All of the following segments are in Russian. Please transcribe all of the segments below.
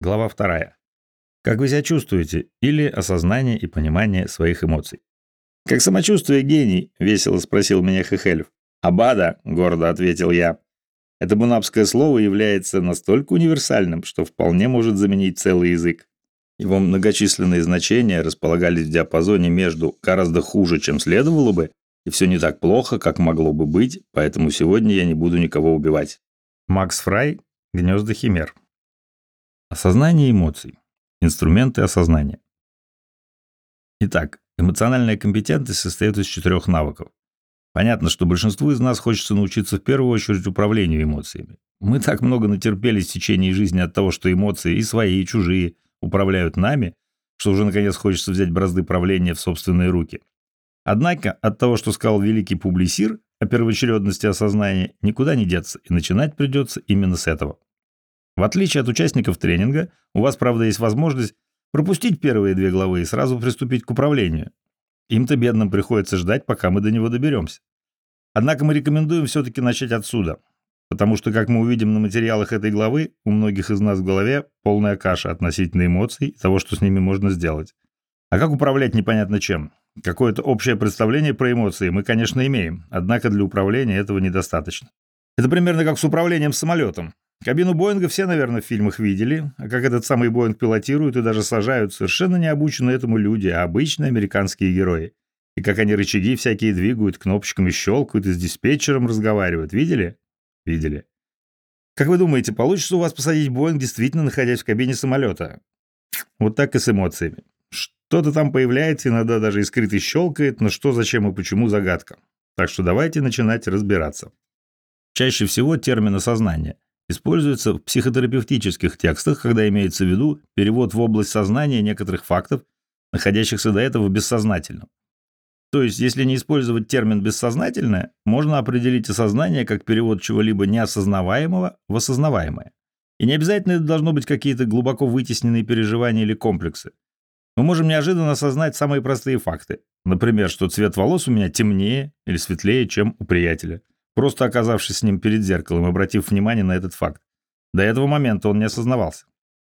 Глава вторая. Как вы себя чувствуете? Или осознание и понимание своих эмоций. «Как самочувствие, гений?» – весело спросил меня Хехельф. «Абада», – гордо ответил я. Это бунапское слово является настолько универсальным, что вполне может заменить целый язык. Его многочисленные значения располагались в диапазоне между «гораздо хуже, чем следовало бы» и «все не так плохо, как могло бы быть, поэтому сегодня я не буду никого убивать». Макс Фрай «Гнезда химер». Осознание эмоций. Инструменты осознания. Итак, эмоциональная компетентность состоит из четырех навыков. Понятно, что большинству из нас хочется научиться в первую очередь управлению эмоциями. Мы так много натерпелись в течение жизни от того, что эмоции и свои, и чужие управляют нами, что уже наконец хочется взять бразды правления в собственные руки. Однако от того, что сказал великий публисир о первоочередности осознания, никуда не деться, и начинать придется именно с этого. В отличие от участников тренинга, у вас, правда, есть возможность пропустить первые две главы и сразу приступить к управлению. Им-то бедным приходится ждать, пока мы до него доберемся. Однако мы рекомендуем все-таки начать отсюда, потому что, как мы увидим на материалах этой главы, у многих из нас в голове полная каша относительно эмоций и того, что с ними можно сделать. А как управлять непонятно чем? Какое-то общее представление про эмоции мы, конечно, имеем, однако для управления этого недостаточно. Это примерно как с управлением самолетом. Кабину Боинга все, наверное, в фильмах видели, а как этот самый Боинг пилотируют и даже сажают совершенно не обученные этому люди, а обычные американские герои. И как они рычаги всякие двигают, кнопочками щелкают и с диспетчером разговаривают. Видели? Видели. Как вы думаете, получится у вас посадить Боинг, действительно находясь в кабине самолета? Вот так и с эмоциями. Что-то там появляется, иногда даже и скрытый щелкает, но что, зачем и почему – загадка. Так что давайте начинать разбираться. Чаще всего термин «осознание» используется в психотерапевтических текстах, когда имеется в виду перевод в область сознания некоторых фактов, находящихся до этого в бессознательном. То есть, если не использовать термин «бессознательное», можно определить осознание как перевод чего-либо неосознаваемого в осознаваемое. И не обязательно это должно быть какие-то глубоко вытесненные переживания или комплексы. Мы можем неожиданно осознать самые простые факты. Например, что цвет волос у меня темнее или светлее, чем у приятеля – просто оказавшись с ним перед зеркалом обратив внимание на этот факт. До этого момента он не осознавался.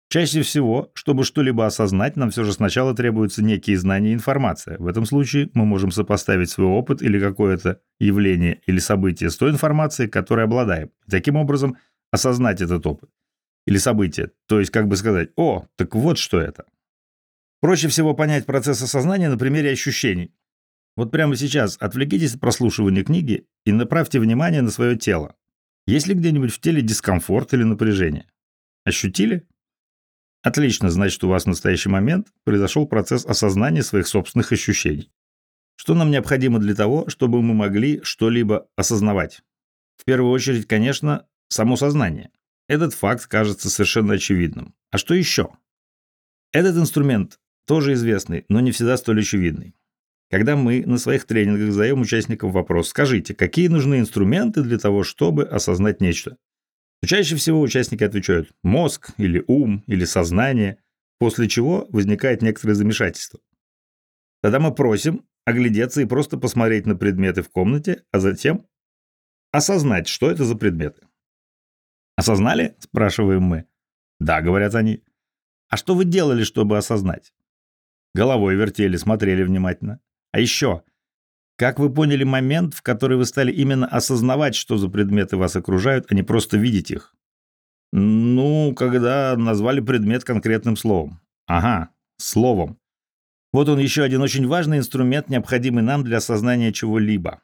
Чаще всего, чтобы что-либо осознать, нам все же сначала требуются некие знания и информация. В этом случае мы можем сопоставить свой опыт или какое-то явление или событие с той информацией, которой обладаем. И таким образом осознать этот опыт или событие. То есть, как бы сказать, о, так вот что это. Проще всего понять процесс осознания на примере ощущений. Вот прямо сейчас отвлекитесь от прослушивания книги и направьте внимание на свое тело. Есть ли где-нибудь в теле дискомфорт или напряжение? Ощутили? Отлично, значит, у вас в настоящий момент произошел процесс осознания своих собственных ощущений. Что нам необходимо для того, чтобы мы могли что-либо осознавать? В первую очередь, конечно, само сознание. Этот факт кажется совершенно очевидным. А что еще? Этот инструмент тоже известный, но не всегда столь очевидный. Когда мы на своих тренингах задаем участникам вопрос «Скажите, какие нужны инструменты для того, чтобы осознать нечто?» То чаще всего участники отвечают «мозг» или «ум» или «сознание», после чего возникает некоторое замешательство. Тогда мы просим оглядеться и просто посмотреть на предметы в комнате, а затем осознать, что это за предметы. «Осознали?» – спрашиваем мы. «Да», – говорят они. «А что вы делали, чтобы осознать?» Головой вертели, смотрели внимательно. А еще, как вы поняли момент, в который вы стали именно осознавать, что за предметы вас окружают, а не просто видеть их? Ну, когда назвали предмет конкретным словом. Ага, словом. Вот он еще один очень важный инструмент, необходимый нам для осознания чего-либо.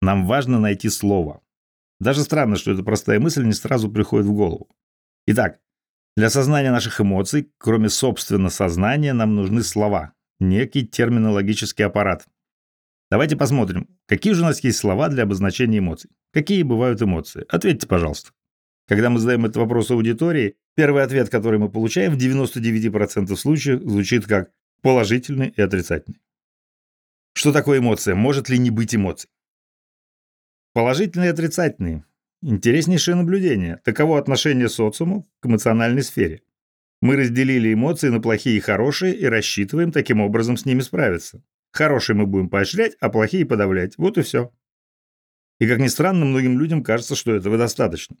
Нам важно найти слово. Даже странно, что эта простая мысль не сразу приходит в голову. Итак, для осознания наших эмоций, кроме собственно сознания, нам нужны слова некий терминологический аппарат. Давайте посмотрим, какие же у нас есть слова для обозначения эмоций. Какие бывают эмоции? Ответьте, пожалуйста. Когда мы задаем этот вопрос аудитории, первый ответ, который мы получаем в 99% случаев звучит как положительный и отрицательный. Что такое эмоция? Может ли не быть эмоций? Положительные и отрицательные. Интереснейшее наблюдение. Таково отношение социума к эмоциональной сфере. Мы разделили эмоции на плохие и хорошие и рассчитываем таким образом с ними справиться. Хорошие мы будем поощрять, а плохие подавлять. Вот и все. И как ни странно, многим людям кажется, что этого достаточно.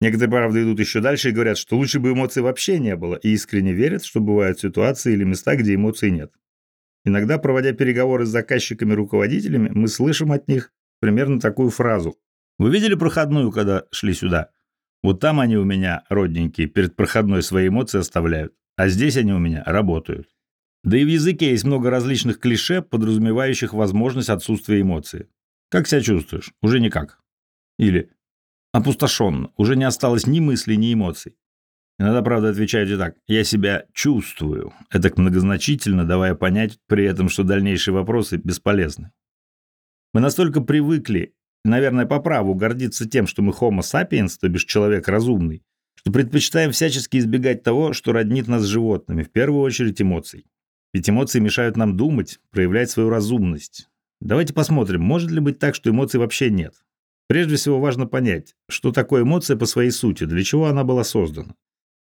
Некоторые, правда, идут еще дальше и говорят, что лучше бы эмоций вообще не было, и искренне верят, что бывают ситуации или места, где эмоций нет. Иногда, проводя переговоры с заказчиками руководителями, мы слышим от них примерно такую фразу. «Вы видели проходную, когда шли сюда? Вот там они у меня, родненькие, перед проходной свои эмоции оставляют, а здесь они у меня работают». Да и в языке есть много различных клише, подразумевающих возможность отсутствия эмоций. Как себя чувствуешь? Уже никак. Или опустошенно, уже не осталось ни мыслей, ни эмоций. Иногда, правда, отвечаете так. Я себя чувствую. Это многозначительно, давая понять при этом, что дальнейшие вопросы бесполезны. Мы настолько привыкли, наверное, по праву гордиться тем, что мы homo sapiens, то бишь человек разумный, что предпочитаем всячески избегать того, что роднит нас с животными, в первую очередь эмоций. Ведь эмоции мешают нам думать, проявлять свою разумность. Давайте посмотрим, может ли быть так, что эмоций вообще нет. Прежде всего важно понять, что такое эмоция по своей сути, для чего она была создана.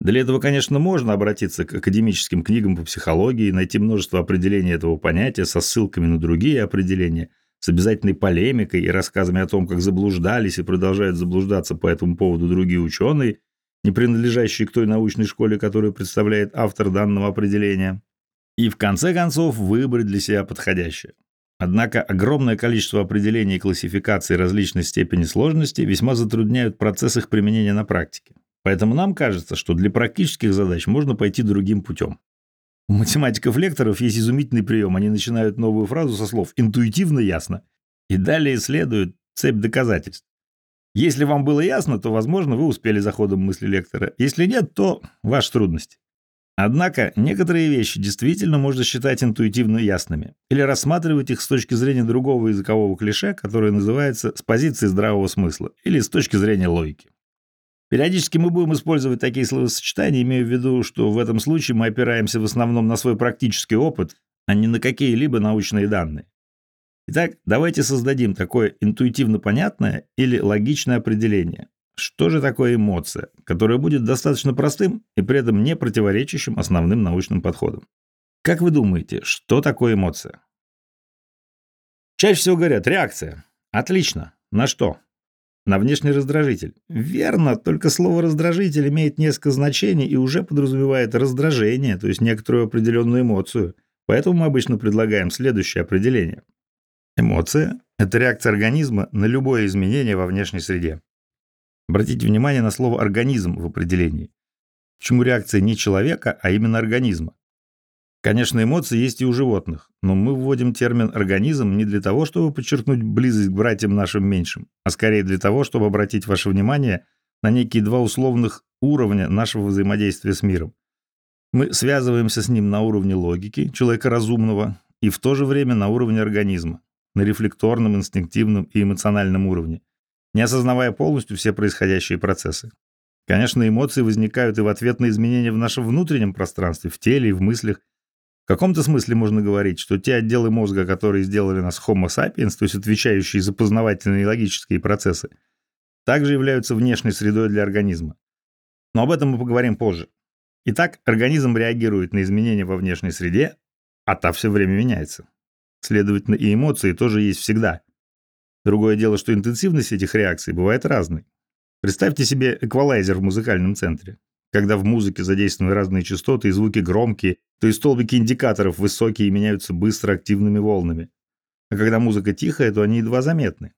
Для этого, конечно, можно обратиться к академическим книгам по психологии, найти множество определений этого понятия со ссылками на другие определения, с обязательной полемикой и рассказами о том, как заблуждались и продолжают заблуждаться по этому поводу другие ученые, не принадлежащие к той научной школе, которую представляет автор данного определения и в конце концов выбрать для себя подходящее. Однако огромное количество определений и классификаций различной степени сложности весьма затрудняют процесс их применения на практике. Поэтому нам кажется, что для практических задач можно пойти другим путем. У математиков-лекторов есть изумительный прием. Они начинают новую фразу со слов «интуитивно ясно». И далее следует цепь доказательств. Если вам было ясно, то, возможно, вы успели за ходом мысли лектора. Если нет, то ваша трудность. Однако некоторые вещи действительно можно считать интуитивно ясными или рассматривать их с точки зрения другого языкового клише, которое называется с позиции здравого смысла или с точки зрения логики. Периодически мы будем использовать такие словосочетания, имея в виду, что в этом случае мы опираемся в основном на свой практический опыт, а не на какие-либо научные данные. Итак, давайте создадим такое интуитивно понятное или логичное определение, что же такое эмоция, которая будет достаточно простым и при этом не противоречащим основным научным подходам? Как вы думаете, что такое эмоция? Чаще всего говорят реакция. Отлично. На что? На внешний раздражитель. Верно, только слово раздражитель имеет несколько значений и уже подразумевает раздражение, то есть некоторую определенную эмоцию. Поэтому мы обычно предлагаем следующее определение. Эмоция – это реакция организма на любое изменение во внешней среде. Обратите внимание на слово «организм» в определении. Почему реакция не человека, а именно организма? Конечно, эмоции есть и у животных, но мы вводим термин «организм» не для того, чтобы подчеркнуть близость к братьям нашим меньшим, а скорее для того, чтобы обратить ваше внимание на некие два условных уровня нашего взаимодействия с миром. Мы связываемся с ним на уровне логики, человека разумного, и в то же время на уровне организма, на рефлекторном, инстинктивном и эмоциональном уровне не осознавая полностью все происходящие процессы. Конечно, эмоции возникают и в ответ на изменения в нашем внутреннем пространстве, в теле и в мыслях. Каком-то смысле можно говорить, что те отделы мозга, которые сделали нас Homo sapiens, то есть отвечающие за познавательные и логические процессы, также являются внешней средой для организма. Но об этом мы поговорим позже. Итак, организм реагирует на изменения во внешней среде, а та все время меняется. Следовательно, и эмоции тоже есть всегда. Другое дело, что интенсивность этих реакций бывает разной. Представьте себе эквалайзер в музыкальном центре. Когда в музыке задействованы разные частоты и звуки громкие, то и столбики индикаторов высокие и меняются быстро активными волнами. А когда музыка тихая, то они едва заметны.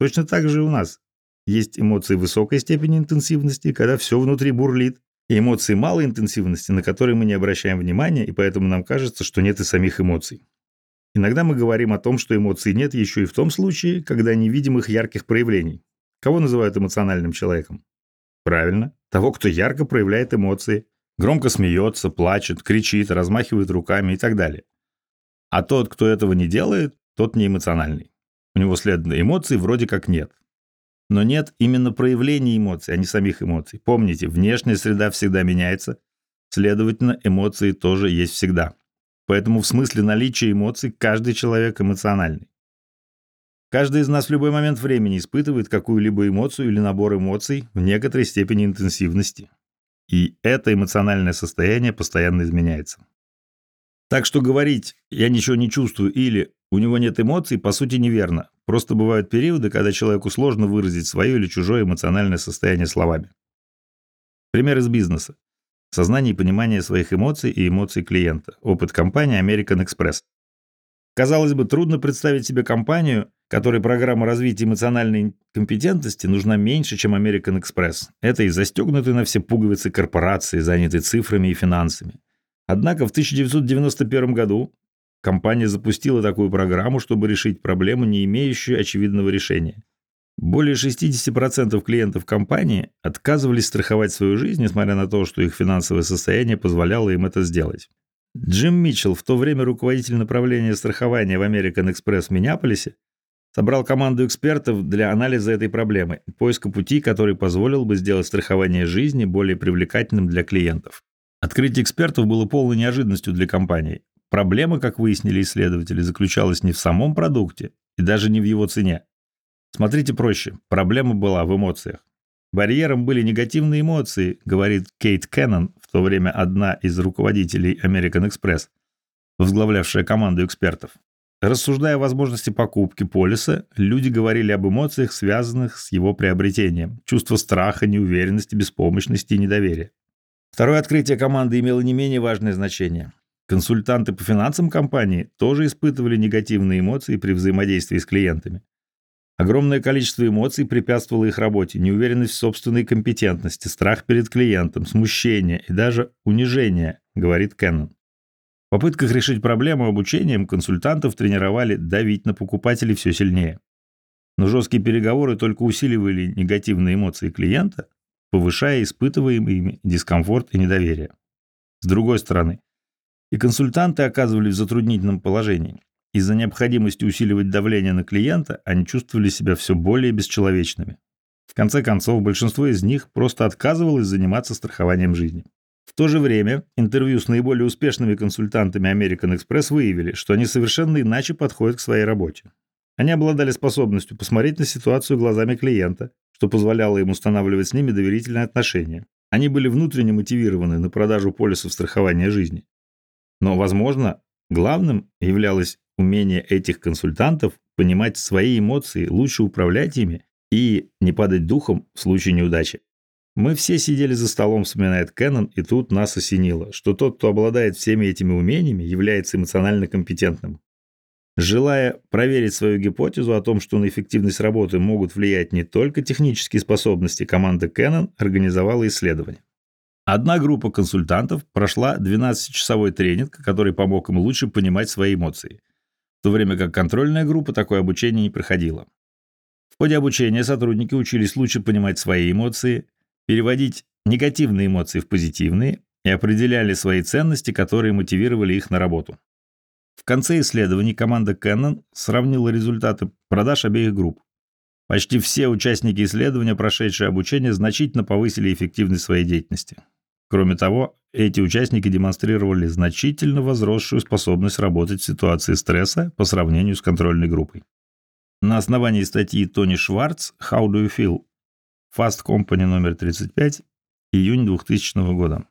Точно так же и у нас. Есть эмоции высокой степени интенсивности, когда все внутри бурлит, и эмоции малой интенсивности, на которые мы не обращаем внимания, и поэтому нам кажется, что нет и самих эмоций. Иногда мы говорим о том, что эмоций нет еще и в том случае, когда не видим их ярких проявлений. Кого называют эмоциональным человеком? Правильно, того, кто ярко проявляет эмоции, громко смеется, плачет, кричит, размахивает руками и так далее. А тот, кто этого не делает, тот не эмоциональный. У него, следовательно, эмоций вроде как нет. Но нет именно проявлений эмоций, а не самих эмоций. Помните, внешняя среда всегда меняется, следовательно, эмоции тоже есть всегда. Поэтому в смысле наличия эмоций каждый человек эмоциональный. Каждый из нас в любой момент времени испытывает какую-либо эмоцию или набор эмоций в некоторой степени интенсивности. И это эмоциональное состояние постоянно изменяется. Так что говорить «я ничего не чувствую» или «у него нет эмоций» по сути неверно. Просто бывают периоды, когда человеку сложно выразить свое или чужое эмоциональное состояние словами. Пример из бизнеса. Сознание и понимание своих эмоций и эмоций клиента. Опыт компании American Express. Казалось бы, трудно представить себе компанию, которой программа развития эмоциональной компетентности нужна меньше, чем American Express. Это и застегнутые на все пуговицы корпорации, занятой цифрами и финансами. Однако в 1991 году компания запустила такую программу, чтобы решить проблему, не имеющую очевидного решения. Более 60% клиентов компании отказывались страховать свою жизнь, несмотря на то, что их финансовое состояние позволяло им это сделать. Джим Митчелл, в то время руководитель направления страхования в American Express в Миннеаполисе, собрал команду экспертов для анализа этой проблемы поиска пути, который позволил бы сделать страхование жизни более привлекательным для клиентов. Открытие экспертов было полной неожиданностью для компании. Проблема, как выяснили исследователи, заключалась не в самом продукте и даже не в его цене. Смотрите проще. Проблема была в эмоциях. Барьером были негативные эмоции, говорит Кейт Кеннон, в то время одна из руководителей American Express, возглавлявшая команду экспертов. Рассуждая о возможности покупки полиса, люди говорили об эмоциях, связанных с его приобретением. Чувство страха, неуверенности, беспомощности и недоверия. Второе открытие команды имело не менее важное значение. Консультанты по финансам компании тоже испытывали негативные эмоции при взаимодействии с клиентами. Огромное количество эмоций препятствовало их работе, неуверенность в собственной компетентности, страх перед клиентом, смущение и даже унижение, говорит Кеннон. В попытках решить проблему обучением консультантов тренировали давить на покупателей все сильнее. Но жесткие переговоры только усиливали негативные эмоции клиента, повышая испытываемый ими дискомфорт и недоверие. С другой стороны, и консультанты оказывались в затруднительном положении. Из-за необходимости усиливать давление на клиента они чувствовали себя все более бесчеловечными. В конце концов, большинство из них просто отказывалось заниматься страхованием жизни. В то же время интервью с наиболее успешными консультантами American Express выявили, что они совершенно иначе подходят к своей работе. Они обладали способностью посмотреть на ситуацию глазами клиента, что позволяло им устанавливать с ними доверительные отношения. Они были внутренне мотивированы на продажу полисов страхования жизни. Но, возможно, главным являлось умение этих консультантов понимать свои эмоции, лучше управлять ими и не падать духом в случае неудачи. Мы все сидели за столом, вспоминает Кэннон, и тут нас осенило, что тот, кто обладает всеми этими умениями, является эмоционально компетентным. Желая проверить свою гипотезу о том, что на эффективность работы могут влиять не только технические способности, команда Canon организовала исследование. Одна группа консультантов прошла 12-часовой тренинг, который помог им лучше понимать свои эмоции, в то время как контрольная группа такое обучение не проходила. В ходе обучения сотрудники учились лучше понимать свои эмоции, переводить негативные эмоции в позитивные и определяли свои ценности, которые мотивировали их на работу. В конце исследований команда Canon сравнила результаты продаж обеих групп. Почти все участники исследования, прошедшие обучение, значительно повысили эффективность своей деятельности. Кроме того, эти участники демонстрировали значительно возросшую способность работать в ситуации стресса по сравнению с контрольной группой. На основании статьи Тони Шварц «How do you feel?» Fast Company номер 35, июнь 2000 года.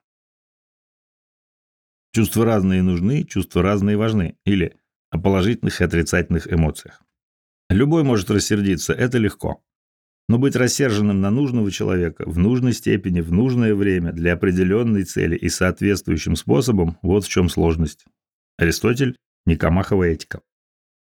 Чувства разные нужны, чувства разные важны. Или о положительных и отрицательных эмоциях. Любой может рассердиться, это легко. Но быть рассерженным на нужного человека в нужной степени, в нужное время, для определенной цели и соответствующим способом – вот в чем сложность. Аристотель, Никомахова этика.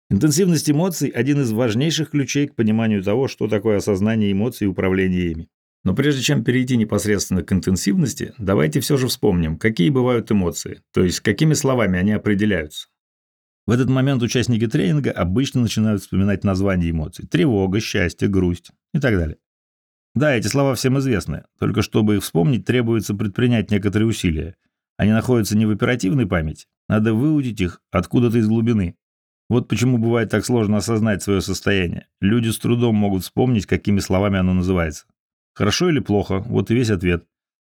Интенсивность эмоций – один из важнейших ключей к пониманию того, что такое осознание эмоций и управление ими. Но прежде чем перейти непосредственно к интенсивности, давайте все же вспомним, какие бывают эмоции, то есть какими словами они определяются. В этот момент участники тренинга обычно начинают вспоминать названия эмоций – тревога, счастье, грусть и так далее. Да, эти слова всем известны, только чтобы их вспомнить, требуется предпринять некоторые усилия. Они находятся не в оперативной памяти, надо выудить их откуда-то из глубины. Вот почему бывает так сложно осознать свое состояние. Люди с трудом могут вспомнить, какими словами оно называется. Хорошо или плохо, вот и весь ответ.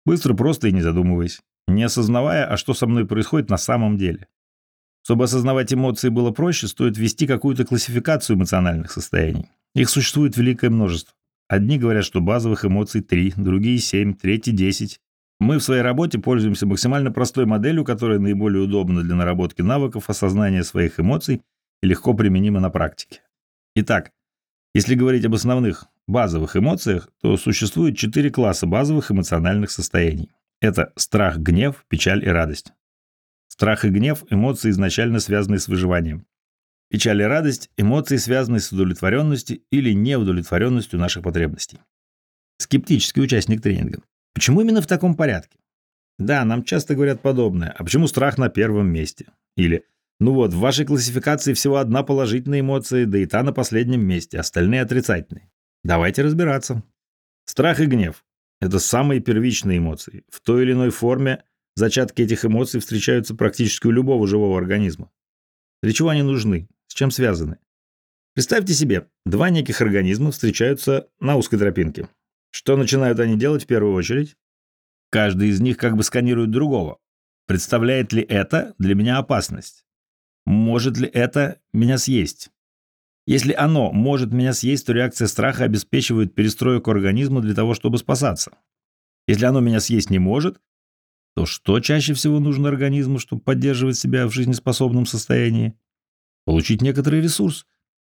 Быстро, просто и не задумываясь. Не осознавая, а что со мной происходит на самом деле. Чтобы осознавать эмоции было проще, стоит ввести какую-то классификацию эмоциональных состояний. Их существует великое множество. Одни говорят, что базовых эмоций 3, другие 7, третьи 10. Мы в своей работе пользуемся максимально простой моделью, которая наиболее удобна для наработки навыков осознания своих эмоций и легко применима на практике. Итак, Если говорить об основных базовых эмоциях, то существует четыре класса базовых эмоциональных состояний. Это страх, гнев, печаль и радость. Страх и гнев – эмоции, изначально связанные с выживанием. Печаль и радость – эмоции, связанные с удовлетворенностью или неудовлетворенностью наших потребностей. Скептический участник тренинга. Почему именно в таком порядке? Да, нам часто говорят подобное. А почему страх на первом месте? Или ну вот, в вашей классификации всего одна положительная эмоция, да и та на последнем месте, остальные отрицательные. Давайте разбираться. Страх и гнев – это самые первичные эмоции. В той или иной форме зачатки этих эмоций встречаются практически у любого живого организма. Для чего они нужны? С чем связаны? Представьте себе, два неких организма встречаются на узкой тропинке. Что начинают они делать в первую очередь? Каждый из них как бы сканирует другого. Представляет ли это для меня опасность? Может ли это меня съесть? Если оно может меня съесть, то реакция страха обеспечивает перестройку организма для того, чтобы спасаться. Если оно меня съесть не может, то что чаще всего нужно организму, чтобы поддерживать себя в жизнеспособном состоянии? Получить некоторый ресурс,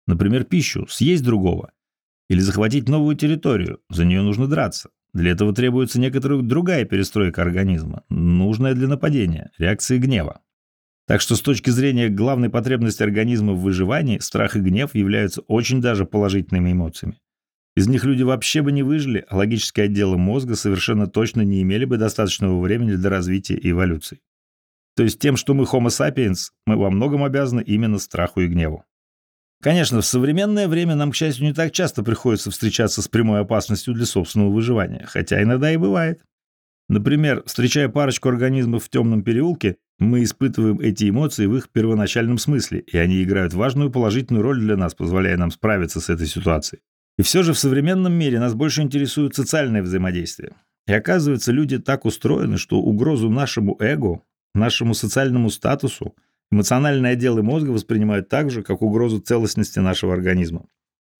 например, пищу, съесть другого. Или захватить новую территорию, за нее нужно драться. Для этого требуется некоторая другая перестройка организма, нужная для нападения, реакции гнева. Так что с точки зрения главной потребности организма в выживании, страх и гнев являются очень даже положительными эмоциями. Из них люди вообще бы не выжили, а логические отделы мозга совершенно точно не имели бы достаточного времени для развития и эволюции. То есть тем, что мы Homo sapiens, мы во многом обязаны именно страху и гневу. Конечно, в современное время нам, к счастью, не так часто приходится встречаться с прямой опасностью для собственного выживания, хотя иногда и бывает. Например, встречая парочку организмов в темном переулке, мы испытываем эти эмоции в их первоначальном смысле, и они играют важную положительную роль для нас, позволяя нам справиться с этой ситуацией. И все же в современном мире нас больше интересует социальное взаимодействие. И оказывается, люди так устроены, что угрозу нашему эго, нашему социальному статусу, эмоциональные отделы мозга воспринимают так же, как угрозу целостности нашего организма.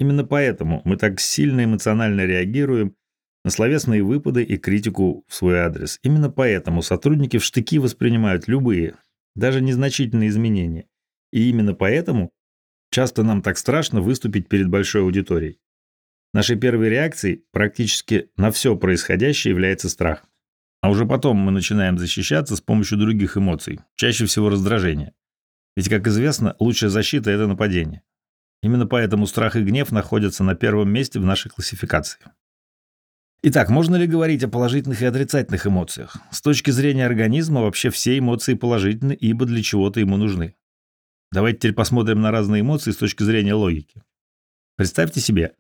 Именно поэтому мы так сильно эмоционально реагируем на словесные выпады и критику в свой адрес. Именно поэтому сотрудники в штыки воспринимают любые, даже незначительные изменения. И именно поэтому часто нам так страшно выступить перед большой аудиторией. Нашей первой реакцией практически на все происходящее является страх. А уже потом мы начинаем защищаться с помощью других эмоций, чаще всего раздражения. Ведь, как известно, лучшая защита – это нападение. Именно поэтому страх и гнев находятся на первом месте в нашей классификации. Итак, можно ли говорить о положительных и отрицательных эмоциях? С точки зрения организма вообще все эмоции положительны, ибо для чего-то ему нужны. Давайте теперь посмотрим на разные эмоции с точки зрения логики. Представьте себе,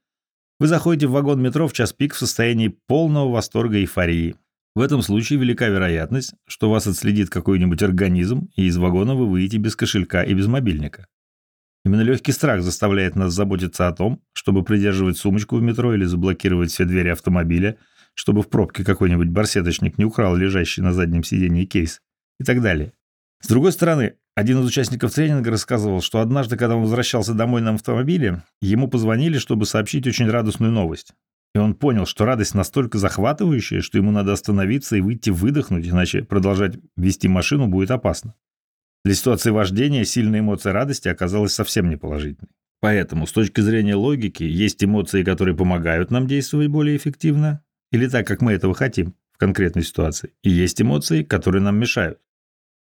вы заходите в вагон метро в час пик в состоянии полного восторга и эйфории. В этом случае велика вероятность, что вас отследит какой-нибудь организм, и из вагона вы выйдете без кошелька и без мобильника. Именно легкий страх заставляет нас заботиться о том, чтобы придерживать сумочку в метро или заблокировать все двери автомобиля, чтобы в пробке какой-нибудь барсеточник не украл лежащий на заднем сиденье кейс и так далее. С другой стороны, один из участников тренинга рассказывал, что однажды, когда он возвращался домой на автомобиле, ему позвонили, чтобы сообщить очень радостную новость. И он понял, что радость настолько захватывающая, что ему надо остановиться и выйти выдохнуть, иначе продолжать вести машину будет опасно. Для ситуации вождения сильная эмоция радости оказалась совсем не положительной. Поэтому, с точки зрения логики, есть эмоции, которые помогают нам действовать более эффективно, или так, как мы этого хотим в конкретной ситуации, и есть эмоции, которые нам мешают.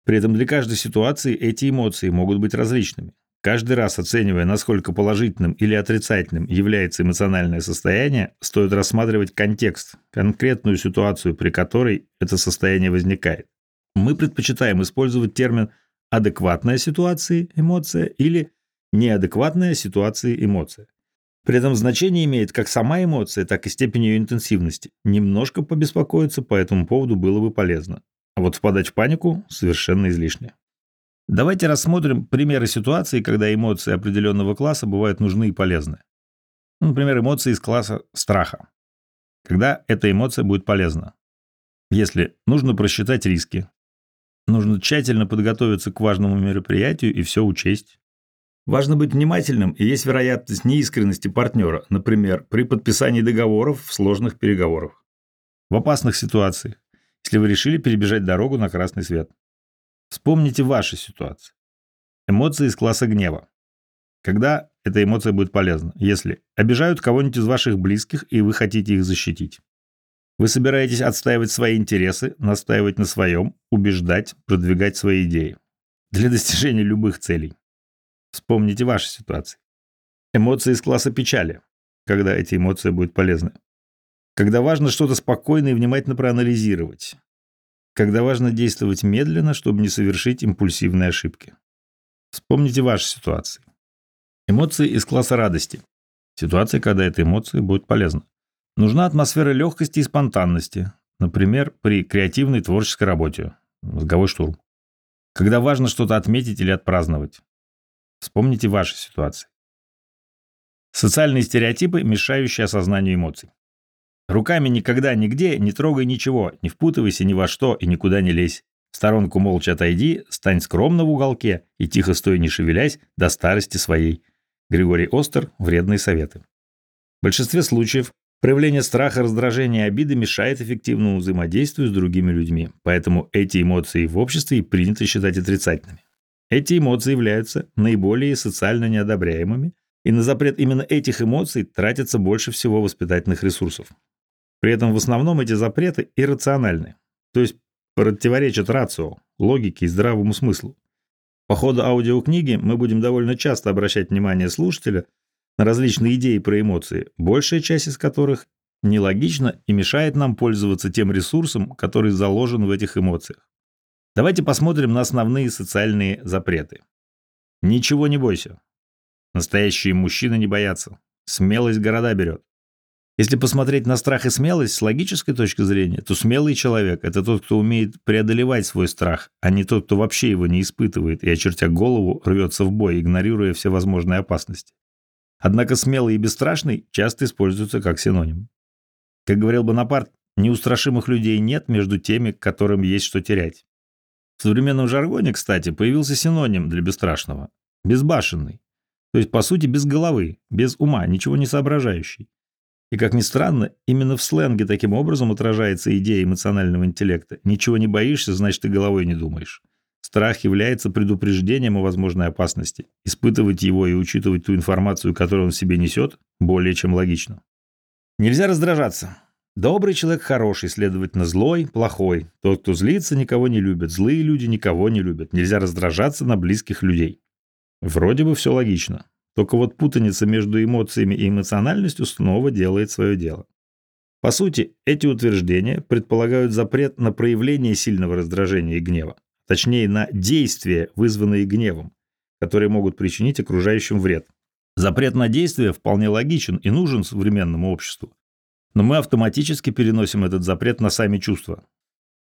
При этом для каждой ситуации эти эмоции могут быть различными. Каждый раз оценивая, насколько положительным или отрицательным является эмоциональное состояние, стоит рассматривать контекст, конкретную ситуацию, при которой это состояние возникает. Мы предпочитаем использовать термин адекватная ситуации эмоция или неадекватная ситуации эмоция. При этом значение имеет как сама эмоция, так и степень ее интенсивности. Немножко побеспокоиться по этому поводу было бы полезно. А вот впадать в панику совершенно излишне. Давайте рассмотрим примеры ситуаций, когда эмоции определенного класса бывают нужны и полезны. Ну, например, эмоции из класса страха. Когда эта эмоция будет полезна? Если нужно просчитать риски, Нужно тщательно подготовиться к важному мероприятию и все учесть. Важно быть внимательным, и есть вероятность неискренности партнера, например, при подписании договоров в сложных переговорах. В опасных ситуациях, если вы решили перебежать дорогу на красный свет. Вспомните ваши ситуации. Эмоции из класса гнева. Когда эта эмоция будет полезна, если обижают кого-нибудь из ваших близких, и вы хотите их защитить. Вы собираетесь отстаивать свои интересы, настаивать на своем, убеждать, продвигать свои идеи. Для достижения любых целей. Вспомните ваши ситуации. Эмоции из класса печали, когда эти эмоции будут полезны. Когда важно что-то спокойно и внимательно проанализировать. Когда важно действовать медленно, чтобы не совершить импульсивные ошибки. Вспомните ваши ситуации. Эмоции из класса радости. Ситуация, когда эта эмоция будет полезна. Нужна атмосфера легкости и спонтанности. Например, при креативной творческой работе. Мозговой штурм. Когда важно что-то отметить или отпраздновать. Вспомните ваши ситуации. Социальные стереотипы, мешающие осознанию эмоций. Руками никогда, нигде не трогай ничего, не впутывайся ни во что и никуда не лезь. В сторонку молча отойди, стань скромно в уголке и тихо стой, не шевелясь, до старости своей. Григорий Остер. Вредные советы. В большинстве случаев проявление страха, раздражения и обиды мешает эффективному взаимодействию с другими людьми, поэтому эти эмоции в обществе и принято считать отрицательными. Эти эмоции являются наиболее социально неодобряемыми, и на запрет именно этих эмоций тратится больше всего воспитательных ресурсов. При этом в основном эти запреты иррациональны, то есть противоречат рацио, логике и здравому смыслу. По ходу аудиокниги мы будем довольно часто обращать внимание слушателя на различные идеи про эмоции, большая часть из которых нелогична и мешает нам пользоваться тем ресурсом, который заложен в этих эмоциях. Давайте посмотрим на основные социальные запреты. Ничего не бойся. Настоящие мужчины не боятся. Смелость города берет. Если посмотреть на страх и смелость с логической точки зрения, то смелый человек – это тот, кто умеет преодолевать свой страх, а не тот, кто вообще его не испытывает и, очертя голову, рвется в бой, игнорируя все возможные опасности. Однако смелый и бесстрашный часто используются как синоним. Как говорил Бонапарт, неустрашимых людей нет между теми, которым есть что терять. В современном жаргоне, кстати, появился синоним для бесстрашного – безбашенный. То есть, по сути, без головы, без ума, ничего не соображающий. И, как ни странно, именно в сленге таким образом отражается идея эмоционального интеллекта. Ничего не боишься, значит, ты головой не думаешь. Страх является предупреждением о возможной опасности. Испытывать его и учитывать ту информацию, которую он в себе несет, более чем логично. Нельзя раздражаться. Добрый человек хороший, следовательно, злой – плохой. Тот, кто злится, никого не любит. Злые люди никого не любят. Нельзя раздражаться на близких людей. Вроде бы все логично. Только вот путаница между эмоциями и эмоциональностью снова делает свое дело. По сути, эти утверждения предполагают запрет на проявление сильного раздражения и гнева, точнее на действия, вызванные гневом, которые могут причинить окружающим вред. Запрет на действие вполне логичен и нужен современному обществу. Но мы автоматически переносим этот запрет на сами чувства.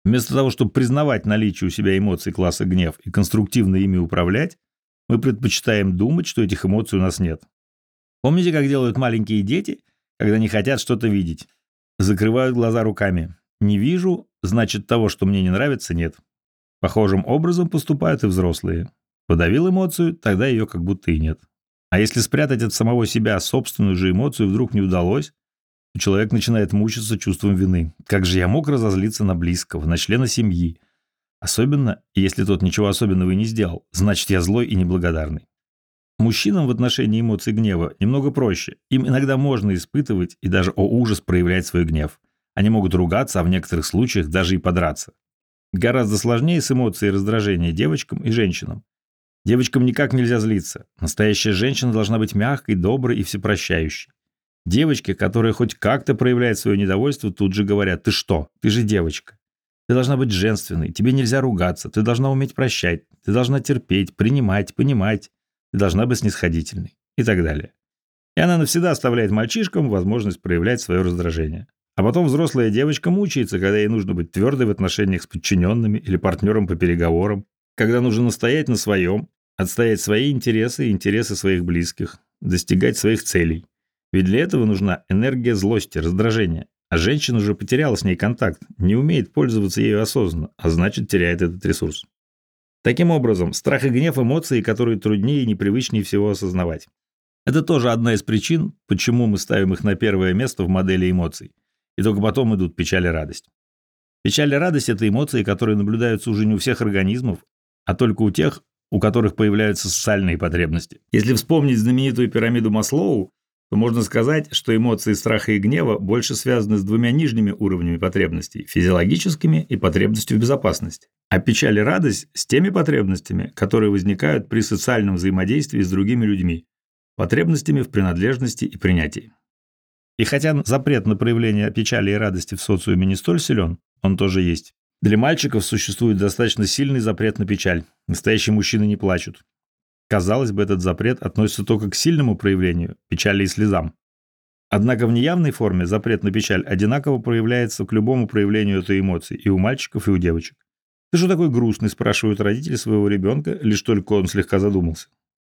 Вместо того, чтобы признавать наличие у себя эмоций класса гнев и конструктивно ими управлять, мы предпочитаем думать, что этих эмоций у нас нет. Помните, как делают маленькие дети, когда не хотят что-то видеть? Закрывают глаза руками. Не вижу, значит того, что мне не нравится, нет. Похожим образом поступают и взрослые. Подавил эмоцию, тогда ее как будто и нет. А если спрятать от самого себя собственную же эмоцию вдруг не удалось, то человек начинает мучиться чувством вины. Как же я мог разозлиться на близкого, на члена семьи, Особенно, если тот ничего особенного и не сделал, значит я злой и неблагодарный. Мужчинам в отношении эмоций гнева немного проще. Им иногда можно испытывать и даже о ужас проявлять свой гнев. Они могут ругаться, а в некоторых случаях даже и подраться. Гораздо сложнее с эмоцией раздражения девочкам и женщинам. Девочкам никак нельзя злиться. Настоящая женщина должна быть мягкой, доброй и всепрощающей. Девочки, которые хоть как-то проявляют свое недовольство, тут же говорят «Ты что? Ты же девочка». Ты должна быть женственной, тебе нельзя ругаться, ты должна уметь прощать, ты должна терпеть, принимать, понимать, ты должна быть снисходительной и так далее. И она навсегда оставляет мальчишкам возможность проявлять свое раздражение. А потом взрослая девочка мучается, когда ей нужно быть твердой в отношениях с подчиненными или партнером по переговорам, когда нужно настоять на своем, отстоять свои интересы и интересы своих близких, достигать своих целей. Ведь для этого нужна энергия злости, раздражения, а женщина уже потеряла с ней контакт, не умеет пользоваться ею осознанно, а значит теряет этот ресурс. Таким образом, страх и гнев – эмоции, которые труднее и непривычнее всего осознавать. Это тоже одна из причин, почему мы ставим их на первое место в модели эмоций. И только потом идут печаль и радость. Печаль и радость – это эмоции, которые наблюдаются уже не у всех организмов, а только у тех, у которых появляются социальные потребности. Если вспомнить знаменитую пирамиду Маслоу, то можно сказать, что эмоции страха и гнева больше связаны с двумя нижними уровнями потребностей – физиологическими и потребностью в безопасности. А печаль и радость с теми потребностями, которые возникают при социальном взаимодействии с другими людьми, потребностями в принадлежности и принятии. И хотя запрет на проявление печали и радости в социуме не столь силен, он тоже есть. Для мальчиков существует достаточно сильный запрет на печаль. Настоящие мужчины не плачут. Казалось бы, этот запрет относится только к сильному проявлению – печали и слезам. Однако в неявной форме запрет на печаль одинаково проявляется к любому проявлению этой эмоции и у мальчиков, и у девочек. «Ты что такой грустный?» – спрашивают родители своего ребенка, лишь только он слегка задумался.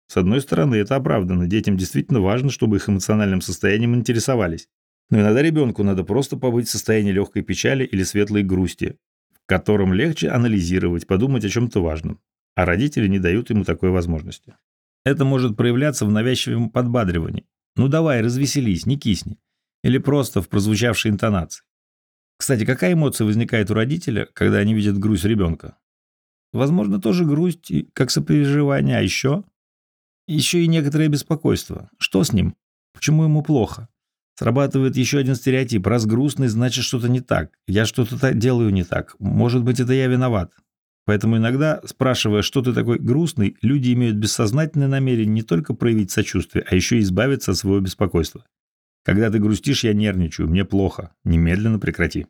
С одной стороны, это оправданно. Детям действительно важно, чтобы их эмоциональным состоянием интересовались. Но иногда ребенку надо просто побыть в состоянии легкой печали или светлой грусти, в котором легче анализировать, подумать о чем-то важном а родители не дают ему такой возможности. Это может проявляться в навязчивом подбадривании. «Ну давай, развеселись, не кисни». Или просто в прозвучавшей интонации. Кстати, какая эмоция возникает у родителя, когда они видят грусть ребенка? Возможно, тоже грусть, как сопереживание, а еще... Еще и некоторое беспокойство. Что с ним? Почему ему плохо? Срабатывает еще один стереотип. Раз грустный, значит что-то не так. Я что-то делаю не так. Может быть, это я виноват. Поэтому иногда, спрашивая, что ты такой грустный, люди имеют бессознательное намерение не только проявить сочувствие, а еще и избавиться от своего беспокойства. Когда ты грустишь, я нервничаю, мне плохо. Немедленно прекрати.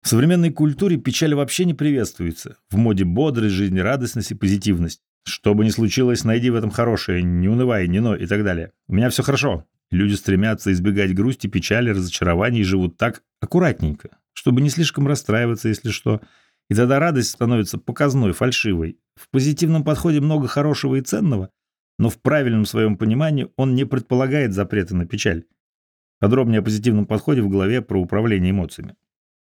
В современной культуре печаль вообще не приветствуется. В моде бодрость, жизнерадостность и позитивность. Что бы ни случилось, найди в этом хорошее, не унывай, не ной и так далее. У меня все хорошо. Люди стремятся избегать грусти, печали, разочарований и живут так аккуратненько, чтобы не слишком расстраиваться, если что – и тогда радость становится показной, фальшивой. В позитивном подходе много хорошего и ценного, но в правильном своем понимании он не предполагает запрета на печаль. Подробнее о позитивном подходе в главе про управление эмоциями.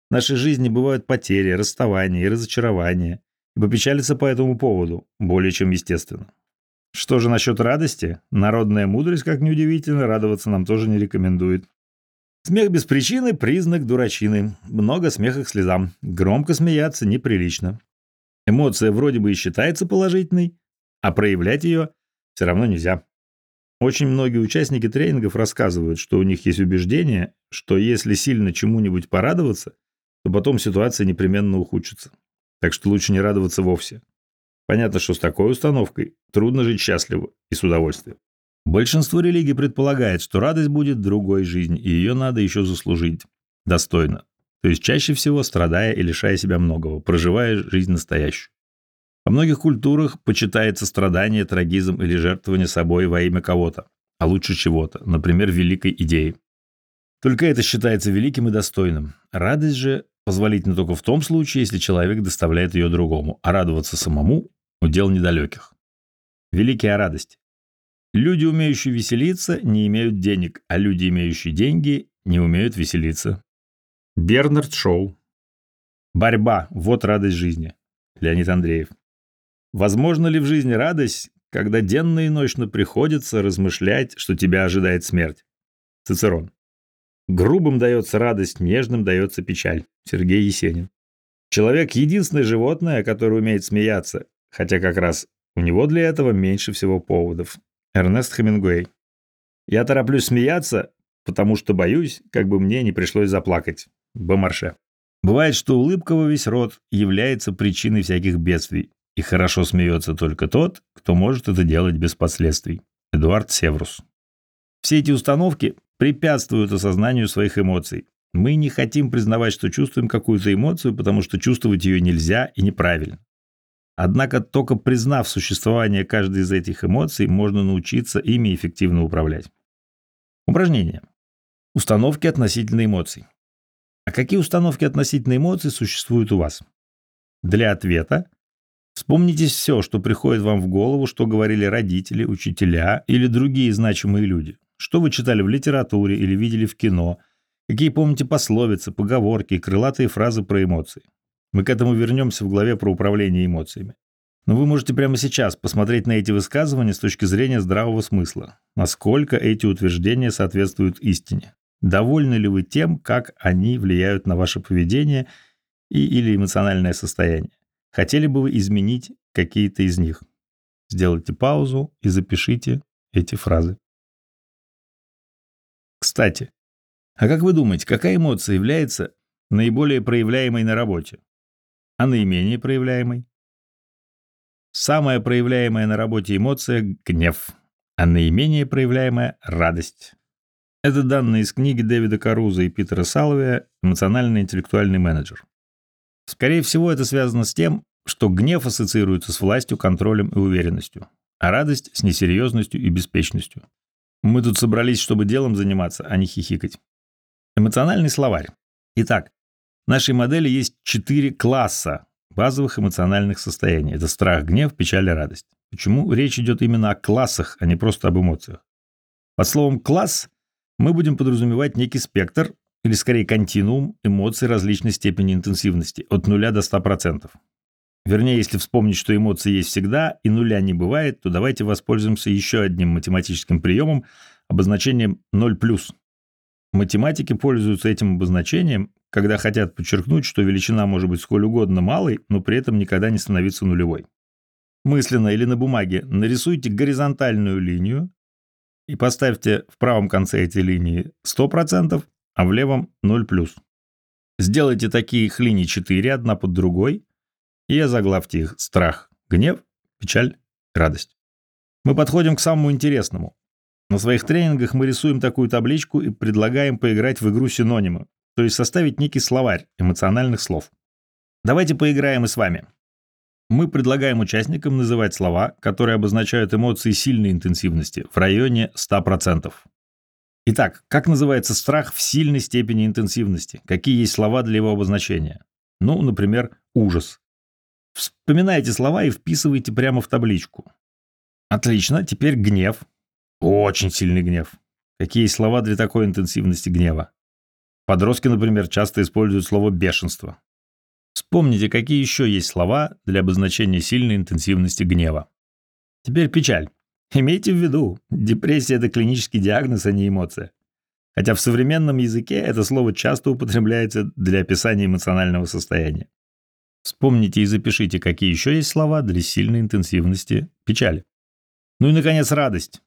В нашей жизни бывают потери, расставания и разочарования, и попечалиться по этому поводу более чем естественно. Что же насчет радости? Народная мудрость, как неудивительно, радоваться нам тоже не рекомендует. Смех без причины – признак дурачины. Много смеха к слезам. Громко смеяться неприлично. Эмоция вроде бы и считается положительной, а проявлять ее все равно нельзя. Очень многие участники тренингов рассказывают, что у них есть убеждение, что если сильно чему-нибудь порадоваться, то потом ситуация непременно ухудшится. Так что лучше не радоваться вовсе. Понятно, что с такой установкой трудно жить счастливо и с удовольствием. Большинство религий предполагает, что радость будет другой жизни, и ее надо еще заслужить. Достойно. То есть чаще всего страдая и лишая себя многого, проживая жизнь настоящую. Во многих культурах почитается страдание, трагизм или жертвование собой во имя кого-то, а лучше чего-то, например, великой идеи. Только это считается великим и достойным. Радость же позволительна только в том случае, если человек доставляет ее другому, а радоваться самому – удел недалеких. Великие о радости. Люди, умеющие веселиться, не имеют денег, а люди, имеющие деньги, не умеют веселиться. Бернард Шоу. Борьба – вот радость жизни. Леонид Андреев. Возможно ли в жизни радость, когда денно и ночно приходится размышлять, что тебя ожидает смерть? Цицерон. Грубым дается радость, нежным дается печаль. Сергей Есенин. Человек – единственное животное, которое умеет смеяться, хотя как раз у него для этого меньше всего поводов. Эрнест Хемингуэй. Я тороплюсь смеяться, потому что боюсь, как бы мне не пришлось заплакать. Бомарше. Бывает, что улыбка во весь рот является причиной всяких бедствий, и хорошо смеется только тот, кто может это делать без последствий. Эдуард Севрус. Все эти установки препятствуют осознанию своих эмоций. Мы не хотим признавать, что чувствуем какую-то эмоцию, потому что чувствовать ее нельзя и неправильно. Однако только признав существование каждой из этих эмоций, можно научиться ими эффективно управлять. Упражнение. Установки относительно эмоций. А какие установки относительно эмоций существуют у вас? Для ответа вспомните все, что приходит вам в голову, что говорили родители, учителя или другие значимые люди. Что вы читали в литературе или видели в кино, какие помните пословицы, поговорки и крылатые фразы про эмоции. Мы к этому вернемся в главе про управление эмоциями. Но вы можете прямо сейчас посмотреть на эти высказывания с точки зрения здравого смысла. Насколько эти утверждения соответствуют истине. Довольны ли вы тем, как они влияют на ваше поведение и или эмоциональное состояние? Хотели бы вы изменить какие-то из них? Сделайте паузу и запишите эти фразы. Кстати, а как вы думаете, какая эмоция является наиболее проявляемой на работе? А наименее проявляемой? Самая проявляемая на работе эмоция – гнев, а наименее проявляемая – радость. Это данные из книги Дэвида Каруза и Питера Салвия «Эмоционально-интеллектуальный менеджер». Скорее всего, это связано с тем, что гнев ассоциируется с властью, контролем и уверенностью, а радость – с несерьезностью и беспечностью. Мы тут собрались, чтобы делом заниматься, а не хихикать. Эмоциональный словарь. Итак, в нашей модели есть четыре класса базовых эмоциональных состояний. Это страх, гнев, печаль и радость. Почему речь идет именно о классах, а не просто об эмоциях? Под словом «класс» мы будем подразумевать некий спектр, или скорее континуум эмоций различной степени интенсивности, от 0 до 100%. Вернее, если вспомнить, что эмоции есть всегда и нуля не бывает, то давайте воспользуемся еще одним математическим приемом, обозначением 0+. Математики пользуются этим обозначением, когда хотят подчеркнуть, что величина может быть сколь угодно малой, но при этом никогда не становиться нулевой. Мысленно или на бумаге нарисуйте горизонтальную линию и поставьте в правом конце этой линии 100%, а в левом 0+. Сделайте таких линий 4, одна под другой, и озаглавьте их страх, гнев, печаль, радость. Мы подходим к самому интересному. На своих тренингах мы рисуем такую табличку и предлагаем поиграть в игру синонимы, то есть составить некий словарь эмоциональных слов. Давайте поиграем и с вами. Мы предлагаем участникам называть слова, которые обозначают эмоции сильной интенсивности в районе 100%. Итак, как называется страх в сильной степени интенсивности? Какие есть слова для его обозначения? Ну, например, ужас. Вспоминайте слова и вписывайте прямо в табличку. Отлично, теперь гнев. Очень сильный гнев. Какие слова для такой интенсивности гнева? Подростки, например, часто используют слово «бешенство». Вспомните, какие еще есть слова для обозначения сильной интенсивности гнева. Теперь печаль. Имейте в виду, депрессия – это клинический диагноз, а не эмоция. Хотя в современном языке это слово часто употребляется для описания эмоционального состояния. Вспомните и запишите, какие еще есть слова для сильной интенсивности печали. Ну и, наконец, радость.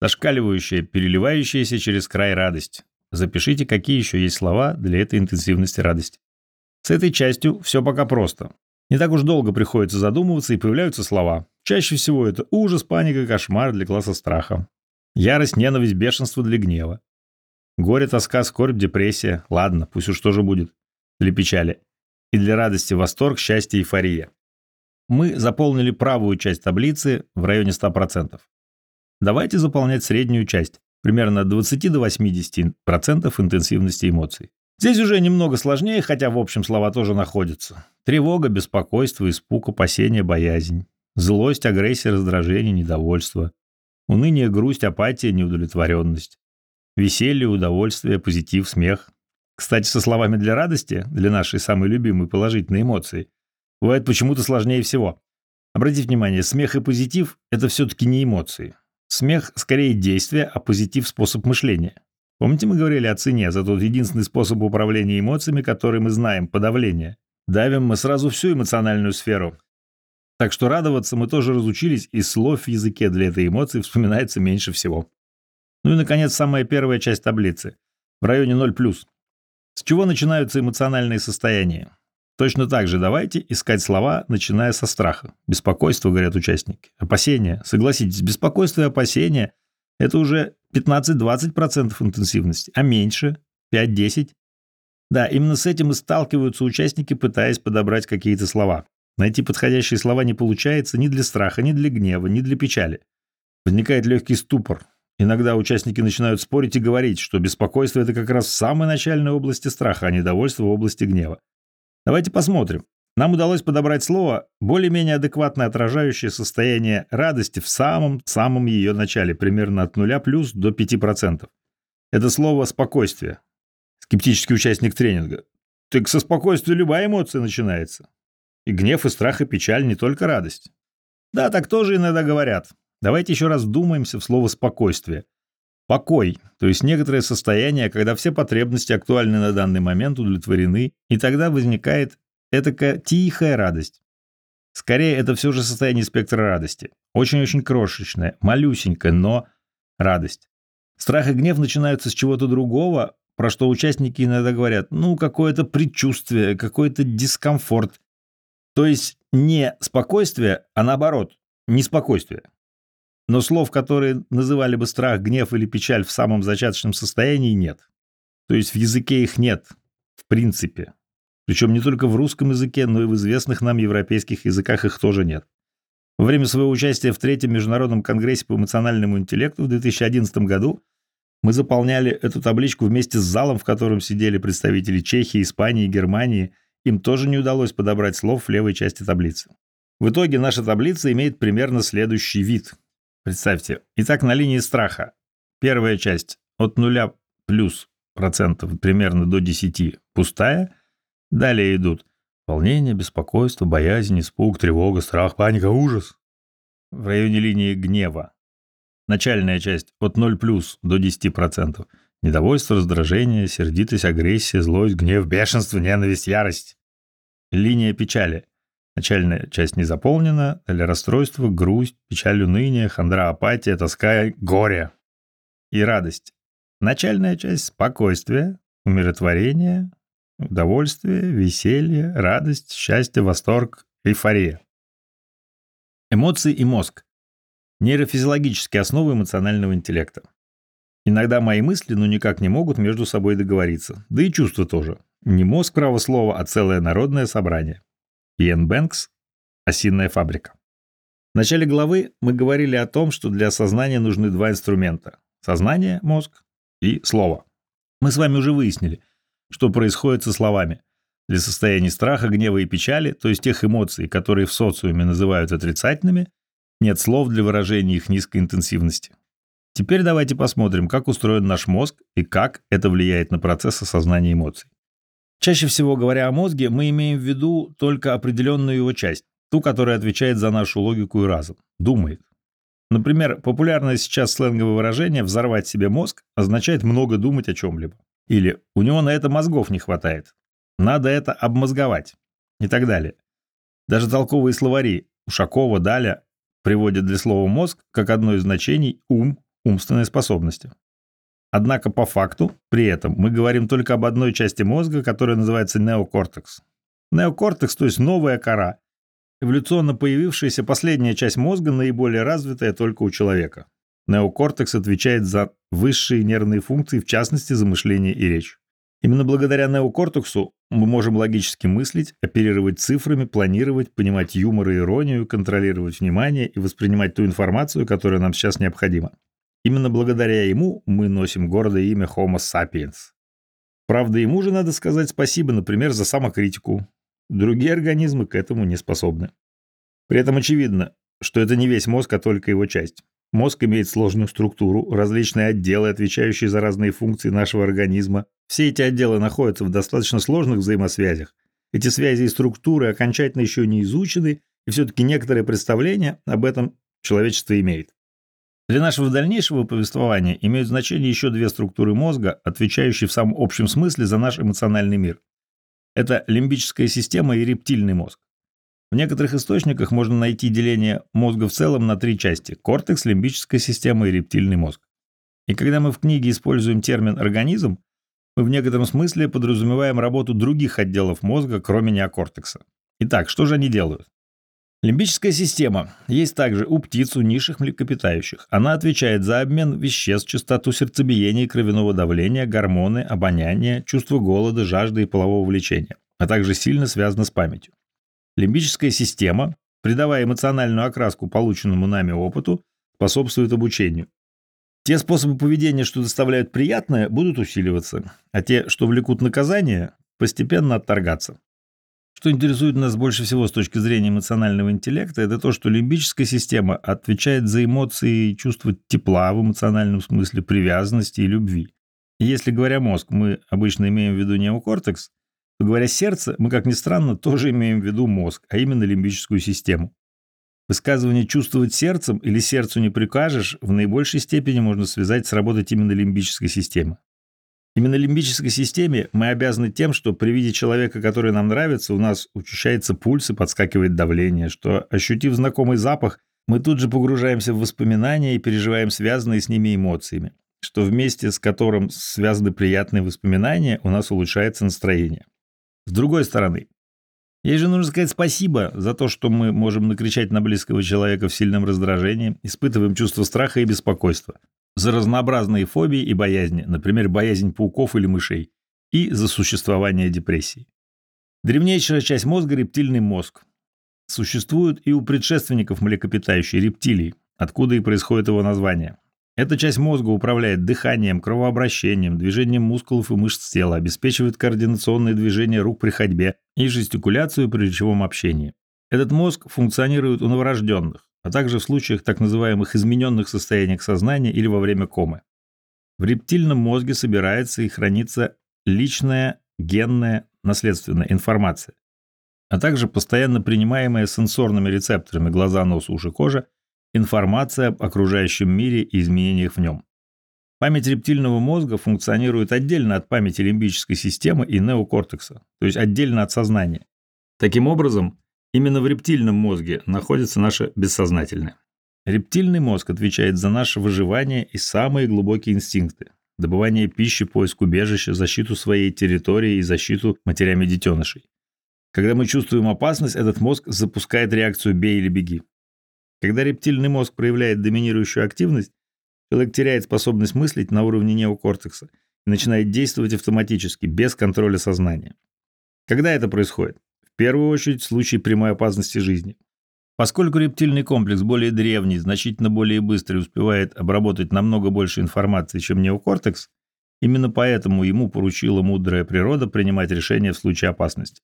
Зашкаливающая, переливающаяся через край радость. Запишите, какие еще есть слова для этой интенсивности радости. С этой частью все пока просто. Не так уж долго приходится задумываться, и появляются слова. Чаще всего это ужас, паника, кошмар для класса страха. Ярость, ненависть, бешенство для гнева. Горе, тоска, скорбь, депрессия. Ладно, пусть уж тоже будет. Для печали и для радости восторг, счастье, эйфория. Мы заполнили правую часть таблицы в районе 100%. Давайте заполнять среднюю часть, примерно от 20 до 80% интенсивности эмоций. Здесь уже немного сложнее, хотя в общем слова тоже находятся. Тревога, беспокойство, испуг, опасение, боязнь. Злость, агрессия, раздражение, недовольство. Уныние, грусть, апатия, неудовлетворенность. Веселье, удовольствие, позитив, смех, кстати, со словами для радости, для нашей самой любимой положительной эмоции, бывает почему-то сложнее всего. Обратите внимание, смех и позитив – это все-таки не эмоции. Смех – скорее действие, а позитив – способ мышления. Помните, мы говорили о цене за тот единственный способ управления эмоциями, который мы знаем – подавление. Давим мы сразу всю эмоциональную сферу. Так что радоваться мы тоже разучились, и слов в языке для этой эмоции вспоминается меньше всего. Ну и, наконец, самая первая часть таблицы. В районе 0+. С чего начинаются эмоциональные состояния? Точно так же давайте искать слова, начиная со страха. Беспокойство, говорят участники. Опасения. Согласитесь, беспокойство и опасения – это уже 15-20% интенсивности, а меньше – 5-10%. Да, именно с этим и сталкиваются участники, пытаясь подобрать какие-то слова. Найти подходящие слова не получается ни для страха, ни для гнева, ни для печали. Возникает легкий ступор, Иногда участники начинают спорить и говорить, что беспокойство – это как раз в самой начальной области страха, а недовольство в области гнева. Давайте посмотрим. Нам удалось подобрать слово, более-менее адекватно отражающее состояние радости в самом-самом ее начале, примерно от 0 плюс до 5%. Это слово «спокойствие». Скептический участник тренинга. Так со спокойствия любая эмоция начинается. И гнев, и страх, и печаль, не только радость. Да, так тоже иногда говорят. Давайте еще раз вдумаемся в слово «спокойствие». Покой, то есть некоторое состояние, когда все потребности, актуальны на данный момент, удовлетворены, и тогда возникает этакая тихая радость. Скорее, это все же состояние спектра радости. Очень-очень крошечное, малюсенькое, но радость. Страх и гнев начинаются с чего-то другого, про что участники иногда говорят, ну, какое-то предчувствие, какой-то дискомфорт. То есть не спокойствие, а наоборот, неспокойствие. Но слов, которые называли бы страх, гнев или печаль в самом зачаточном состоянии, нет. То есть в языке их нет, в принципе. Причем не только в русском языке, но и в известных нам европейских языках их тоже нет. Во время своего участия в Третьем Международном конгрессе по эмоциональному интеллекту в 2011 году мы заполняли эту табличку вместе с залом, в котором сидели представители Чехии, Испании Германии. Им тоже не удалось подобрать слов в левой части таблицы. В итоге наша таблица имеет примерно следующий вид. Представьте, итак, на линии страха. Первая часть от 0 плюс процентов примерно до 10 пустая – Далее идут волнение, беспокойство, боязнь, испуг, тревога, страх, паника, ужас. В районе линии гнева. Начальная часть от 0 плюс до 10%. Недовольство, раздражение, сердитость, агрессия, злость, гнев, бешенство, ненависть, ярость. Линия печали. Начальная часть не заполнена, далее расстройство, грусть, печаль, уныние, хандра, апатия, тоска, горе. И радость. Начальная часть – спокойствие, умиротворение, Удовольствие, веселье, радость, счастье, восторг, эйфория. Эмоции и мозг. Нейрофизиологические основы эмоционального интеллекта. Иногда мои мысли ну никак не могут между собой договориться. Да и чувства тоже. Не мозг право слова, а целое народное собрание. Иэн Бэнкс «Осинная фабрика». В начале главы мы говорили о том, что для осознания нужны два инструмента. Сознание, мозг и слово. Мы с вами уже выяснили – что происходит со словами. Для состояний страха, гнева и печали, то есть тех эмоций, которые в социуме называют отрицательными, нет слов для выражения их низкой интенсивности. Теперь давайте посмотрим, как устроен наш мозг и как это влияет на процесс осознания эмоций. Чаще всего, говоря о мозге, мы имеем в виду только определенную его часть, ту, которая отвечает за нашу логику и разум, думает. Например, популярное сейчас сленговое выражение «взорвать себе мозг» означает много думать о чем-либо. Или «у него на это мозгов не хватает». «Надо это обмозговать» и так далее. Даже толковые словари Ушакова, Даля приводят для слова «мозг» как одно из значений «ум», умственные способности. Однако по факту, при этом, мы говорим только об одной части мозга, которая называется неокортекс. Неокортекс, то есть новая кора, эволюционно появившаяся последняя часть мозга, наиболее развитая только у человека. Неокортекс отвечает за высшие нервные функции, в частности, за мышление и речь. Именно благодаря неокортексу мы можем логически мыслить, оперировать цифрами, планировать, понимать юмор и иронию, контролировать внимание и воспринимать ту информацию, которая нам сейчас необходима. Именно благодаря ему мы носим гордое имя Homo sapiens. Правда, ему же надо сказать спасибо, например, за самокритику. Другие организмы к этому не способны. При этом очевидно, что это не весь мозг, а только его часть. Мозг имеет сложную структуру, различные отделы, отвечающие за разные функции нашего организма. Все эти отделы находятся в достаточно сложных взаимосвязях. Эти связи и структуры окончательно еще не изучены, и все-таки некоторое представление об этом человечество имеет. Для нашего дальнейшего повествования имеют значение еще две структуры мозга, отвечающие в самом общем смысле за наш эмоциональный мир. Это лимбическая система и рептильный мозг. В некоторых источниках можно найти деление мозга в целом на три части – кортекс, лимбическая система и рептильный мозг. И когда мы в книге используем термин «организм», мы в некотором смысле подразумеваем работу других отделов мозга, кроме неокортекса. Итак, что же они делают? Лимбическая система есть также у птиц, у низших млекопитающих. Она отвечает за обмен веществ, частоту сердцебиения и кровяного давления, гормоны, обоняние, чувство голода, жажды и полового влечения, а также сильно связана с памятью. Лимбическая система, придавая эмоциональную окраску полученному нами опыту, способствует обучению. Те способы поведения, что доставляют приятное, будут усиливаться, а те, что влекут наказание, постепенно отторгаться. Что интересует нас больше всего с точки зрения эмоционального интеллекта, это то, что лимбическая система отвечает за эмоции и чувства тепла в эмоциональном смысле, привязанности и любви. И если, говоря мозг, мы обычно имеем в виду неокортекс, Говоря сердце, мы, как ни странно, тоже имеем в виду мозг, а именно лимбическую систему. Высказывание «чувствовать сердцем» или «сердцу не прикажешь» в наибольшей степени можно связать с работой именно лимбической системы. Именно лимбической системе мы обязаны тем, что при виде человека, который нам нравится, у нас учащается пульс и подскакивает давление, что, ощутив знакомый запах, мы тут же погружаемся в воспоминания и переживаем связанные с ними эмоциями, что вместе с которым связаны приятные воспоминания, у нас улучшается настроение. С другой стороны, Ей же нужно сказать спасибо за то, что мы можем накричать на близкого человека в сильном раздражении, испытываем чувство страха и беспокойства, за разнообразные фобии и боязни, например, боязнь пауков или мышей, и за существование депрессии. Древнейшая часть мозга – рептильный мозг. Существует и у предшественников млекопитающей рептилий, откуда и происходит его название. Эта часть мозга управляет дыханием, кровообращением, движением мускулов и мышц тела, обеспечивает координационные движения рук при ходьбе и жестикуляцию при речевом общении. Этот мозг функционирует у новорожденных, а также в случаях так называемых измененных состояниях сознания или во время комы. В рептильном мозге собирается и хранится личная, генная, наследственная информация, а также постоянно принимаемая сенсорными рецепторами глаза, нос, уши, кожа информация об окружающем мире и изменениях в нем. Память рептильного мозга функционирует отдельно от памяти лимбической системы и неокортекса, то есть отдельно от сознания. Таким образом, именно в рептильном мозге находится наше бессознательное. Рептильный мозг отвечает за наше выживание и самые глубокие инстинкты – добывание пищи, поиск убежища, защиту своей территории и защиту матерями детенышей. Когда мы чувствуем опасность, этот мозг запускает реакцию «бей или беги». Когда рептильный мозг проявляет доминирующую активность, человек теряет способность мыслить на уровне неокортекса и начинает действовать автоматически, без контроля сознания. Когда это происходит? Первую очередь в случае прямой опасности жизни. Поскольку рептильный комплекс более древний, значительно более быстро и успевает обработать намного больше информации, чем неокортекс, именно поэтому ему поручила мудрая природа принимать решения в случае опасности.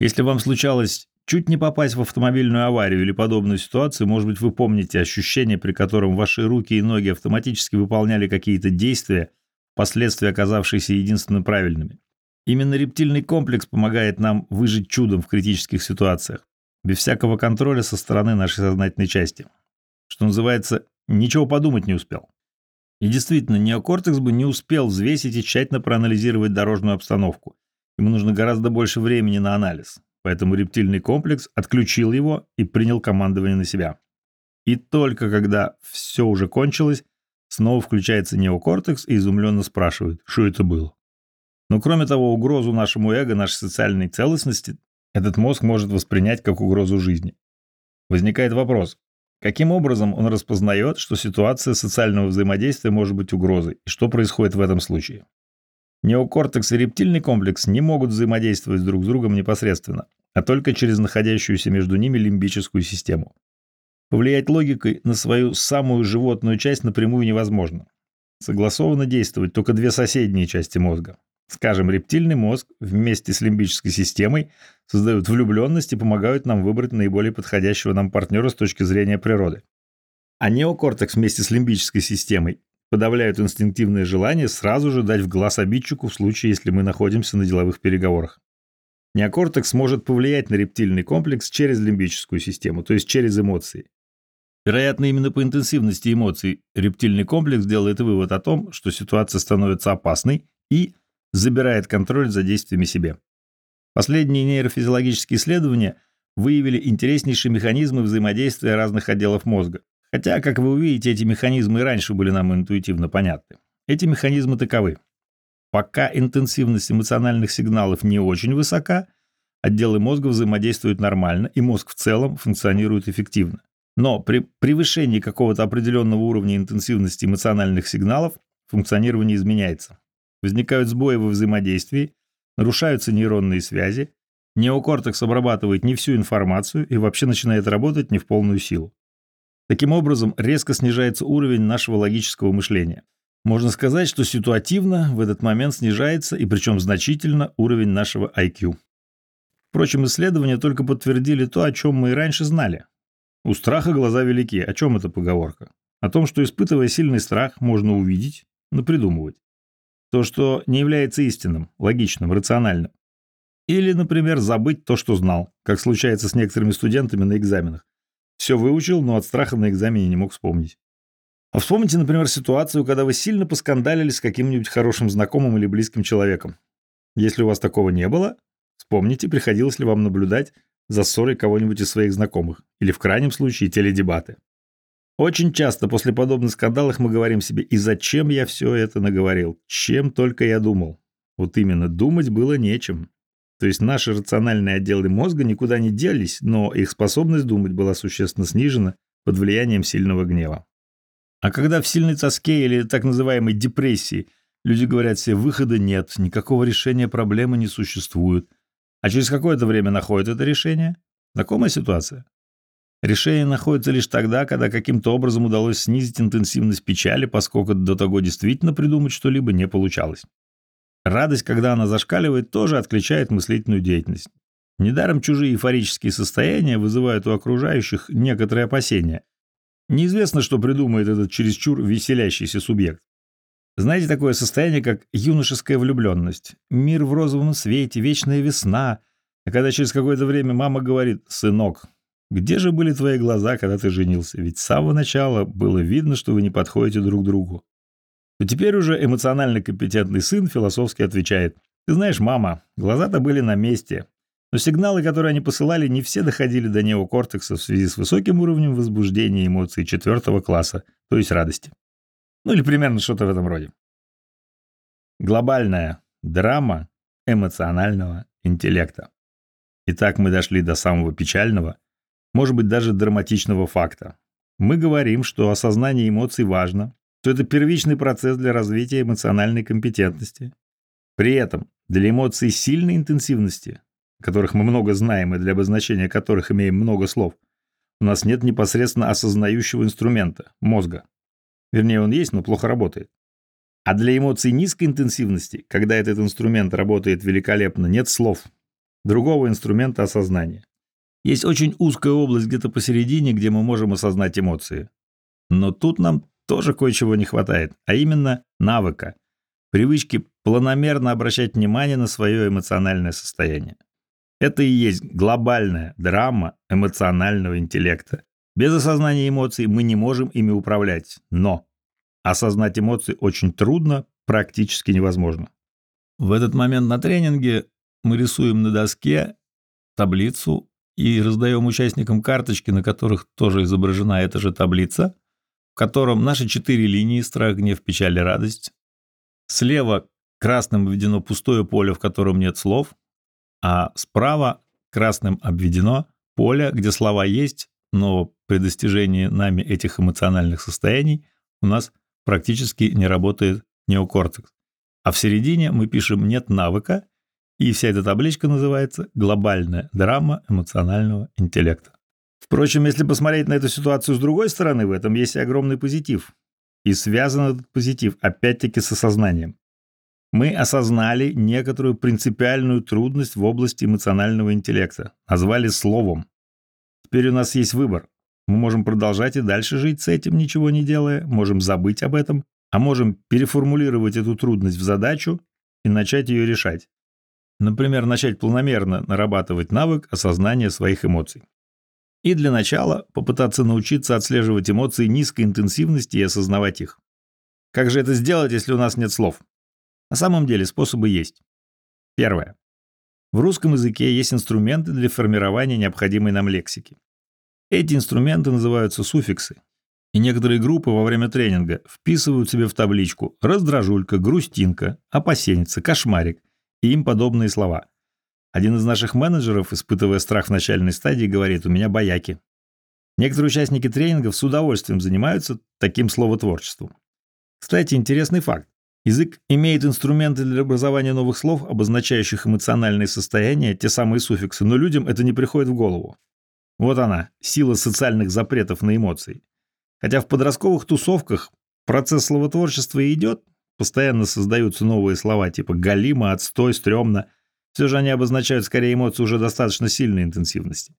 Если вам случалось Чуть не попасть в автомобильную аварию или подобную ситуацию, может быть, вы помните ощущение, при котором ваши руки и ноги автоматически выполняли какие-то действия, впоследствии оказавшиеся единственно правильными. Именно рептильный комплекс помогает нам выжить чудом в критических ситуациях, без всякого контроля со стороны нашей сознательной части. Что называется, ничего подумать не успел. И действительно, неокортекс бы не успел взвесить и тщательно проанализировать дорожную обстановку. Ему нужно гораздо больше времени на анализ. Поэтому рептильный комплекс отключил его и принял командование на себя. И только когда все уже кончилось, снова включается неокортекс и изумленно спрашивает, что это было. Но кроме того, угрозу нашему эго, нашей социальной целостности этот мозг может воспринять как угрозу жизни. Возникает вопрос, каким образом он распознает, что ситуация социального взаимодействия может быть угрозой, и что происходит в этом случае? Неокортекс и рептильный комплекс не могут взаимодействовать друг с другом непосредственно, а только через находящуюся между ними лимбическую систему. Повлиять логикой на свою самую животную часть напрямую невозможно. Согласованно действовать только две соседние части мозга. Скажем, рептильный мозг вместе с лимбической системой создают влюбленность и помогают нам выбрать наиболее подходящего нам партнера с точки зрения природы. А неокортекс вместе с лимбической системой подавляют инстинктивное желание сразу же дать в глаз обидчику в случае, если мы находимся на деловых переговорах. Неокортекс может повлиять на рептильный комплекс через лимбическую систему, то есть через эмоции. Вероятно, именно по интенсивности эмоций рептильный комплекс делает вывод о том, что ситуация становится опасной и забирает контроль за действиями себе. Последние нейрофизиологические исследования выявили интереснейшие механизмы взаимодействия разных отделов мозга, Хотя, как вы увидите, эти механизмы и раньше были нам интуитивно понятны. Эти механизмы таковы. Пока интенсивность эмоциональных сигналов не очень высока, отделы мозга взаимодействуют нормально, и мозг в целом функционирует эффективно. Но при превышении какого-то определенного уровня интенсивности эмоциональных сигналов функционирование изменяется. Возникают сбои во взаимодействии, нарушаются нейронные связи, неокортекс обрабатывает не всю информацию и вообще начинает работать не в полную силу. Таким образом, резко снижается уровень нашего логического мышления. Можно сказать, что ситуативно в этот момент снижается, и причем значительно, уровень нашего IQ. Впрочем, исследования только подтвердили то, о чем мы и раньше знали. У страха глаза велики. О чем эта поговорка? О том, что испытывая сильный страх, можно увидеть, напридумывать. То, что не является истинным, логичным, рациональным. Или, например, забыть то, что знал, как случается с некоторыми студентами на экзаменах. Все выучил, но от страха на экзамене не мог вспомнить. А вспомните, например, ситуацию, когда вы сильно поскандалили с каким-нибудь хорошим знакомым или близким человеком. Если у вас такого не было, вспомните, приходилось ли вам наблюдать за ссорой кого-нибудь из своих знакомых, или в крайнем случае теледебаты. Очень часто после подобных скандалов мы говорим себе, и зачем я все это наговорил, чем только я думал. Вот именно, думать было нечем. То есть наши рациональные отделы мозга никуда не делись, но их способность думать была существенно снижена под влиянием сильного гнева. А когда в сильной тоске или так называемой депрессии люди говорят себе «выхода нет, никакого решения проблемы не существует», а через какое-то время находят это решение, знакомая ситуация. Решение находится лишь тогда, когда каким-то образом удалось снизить интенсивность печали, поскольку до того действительно придумать что-либо не получалось. Радость, когда она зашкаливает, тоже отключает мыслительную деятельность. Недаром чужие эйфорические состояния вызывают у окружающих некоторые опасения, Неизвестно, что придумает этот чересчур веселящийся субъект. Знаете такое состояние, как юношеская влюбленность? Мир в розовом свете, вечная весна. А когда через какое-то время мама говорит «Сынок, где же были твои глаза, когда ты женился? Ведь с самого начала было видно, что вы не подходите друг другу». То теперь уже эмоционально компетентный сын философски отвечает «Ты знаешь, мама, глаза-то были на месте, но сигналы, которые они посылали, не все доходили до неокортекса в связи с высоким уровнем возбуждения эмоций четвертого класса, то есть радости. Ну или примерно что-то в этом роде. Глобальная драма эмоционального интеллекта. Итак, мы дошли до самого печального, может быть даже драматичного факта. Мы говорим, что осознание эмоций важно, что это первичный процесс для развития эмоциональной компетентности. При этом для эмоций сильной интенсивности которых мы много знаем и для обозначения которых имеем много слов, у нас нет непосредственно осознающего инструмента – мозга. Вернее, он есть, но плохо работает. А для эмоций низкой интенсивности, когда этот инструмент работает великолепно, нет слов. Другого инструмента осознания. Есть очень узкая область где-то посередине, где мы можем осознать эмоции. Но тут нам тоже кое-чего не хватает, а именно навыка, привычки планомерно обращать внимание на свое эмоциональное состояние. Это и есть глобальная драма эмоционального интеллекта. Без осознания эмоций мы не можем ими управлять, но осознать эмоции очень трудно, практически невозможно. В этот момент на тренинге мы рисуем на доске таблицу и раздаем участникам карточки, на которых тоже изображена эта же таблица, в котором наши четыре линии – страх, гнев, печаль и радость. Слева красным введено пустое поле, в котором нет слов, а справа красным обведено поле, где слова есть, но при достижении нами этих эмоциональных состояний у нас практически не работает неокортекс. А в середине мы пишем «нет навыка», и вся эта табличка называется «Глобальная драма эмоционального интеллекта». Впрочем, если посмотреть на эту ситуацию с другой стороны, в этом есть и огромный позитив. И связан этот позитив опять-таки с осознанием мы осознали некоторую принципиальную трудность в области эмоционального интеллекта, назвали словом. Теперь у нас есть выбор. Мы можем продолжать и дальше жить с этим, ничего не делая, можем забыть об этом, а можем переформулировать эту трудность в задачу и начать ее решать. Например, начать планомерно нарабатывать навык осознания своих эмоций. И для начала попытаться научиться отслеживать эмоции низкой интенсивности и осознавать их. Как же это сделать, если у нас нет слов? На самом деле способы есть. Первое. В русском языке есть инструменты для формирования необходимой нам лексики. Эти инструменты называются суффиксы. И некоторые группы во время тренинга вписывают себе в табличку раздражулька, грустинка, опасенница, кошмарик и им подобные слова. Один из наших менеджеров, испытывая страх в начальной стадии, говорит «у меня бояки». Некоторые участники тренингов с удовольствием занимаются таким словотворчеством. Кстати, интересный факт. Язык имеет инструменты для образования новых слов, обозначающих эмоциональные состояния, те самые суффиксы, но людям это не приходит в голову. Вот она, сила социальных запретов на эмоции. Хотя в подростковых тусовках процесс словотворчества идет, постоянно создаются новые слова типа «галима», «отстой», «стрёмно», все же они обозначают скорее эмоции уже достаточно сильной интенсивности.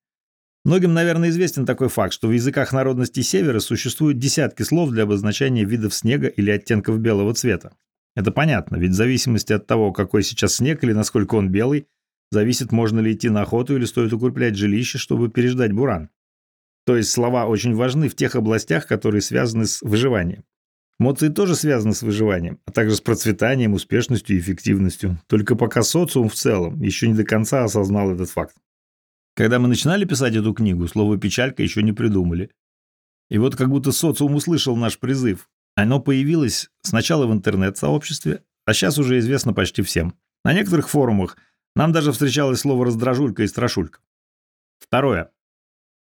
Многим, наверное, известен такой факт, что в языках народности Севера существуют десятки слов для обозначения видов снега или оттенков белого цвета. Это понятно, ведь в зависимости от того, какой сейчас снег или насколько он белый, зависит, можно ли идти на охоту или стоит укреплять жилище, чтобы переждать буран. То есть слова очень важны в тех областях, которые связаны с выживанием. Эмоции тоже связаны с выживанием, а также с процветанием, успешностью и эффективностью. Только пока социум в целом еще не до конца осознал этот факт. Когда мы начинали писать эту книгу, слово «печалька» еще не придумали. И вот как будто социум услышал наш призыв. Оно появилось сначала в интернет-сообществе, а сейчас уже известно почти всем. На некоторых форумах нам даже встречалось слово «раздражулька» и «страшулька». Второе.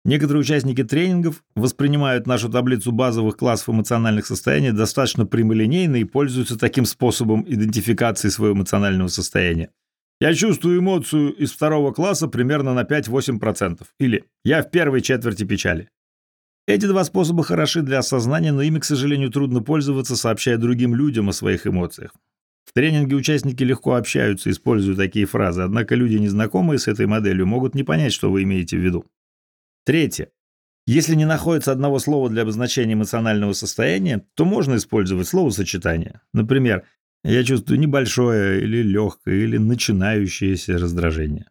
Некоторые участники тренингов воспринимают нашу таблицу базовых классов эмоциональных состояний достаточно прямолинейно и пользуются таким способом идентификации своего эмоционального состояния. Я чувствую эмоцию из второго класса примерно на 5-8%. Или я в первой четверти печали. Эти два способа хороши для осознания, но ими, к сожалению, трудно пользоваться, сообщая другим людям о своих эмоциях. В тренинге участники легко общаются, используя такие фразы, однако люди, незнакомые с этой моделью, могут не понять, что вы имеете в виду. Третье. Если не находится одного слова для обозначения эмоционального состояния, то можно использовать словосочетание. Например, «я чувствую небольшое или легкое или начинающееся раздражение».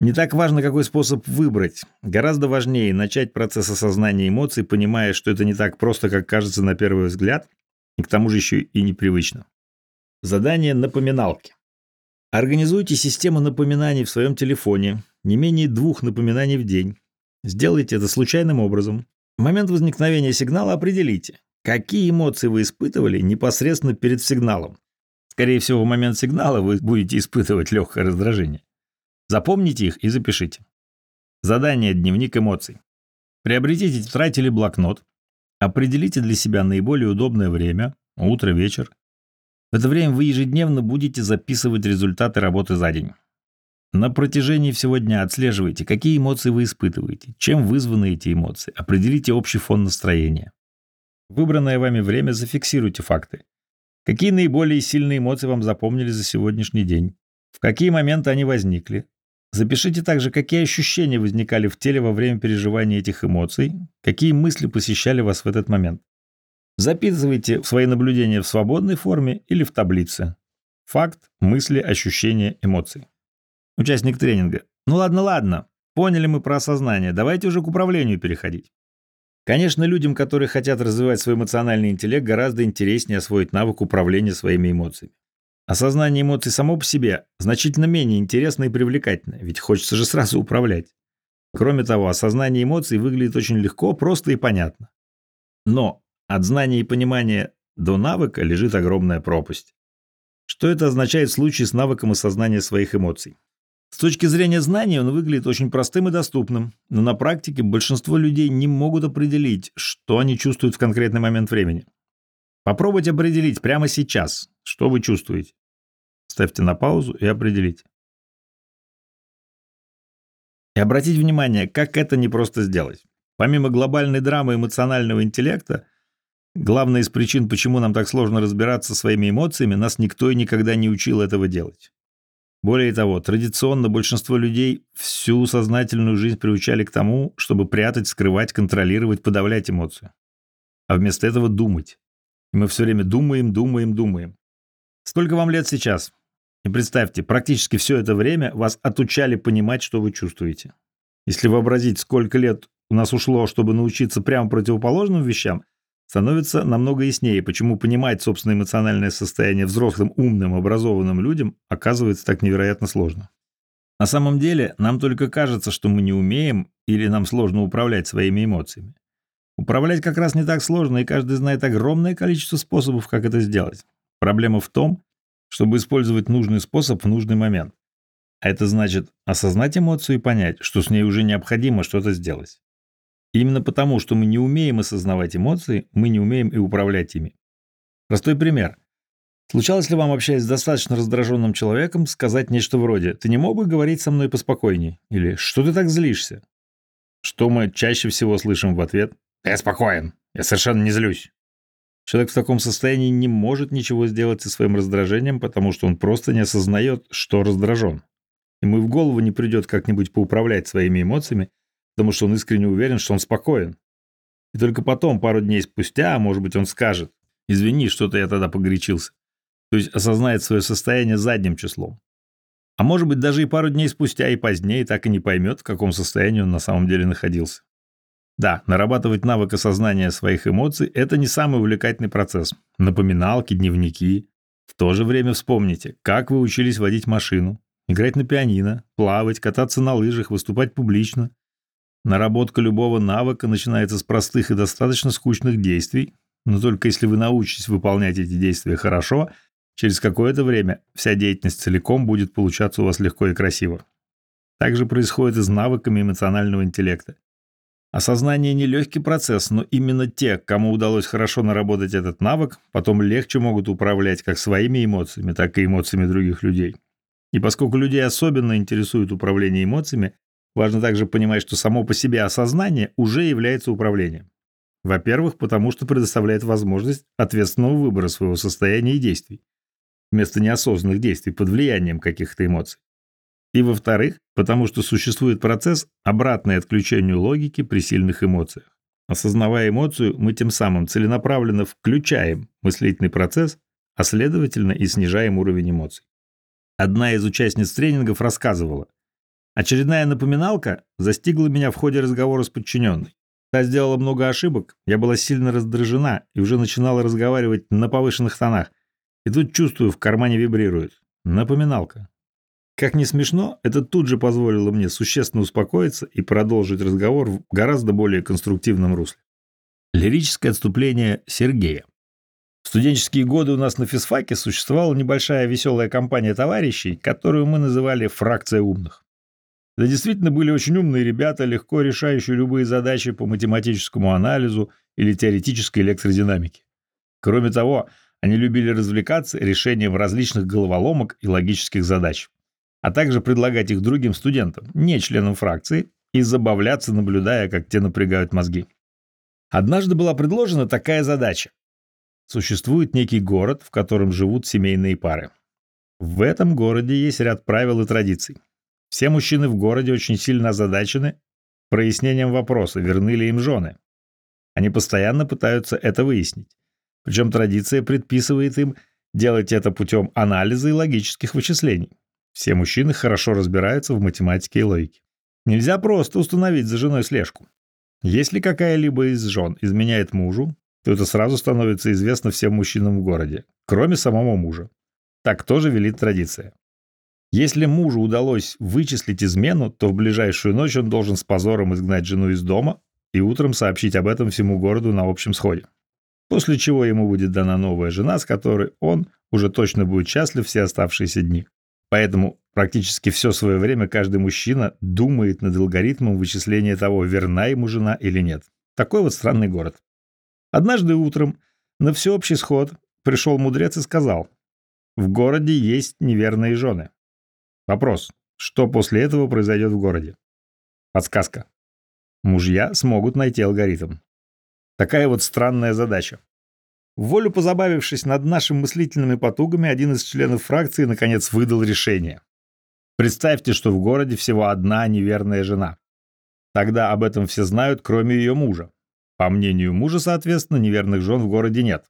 Не так важно, какой способ выбрать. Гораздо важнее начать процесс осознания эмоций, понимая, что это не так просто, как кажется на первый взгляд, и к тому же еще и непривычно. Задание напоминалки. Организуйте систему напоминаний в своем телефоне, не менее двух напоминаний в день. Сделайте это случайным образом. В момент возникновения сигнала определите, какие эмоции вы испытывали непосредственно перед сигналом. Скорее всего, в момент сигнала вы будете испытывать легкое раздражение. Запомните их и запишите. Задание «Дневник эмоций». Приобретите тетрадь или блокнот. Определите для себя наиболее удобное время – утро, вечер. В это время вы ежедневно будете записывать результаты работы за день. На протяжении всего дня отслеживайте, какие эмоции вы испытываете, чем вызваны эти эмоции, определите общий фон настроения. Выбранное вами время зафиксируйте факты. Какие наиболее сильные эмоции вам запомнили за сегодняшний день? В какие моменты они возникли? Запишите также, какие ощущения возникали в теле во время переживания этих эмоций, какие мысли посещали вас в этот момент. Записывайте свои наблюдения в свободной форме или в таблице. Факт, мысли, ощущения, эмоции. Участник тренинга. Ну ладно, ладно. Поняли мы про осознание. Давайте уже к управлению переходить. Конечно, людям, которые хотят развивать свой эмоциональный интеллект, гораздо интереснее освоить навык управления своими эмоциями. Осознание эмоций само по себе значительно менее интересно и привлекательно, ведь хочется же сразу управлять. Кроме того, осознание эмоций выглядит очень легко, просто и понятно. Но от знания и понимания до навыка лежит огромная пропасть. Что это означает в случае с навыком осознания своих эмоций? С точки зрения знаний он выглядит очень простым и доступным, но на практике большинство людей не могут определить, что они чувствуют в конкретный момент времени. Попробуйте определить прямо сейчас, что вы чувствуете. Ставьте на паузу и определите. И обратите внимание, как это непросто сделать. Помимо глобальной драмы эмоционального интеллекта, главная из причин, почему нам так сложно разбираться со своими эмоциями, нас никто и никогда не учил этого делать. Более того, традиционно большинство людей всю сознательную жизнь приучали к тому, чтобы прятать, скрывать, контролировать, подавлять эмоцию. А вместо этого думать. И мы все время думаем, думаем, думаем. Сколько вам лет сейчас? И представьте, практически все это время вас отучали понимать, что вы чувствуете. Если вообразить, сколько лет у нас ушло, чтобы научиться прямо противоположным вещам, становится намного яснее, почему понимать собственное эмоциональное состояние взрослым, умным, образованным людям оказывается так невероятно сложно. На самом деле, нам только кажется, что мы не умеем или нам сложно управлять своими эмоциями. Управлять как раз не так сложно, и каждый знает огромное количество способов, как это сделать. Проблема в том, чтобы использовать нужный способ в нужный момент. А это значит осознать эмоцию и понять, что с ней уже необходимо что-то сделать. Именно потому, что мы не умеем осознавать эмоции, мы не умеем и управлять ими. Простой пример. Случалось ли вам, общаясь с достаточно раздраженным человеком, сказать нечто вроде «ты не мог бы говорить со мной поспокойней» или «что ты так злишься?» Что мы чаще всего слышим в ответ «я спокоен, я совершенно не злюсь». Человек в таком состоянии не может ничего сделать со своим раздражением, потому что он просто не осознает, что раздражен. Ему и в голову не придет как-нибудь поуправлять своими эмоциями, потому что он искренне уверен, что он спокоен. И только потом, пару дней спустя, может быть, он скажет, извини, что-то я тогда погорячился. То есть осознает свое состояние задним числом. А может быть, даже и пару дней спустя и позднее так и не поймет, в каком состоянии он на самом деле находился. Да, нарабатывать навык осознания своих эмоций – это не самый увлекательный процесс. Напоминалки, дневники. В то же время вспомните, как вы учились водить машину, играть на пианино, плавать, кататься на лыжах, выступать публично. Наработка любого навыка начинается с простых и достаточно скучных действий, но только если вы научитесь выполнять эти действия хорошо, через какое-то время вся деятельность целиком будет получаться у вас легко и красиво. Так же происходит и с навыками эмоционального интеллекта. Осознание – нелегкий процесс, но именно те, кому удалось хорошо наработать этот навык, потом легче могут управлять как своими эмоциями, так и эмоциями других людей. И поскольку людей особенно интересует управление эмоциями, важно также понимать, что само по себе осознание уже является управлением. Во-первых, потому что предоставляет возможность ответственного выбора своего состояния и действий, вместо неосознанных действий под влиянием каких-то эмоций. И во-вторых, потому что существует процесс, обратный отключению логики при сильных эмоциях. Осознавая эмоцию, мы тем самым целенаправленно включаем мыслительный процесс, а следовательно и снижаем уровень эмоций. Одна из участниц тренингов рассказывала, очередная напоминалка застигла меня в ходе разговора с подчиненной. Та сделала много ошибок, я была сильно раздражена и уже начинала разговаривать на повышенных тонах. И тут чувствую, в кармане вибрирует. Напоминалка. Как ни смешно, это тут же позволило мне существенно успокоиться и продолжить разговор в гораздо более конструктивном русле. Лирическое отступление Сергея. В студенческие годы у нас на физфаке существовала небольшая веселая компания товарищей, которую мы называли «фракция умных». Это действительно были очень умные ребята, легко решающие любые задачи по математическому анализу или теоретической электродинамике. Кроме того, они любили развлекаться решением различных головоломок и логических задач а также предлагать их другим студентам, не членам фракции, и забавляться, наблюдая, как те напрягают мозги. Однажды была предложена такая задача. Существует некий город, в котором живут семейные пары. В этом городе есть ряд правил и традиций. Все мужчины в городе очень сильно озадачены прояснением вопроса, верны ли им жены. Они постоянно пытаются это выяснить. Причем традиция предписывает им делать это путем анализа и логических вычислений. Все мужчины хорошо разбираются в математике и логике. Нельзя просто установить за женой слежку. Если какая-либо из жен изменяет мужу, то это сразу становится известно всем мужчинам в городе, кроме самого мужа. Так тоже велит традиция. Если мужу удалось вычислить измену, то в ближайшую ночь он должен с позором изгнать жену из дома и утром сообщить об этом всему городу на общем сходе. После чего ему будет дана новая жена, с которой он уже точно будет счастлив все оставшиеся дни. Поэтому практически все свое время каждый мужчина думает над алгоритмом вычисления того, верна ему жена или нет. Такой вот странный город. Однажды утром на всеобщий сход пришел мудрец и сказал, в городе есть неверные жены. Вопрос, что после этого произойдет в городе? Подсказка. Мужья смогут найти алгоритм. Такая вот странная задача. В волю позабавившись над нашими мыслительными потугами, один из членов фракции наконец выдал решение. Представьте, что в городе всего одна неверная жена. Тогда об этом все знают, кроме ее мужа. По мнению мужа, соответственно, неверных жен в городе нет.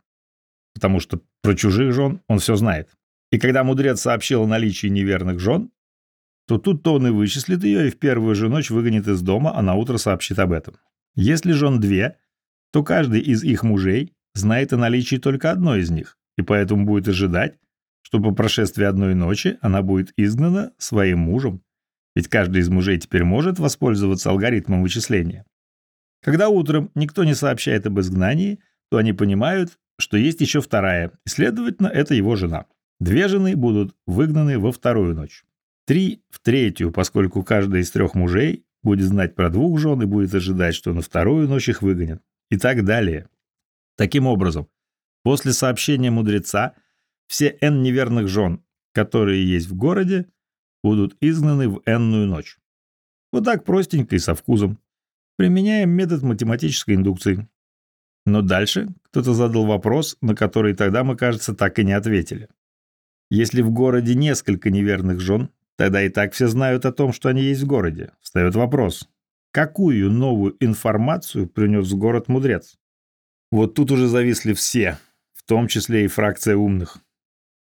Потому что про чужих жен он все знает. И когда мудрец сообщил о наличии неверных жен, то тут-то он и вычислит ее и в первую же ночь выгонит из дома, а на утро сообщит об этом. Если жен две, то каждый из их мужей знает о наличии только одной из них, и поэтому будет ожидать, что по прошествии одной ночи она будет изгнана своим мужем, ведь каждый из мужей теперь может воспользоваться алгоритмом вычисления. Когда утром никто не сообщает об изгнании, то они понимают, что есть еще вторая, и, следовательно, это его жена. Две жены будут выгнаны во вторую ночь. Три в третью, поскольку каждый из трех мужей будет знать про двух жен и будет ожидать, что на вторую ночь их выгонят. И так далее. Таким образом, после сообщения мудреца все n неверных жен, которые есть в городе, будут изгнаны в n-ную ночь. Вот так простенько и со вкусом. Применяем метод математической индукции. Но дальше кто-то задал вопрос, на который тогда мы, кажется, так и не ответили. Если в городе несколько неверных жен, тогда и так все знают о том, что они есть в городе. Встает вопрос, какую новую информацию принес в город мудрец? Вот тут уже зависли все, в том числе и фракция умных.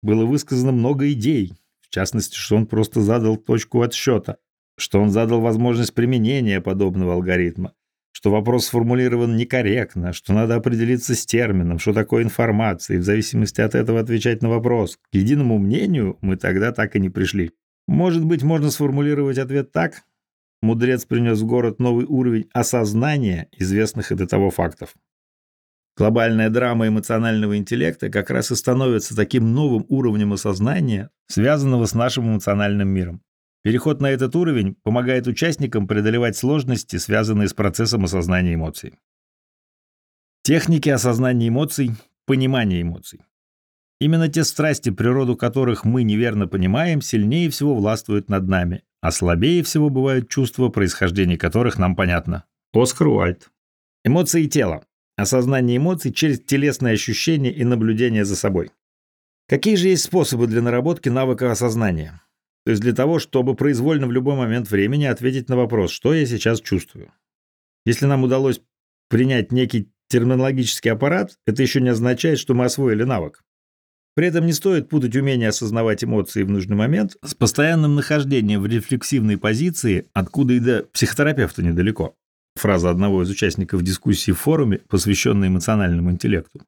Было высказано много идей, в частности, что он просто задал точку отсчета, что он задал возможность применения подобного алгоритма, что вопрос сформулирован некорректно, что надо определиться с термином, что такое информация, и в зависимости от этого отвечать на вопрос. К единому мнению мы тогда так и не пришли. Может быть, можно сформулировать ответ так? Мудрец принес в город новый уровень осознания известных и до того фактов. Глобальная драма эмоционального интеллекта как раз и становится таким новым уровнем осознания, связанного с нашим эмоциональным миром. Переход на этот уровень помогает участникам преодолевать сложности, связанные с процессом осознания эмоций. Техники осознания эмоций, понимания эмоций. Именно те страсти, природу которых мы неверно понимаем, сильнее всего властвуют над нами, а слабее всего бывают чувства, происхождение которых нам понятно. Оскар Уальд. Эмоции тела. Осознание эмоций через телесные ощущения и наблюдение за собой. Какие же есть способы для наработки навыка осознания? То есть для того, чтобы произвольно в любой момент времени ответить на вопрос, что я сейчас чувствую. Если нам удалось принять некий терминологический аппарат, это еще не означает, что мы освоили навык. При этом не стоит путать умение осознавать эмоции в нужный момент с постоянным нахождением в рефлексивной позиции, откуда и до психотерапевта недалеко. Фраза одного из участников дискуссии в форуме, посвященной эмоциональному интеллекту.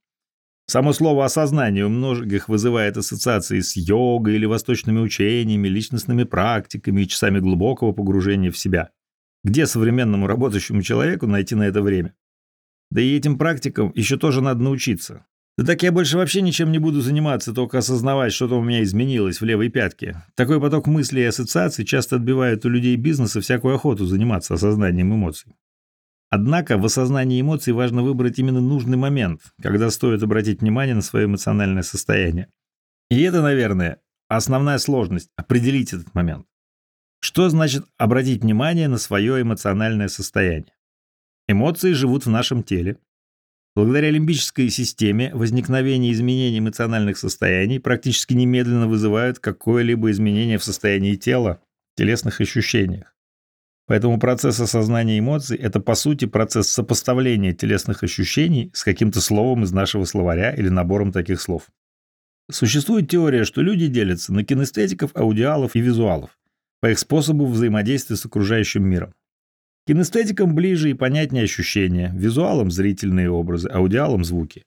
Само слово «осознание» у многих вызывает ассоциации с йогой или восточными учениями, личностными практиками и часами глубокого погружения в себя. Где современному работающему человеку найти на это время? Да и этим практикам еще тоже надо научиться. Да так я больше вообще ничем не буду заниматься, только осознавать, что-то у меня изменилось в левой пятке. Такой поток мыслей и ассоциаций часто отбивает у людей бизнеса всякую охоту заниматься осознанием эмоций. Однако в осознании эмоций важно выбрать именно нужный момент, когда стоит обратить внимание на свое эмоциональное состояние. И это, наверное, основная сложность – определить этот момент. Что значит обратить внимание на свое эмоциональное состояние? Эмоции живут в нашем теле. Благодаря лимбической системе возникновение изменений эмоциональных состояний практически немедленно вызывают какое-либо изменение в состоянии тела, телесных ощущениях. Поэтому процесс осознания эмоций – это, по сути, процесс сопоставления телесных ощущений с каким-то словом из нашего словаря или набором таких слов. Существует теория, что люди делятся на кинестетиков, аудиалов и визуалов по их способу взаимодействия с окружающим миром. Кинестетикам ближе и понятнее ощущения, визуалам – зрительные образы, аудиалам – звуки.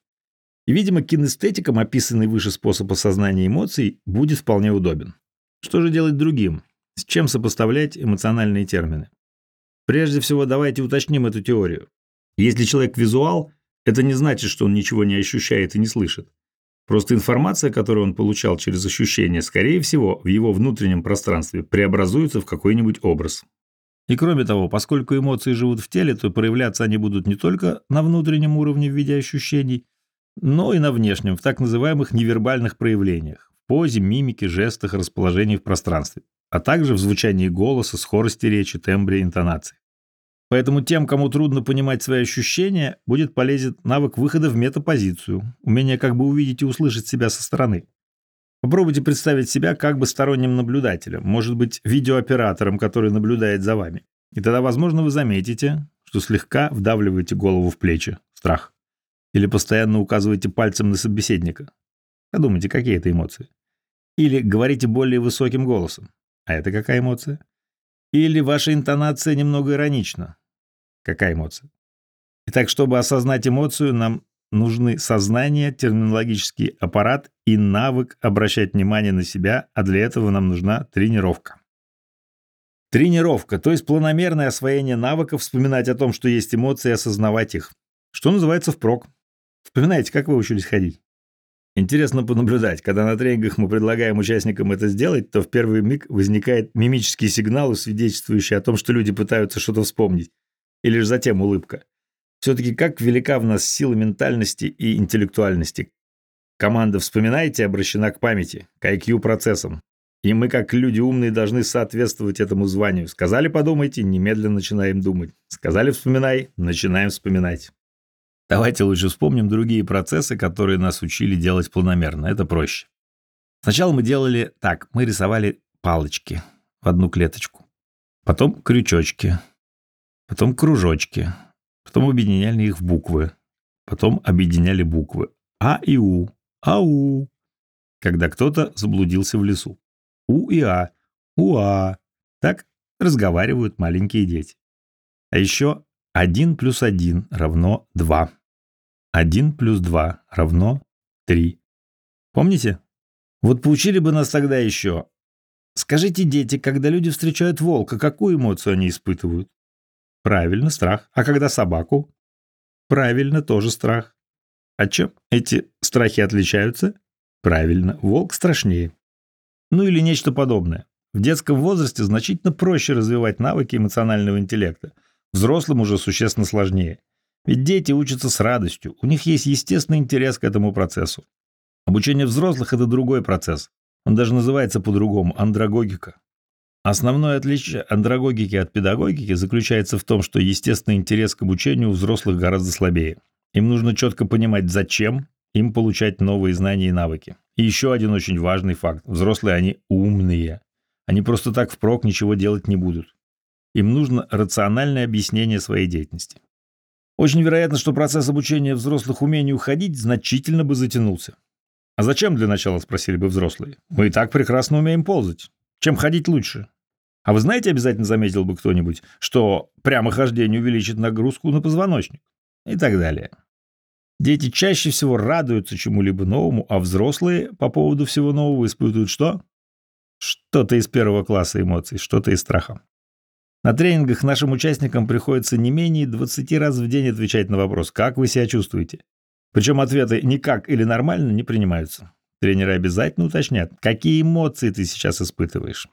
И, видимо, кинестетикам описанный выше способ осознания эмоций будет вполне удобен. Что же делать другим? С чем сопоставлять эмоциональные термины? Прежде всего, давайте уточним эту теорию. Если человек визуал, это не значит, что он ничего не ощущает и не слышит. Просто информация, которую он получал через ощущения, скорее всего, в его внутреннем пространстве преобразуется в какой-нибудь образ. И кроме того, поскольку эмоции живут в теле, то проявляться они будут не только на внутреннем уровне в виде ощущений, но и на внешнем, в так называемых невербальных проявлениях, в позе, мимике, жестах, расположении в пространстве а также в звучании голоса, скорости речи, тембре, интонации. Поэтому тем, кому трудно понимать свои ощущения, будет полезен навык выхода в метапозицию, умение как бы увидеть и услышать себя со стороны. Попробуйте представить себя как бы сторонним наблюдателем, может быть, видеооператором, который наблюдает за вами. И тогда, возможно, вы заметите, что слегка вдавливаете голову в плечи, страх. Или постоянно указываете пальцем на собеседника. Подумайте, какие это эмоции. Или говорите более высоким голосом. А это какая эмоция? Или ваша интонация немного иронична? Какая эмоция? Итак, чтобы осознать эмоцию, нам нужны сознание, терминологический аппарат и навык обращать внимание на себя, а для этого нам нужна тренировка. Тренировка, то есть планомерное освоение навыков, вспоминать о том, что есть эмоции, осознавать их. Что называется впрок. Вспоминайте, как вы учились ходить? Интересно понаблюдать. Когда на тренингах мы предлагаем участникам это сделать, то в первый миг возникает мимический сигнал, свидетельствующий о том, что люди пытаются что-то вспомнить. И лишь затем улыбка. Все-таки как велика в нас сила ментальности и интеллектуальности. Команда «Вспоминайте» обращена к памяти, к IQ-процессам. И мы, как люди умные, должны соответствовать этому званию. Сказали «подумайте», немедленно начинаем думать. Сказали «вспоминай», начинаем вспоминать. Давайте лучше вспомним другие процессы, которые нас учили делать планомерно. Это проще. Сначала мы делали так. Мы рисовали палочки в одну клеточку. Потом крючочки. Потом кружочки. Потом объединяли их в буквы. Потом объединяли буквы. А и У. Ау. Когда кто-то заблудился в лесу. У и А. Уа. Так разговаривают маленькие дети. А еще 1 плюс 1 равно 2. 1 плюс 2 равно 3. Помните? Вот поучили бы нас тогда еще. Скажите, дети, когда люди встречают волка, какую эмоцию они испытывают? Правильно, страх. А когда собаку? Правильно, тоже страх. А чем эти страхи отличаются? Правильно, волк страшнее. Ну или нечто подобное. В детском возрасте значительно проще развивать навыки эмоционального интеллекта. Взрослым уже существенно сложнее. Ведь дети учатся с радостью, у них есть естественный интерес к этому процессу. Обучение взрослых – это другой процесс. Он даже называется по-другому – андрогогика. Основное отличие андрогогики от педагогики заключается в том, что естественный интерес к обучению у взрослых гораздо слабее. Им нужно четко понимать, зачем им получать новые знания и навыки. И еще один очень важный факт. Взрослые, они умные. Они просто так впрок ничего делать не будут. Им нужно рациональное объяснение своей деятельности. Очень вероятно, что процесс обучения взрослых умению ходить значительно бы затянулся. А зачем для начала, спросили бы взрослые. Мы и так прекрасно умеем ползать. Чем ходить лучше? А вы знаете, обязательно заметил бы кто-нибудь, что прямохождение увеличит нагрузку на позвоночник? И так далее. Дети чаще всего радуются чему-либо новому, а взрослые по поводу всего нового испытывают что? Что-то из первого класса эмоций, что-то из страха. На тренингах нашим участникам приходится не менее 20 раз в день отвечать на вопрос «Как вы себя чувствуете?». Причем ответы «никак» или «нормально» не принимаются. Тренеры обязательно уточнят, какие эмоции ты сейчас испытываешь.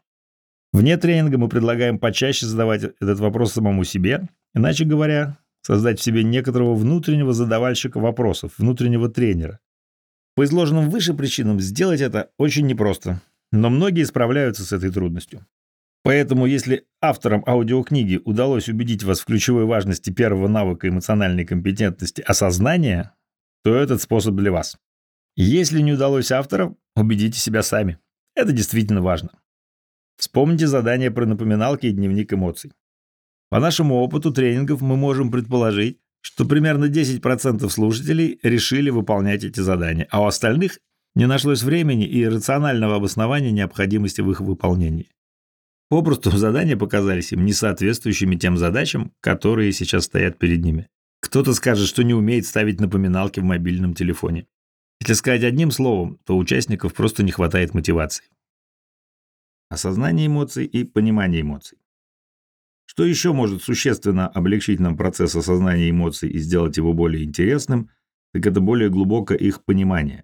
Вне тренинга мы предлагаем почаще задавать этот вопрос самому себе, иначе говоря, создать в себе некоторого внутреннего задавальщика вопросов, внутреннего тренера. По изложенным выше причинам сделать это очень непросто, но многие справляются с этой трудностью. Поэтому, если авторам аудиокниги удалось убедить вас в ключевой важности первого навыка эмоциональной компетентности осознания, то этот способ для вас. Если не удалось авторам, убедите себя сами. Это действительно важно. Вспомните задание про напоминалки и дневник эмоций. По нашему опыту тренингов мы можем предположить, что примерно 10% слушателей решили выполнять эти задания, а у остальных не нашлось времени и рационального обоснования необходимости в их выполнении. Попросту задания показались им несоответствующими тем задачам, которые сейчас стоят перед ними. Кто-то скажет, что не умеет ставить напоминалки в мобильном телефоне. Если сказать одним словом, то участников просто не хватает мотивации. Осознание эмоций и понимание эмоций. Что еще может существенно облегчить нам процесс осознания эмоций и сделать его более интересным, так это более глубокое их понимание.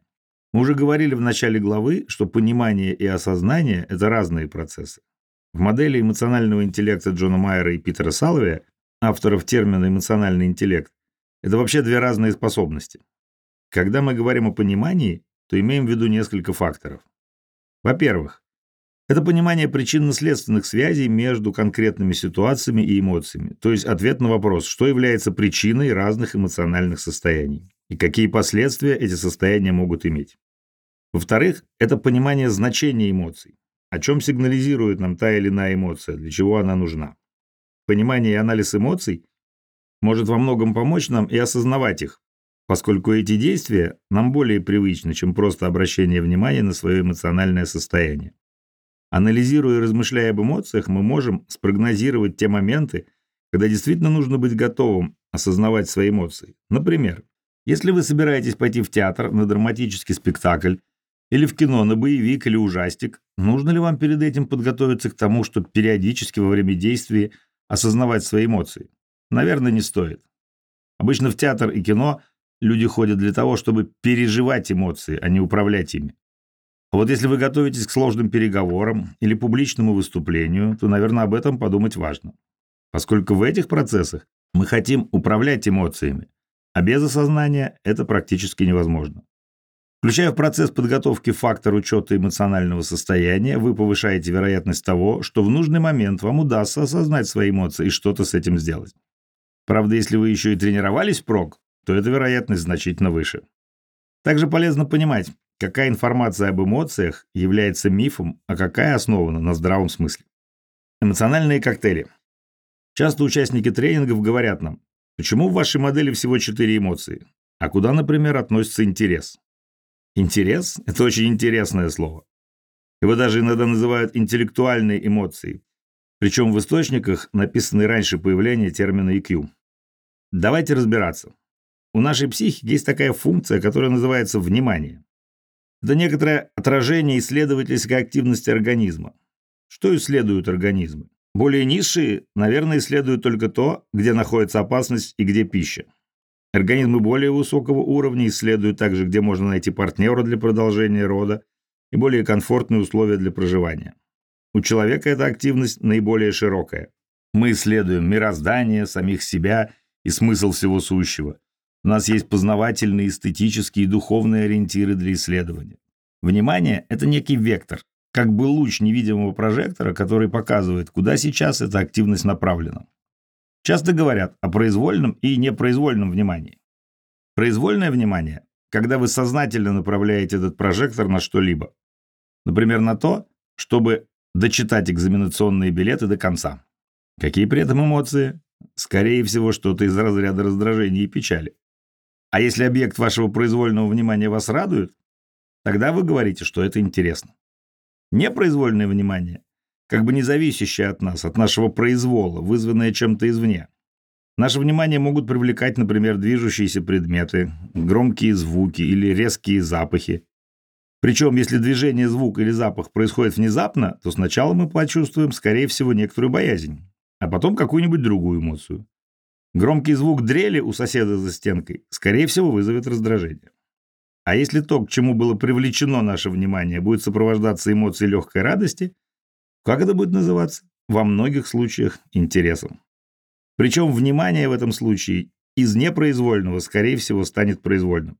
Мы уже говорили в начале главы, что понимание и осознание – это разные процессы. В модели эмоционального интеллекта Джона Майера и Питера Салвия, авторов термина «эмоциональный интеллект», это вообще две разные способности. Когда мы говорим о понимании, то имеем в виду несколько факторов. Во-первых, это понимание причинно-следственных связей между конкретными ситуациями и эмоциями, то есть ответ на вопрос, что является причиной разных эмоциональных состояний и какие последствия эти состояния могут иметь. Во-вторых, это понимание значения эмоций, о чем сигнализирует нам та или иная эмоция, для чего она нужна. Понимание и анализ эмоций может во многом помочь нам и осознавать их, поскольку эти действия нам более привычны, чем просто обращение внимания на свое эмоциональное состояние. Анализируя и размышляя об эмоциях, мы можем спрогнозировать те моменты, когда действительно нужно быть готовым осознавать свои эмоции. Например, если вы собираетесь пойти в театр на драматический спектакль или в кино на боевик или ужастик, нужно ли вам перед этим подготовиться к тому, чтобы периодически во время действия осознавать свои эмоции? Наверное, не стоит. Обычно в театр и кино люди ходят для того, чтобы переживать эмоции, а не управлять ими. А вот если вы готовитесь к сложным переговорам или публичному выступлению, то, наверное, об этом подумать важно. Поскольку в этих процессах мы хотим управлять эмоциями, а без осознания это практически невозможно. Включая в процесс подготовки фактор учета эмоционального состояния, вы повышаете вероятность того, что в нужный момент вам удастся осознать свои эмоции и что-то с этим сделать. Правда, если вы еще и тренировались прок, то эта вероятность значительно выше. Также полезно понимать, какая информация об эмоциях является мифом, а какая основана на здравом смысле. Эмоциональные коктейли. Часто участники тренингов говорят нам, почему в вашей модели всего четыре эмоции, а куда, например, относится интерес. Интерес – это очень интересное слово. Его даже иногда называют интеллектуальной эмоцией, причем в источниках написаны раньше появления термина EQ. давайте разбираться. У нашей психики есть такая функция, которая называется внимание. Это некоторое отражение исследовательской активности организма. Что исследуют организмы? Более низшие, наверное, исследуют только то, где находится опасность и где пища. Организмы более высокого уровня исследуют также, где можно найти партнера для продолжения рода и более комфортные условия для проживания. У человека эта активность наиболее широкая. Мы исследуем мироздание, самих себя и смысл всего сущего. У нас есть познавательные, эстетические и духовные ориентиры для исследования. Внимание – это некий вектор, как бы луч невидимого прожектора, который показывает, куда сейчас эта активность направлена. Часто говорят о произвольном и непроизвольном внимании. Произвольное внимание – когда вы сознательно направляете этот прожектор на что-либо. Например, на то, чтобы дочитать экзаменационные билеты до конца. Какие при этом эмоции? Скорее всего, что-то из разряда раздражения и печали. А если объект вашего произвольного внимания вас радует, тогда вы говорите, что это интересно. Непроизвольное внимание, как бы не зависящее от нас, от нашего произвола, вызванное чем-то извне. Наше внимание могут привлекать, например, движущиеся предметы, громкие звуки или резкие запахи. Причем, если движение, звук или запах происходит внезапно, то сначала мы почувствуем, скорее всего, некоторую боязнь, а потом какую-нибудь другую эмоцию. Громкий звук дрели у соседа за стенкой, скорее всего, вызовет раздражение. А если то, к чему было привлечено наше внимание, будет сопровождаться эмоцией легкой радости, как это будет называться? Во многих случаях интересом. Причем внимание в этом случае из непроизвольного, скорее всего, станет произвольным.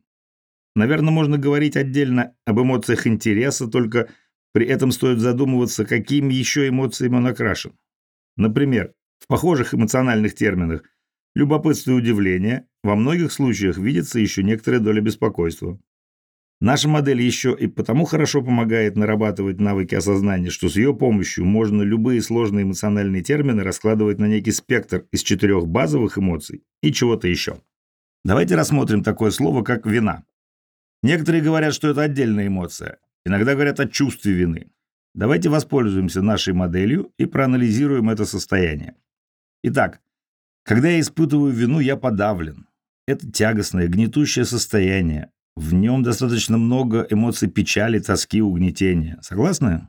Наверное, можно говорить отдельно об эмоциях интереса, только при этом стоит задумываться, какими еще эмоциями он окрашен. Например, в похожих эмоциональных терминах любопытство и удивление, во многих случаях видится еще некоторая доля беспокойства. Наша модель еще и потому хорошо помогает нарабатывать навыки осознания, что с ее помощью можно любые сложные эмоциональные термины раскладывать на некий спектр из четырех базовых эмоций и чего-то еще. Давайте рассмотрим такое слово, как вина. Некоторые говорят, что это отдельная эмоция. Иногда говорят о чувстве вины. Давайте воспользуемся нашей моделью и проанализируем это состояние. Итак, когда я испытываю вину, я подавлен. Это тягостное, гнетущее состояние. В нем достаточно много эмоций печали, тоски, угнетения. Согласны?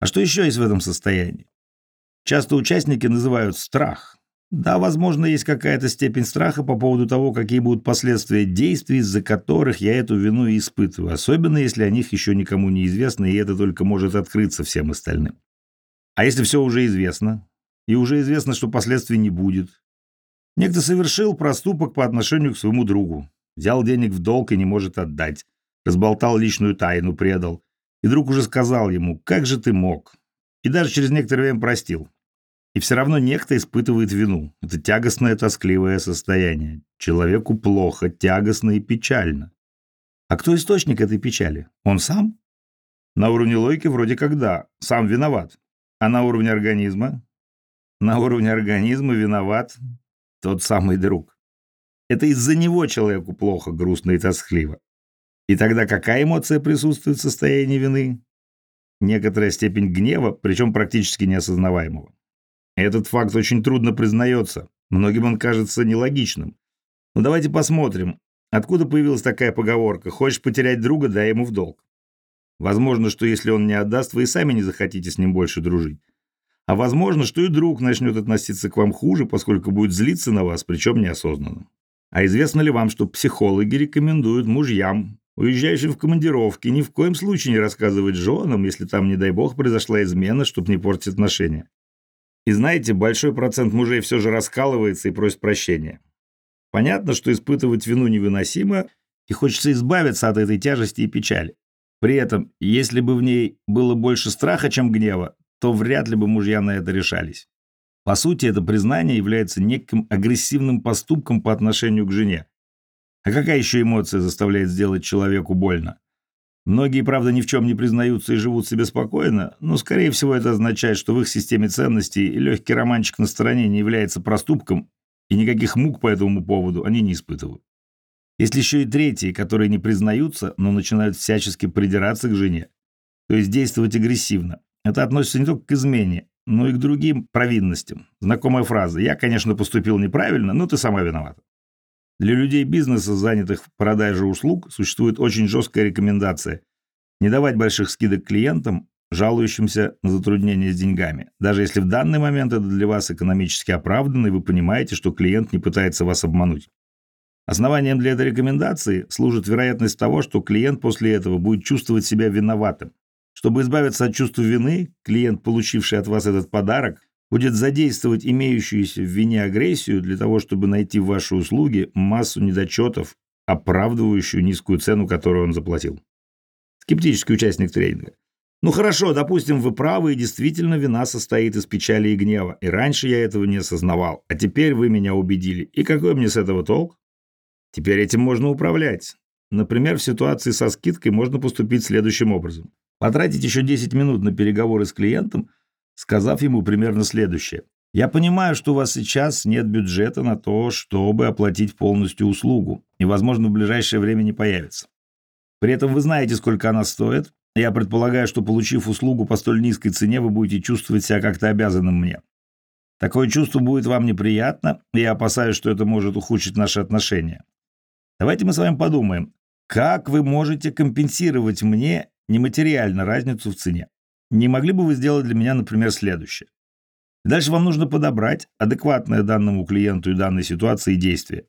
А что еще есть в этом состоянии? Часто участники называют страх. Да, возможно, есть какая-то степень страха по поводу того, какие будут последствия действий, из-за которых я эту вину и испытываю, особенно если о них еще никому не известно, и это только может открыться всем остальным. А если все уже известно, и уже известно, что последствий не будет, Некто совершил проступок по отношению к своему другу. Взял денег в долг и не может отдать. Разболтал личную тайну, предал. И друг уже сказал ему, как же ты мог? И даже через некоторое время простил. И все равно некто испытывает вину. Это тягостное, тоскливое состояние. Человеку плохо, тягостно и печально. А кто источник этой печали? Он сам? На уровне логики вроде как да, сам виноват. А на уровне организма? На уровне организма виноват тот самый друг. Это из-за него человеку плохо, грустно и тоскливо. И тогда какая эмоция присутствует в состоянии вины? Некоторая степень гнева, причем практически неосознаваемого. Этот факт очень трудно признается, многим он кажется нелогичным. Но давайте посмотрим, откуда появилась такая поговорка «хочешь потерять друга, дай ему в долг». Возможно, что если он не отдаст, вы и сами не захотите с ним больше дружить. А возможно, что и друг начнет относиться к вам хуже, поскольку будет злиться на вас, причем неосознанно. А известно ли вам, что психологи рекомендуют мужьям, уезжающим в командировки, ни в коем случае не рассказывать женам, если там, не дай бог, произошла измена, чтобы не портить отношения? И знаете, большой процент мужей все же раскалывается и просит прощения. Понятно, что испытывать вину невыносимо, и хочется избавиться от этой тяжести и печали. При этом, если бы в ней было больше страха, чем гнева, то вряд ли бы мужья на это решались. По сути, это признание является неким агрессивным поступком по отношению к жене. А какая еще эмоция заставляет сделать человеку больно? Многие, правда, ни в чем не признаются и живут себе спокойно, но, скорее всего, это означает, что в их системе ценностей легкий романчик на стороне не является проступком, и никаких мук по этому поводу они не испытывают. Есть еще и третьи, которые не признаются, но начинают всячески придираться к жене, то есть действовать агрессивно. Это относится не только к измене, но и к другим провинностям. Знакомая фраза «Я, конечно, поступил неправильно, но ты сама виновата». Для людей бизнеса, занятых в продаже услуг, существует очень жесткая рекомендация не давать больших скидок клиентам, жалующимся на затруднения с деньгами, даже если в данный момент это для вас экономически оправданно, и вы понимаете, что клиент не пытается вас обмануть. Основанием для этой рекомендации служит вероятность того, что клиент после этого будет чувствовать себя виноватым. Чтобы избавиться от чувства вины, клиент, получивший от вас этот подарок, будет задействовать имеющуюся в вине агрессию для того, чтобы найти в ваши услуги массу недочетов, оправдывающую низкую цену, которую он заплатил. Скептический участник тренинга. Ну хорошо, допустим, вы правы, и действительно вина состоит из печали и гнева. И раньше я этого не осознавал, а теперь вы меня убедили. И какой мне с этого толк? Теперь этим можно управлять. Например, в ситуации со скидкой можно поступить следующим образом. Потратить еще 10 минут на переговоры с клиентом, сказав ему примерно следующее. Я понимаю, что у вас сейчас нет бюджета на то, чтобы оплатить полностью услугу, и, возможно, в ближайшее время не появится. При этом вы знаете, сколько она стоит. Я предполагаю, что, получив услугу по столь низкой цене, вы будете чувствовать себя как-то обязанным мне. Такое чувство будет вам неприятно, и я опасаюсь, что это может ухудшить наши отношения. Давайте мы с вами подумаем, как вы можете компенсировать мне нематериально разницу в цене. Не могли бы вы сделать для меня, например, следующее? Дальше вам нужно подобрать адекватное данному клиенту и данной ситуации действие.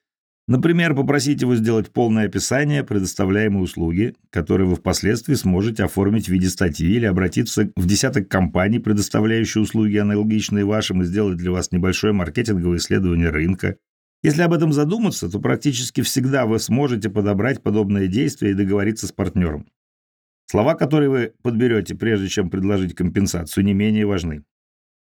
Например, попросить его сделать полное описание предоставляемой услуги, которые вы впоследствии сможете оформить в виде статьи или обратиться в десяток компаний, предоставляющих услуги, аналогичные вашим, и сделать для вас небольшое маркетинговое исследование рынка. Если об этом задуматься, то практически всегда вы сможете подобрать подобное действие и договориться с партнером. Слова, которые вы подберете, прежде чем предложить компенсацию, не менее важны.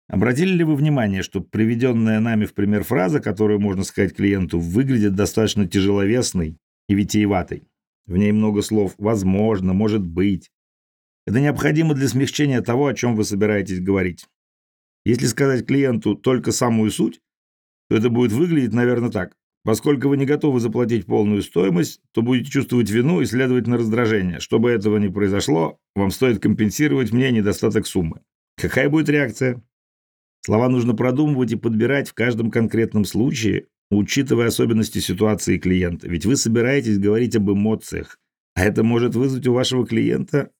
Обратили ли вы внимание, что приведенная нами в пример фраза, которую можно сказать клиенту, выглядит достаточно тяжеловесной и витиеватой? В ней много слов «возможно», «может быть». Это необходимо для смягчения того, о чем вы собираетесь говорить. Если сказать клиенту только самую суть, то это будет выглядеть, наверное, так. Поскольку вы не готовы заплатить полную стоимость, то будете чувствовать вину и, следовательно, раздражение. Чтобы этого не произошло, вам стоит компенсировать мне недостаток суммы. Какая будет реакция? Слова нужно продумывать и подбирать в каждом конкретном случае, учитывая особенности ситуации клиента. Ведь вы собираетесь говорить об эмоциях, а это может вызвать у вашего клиента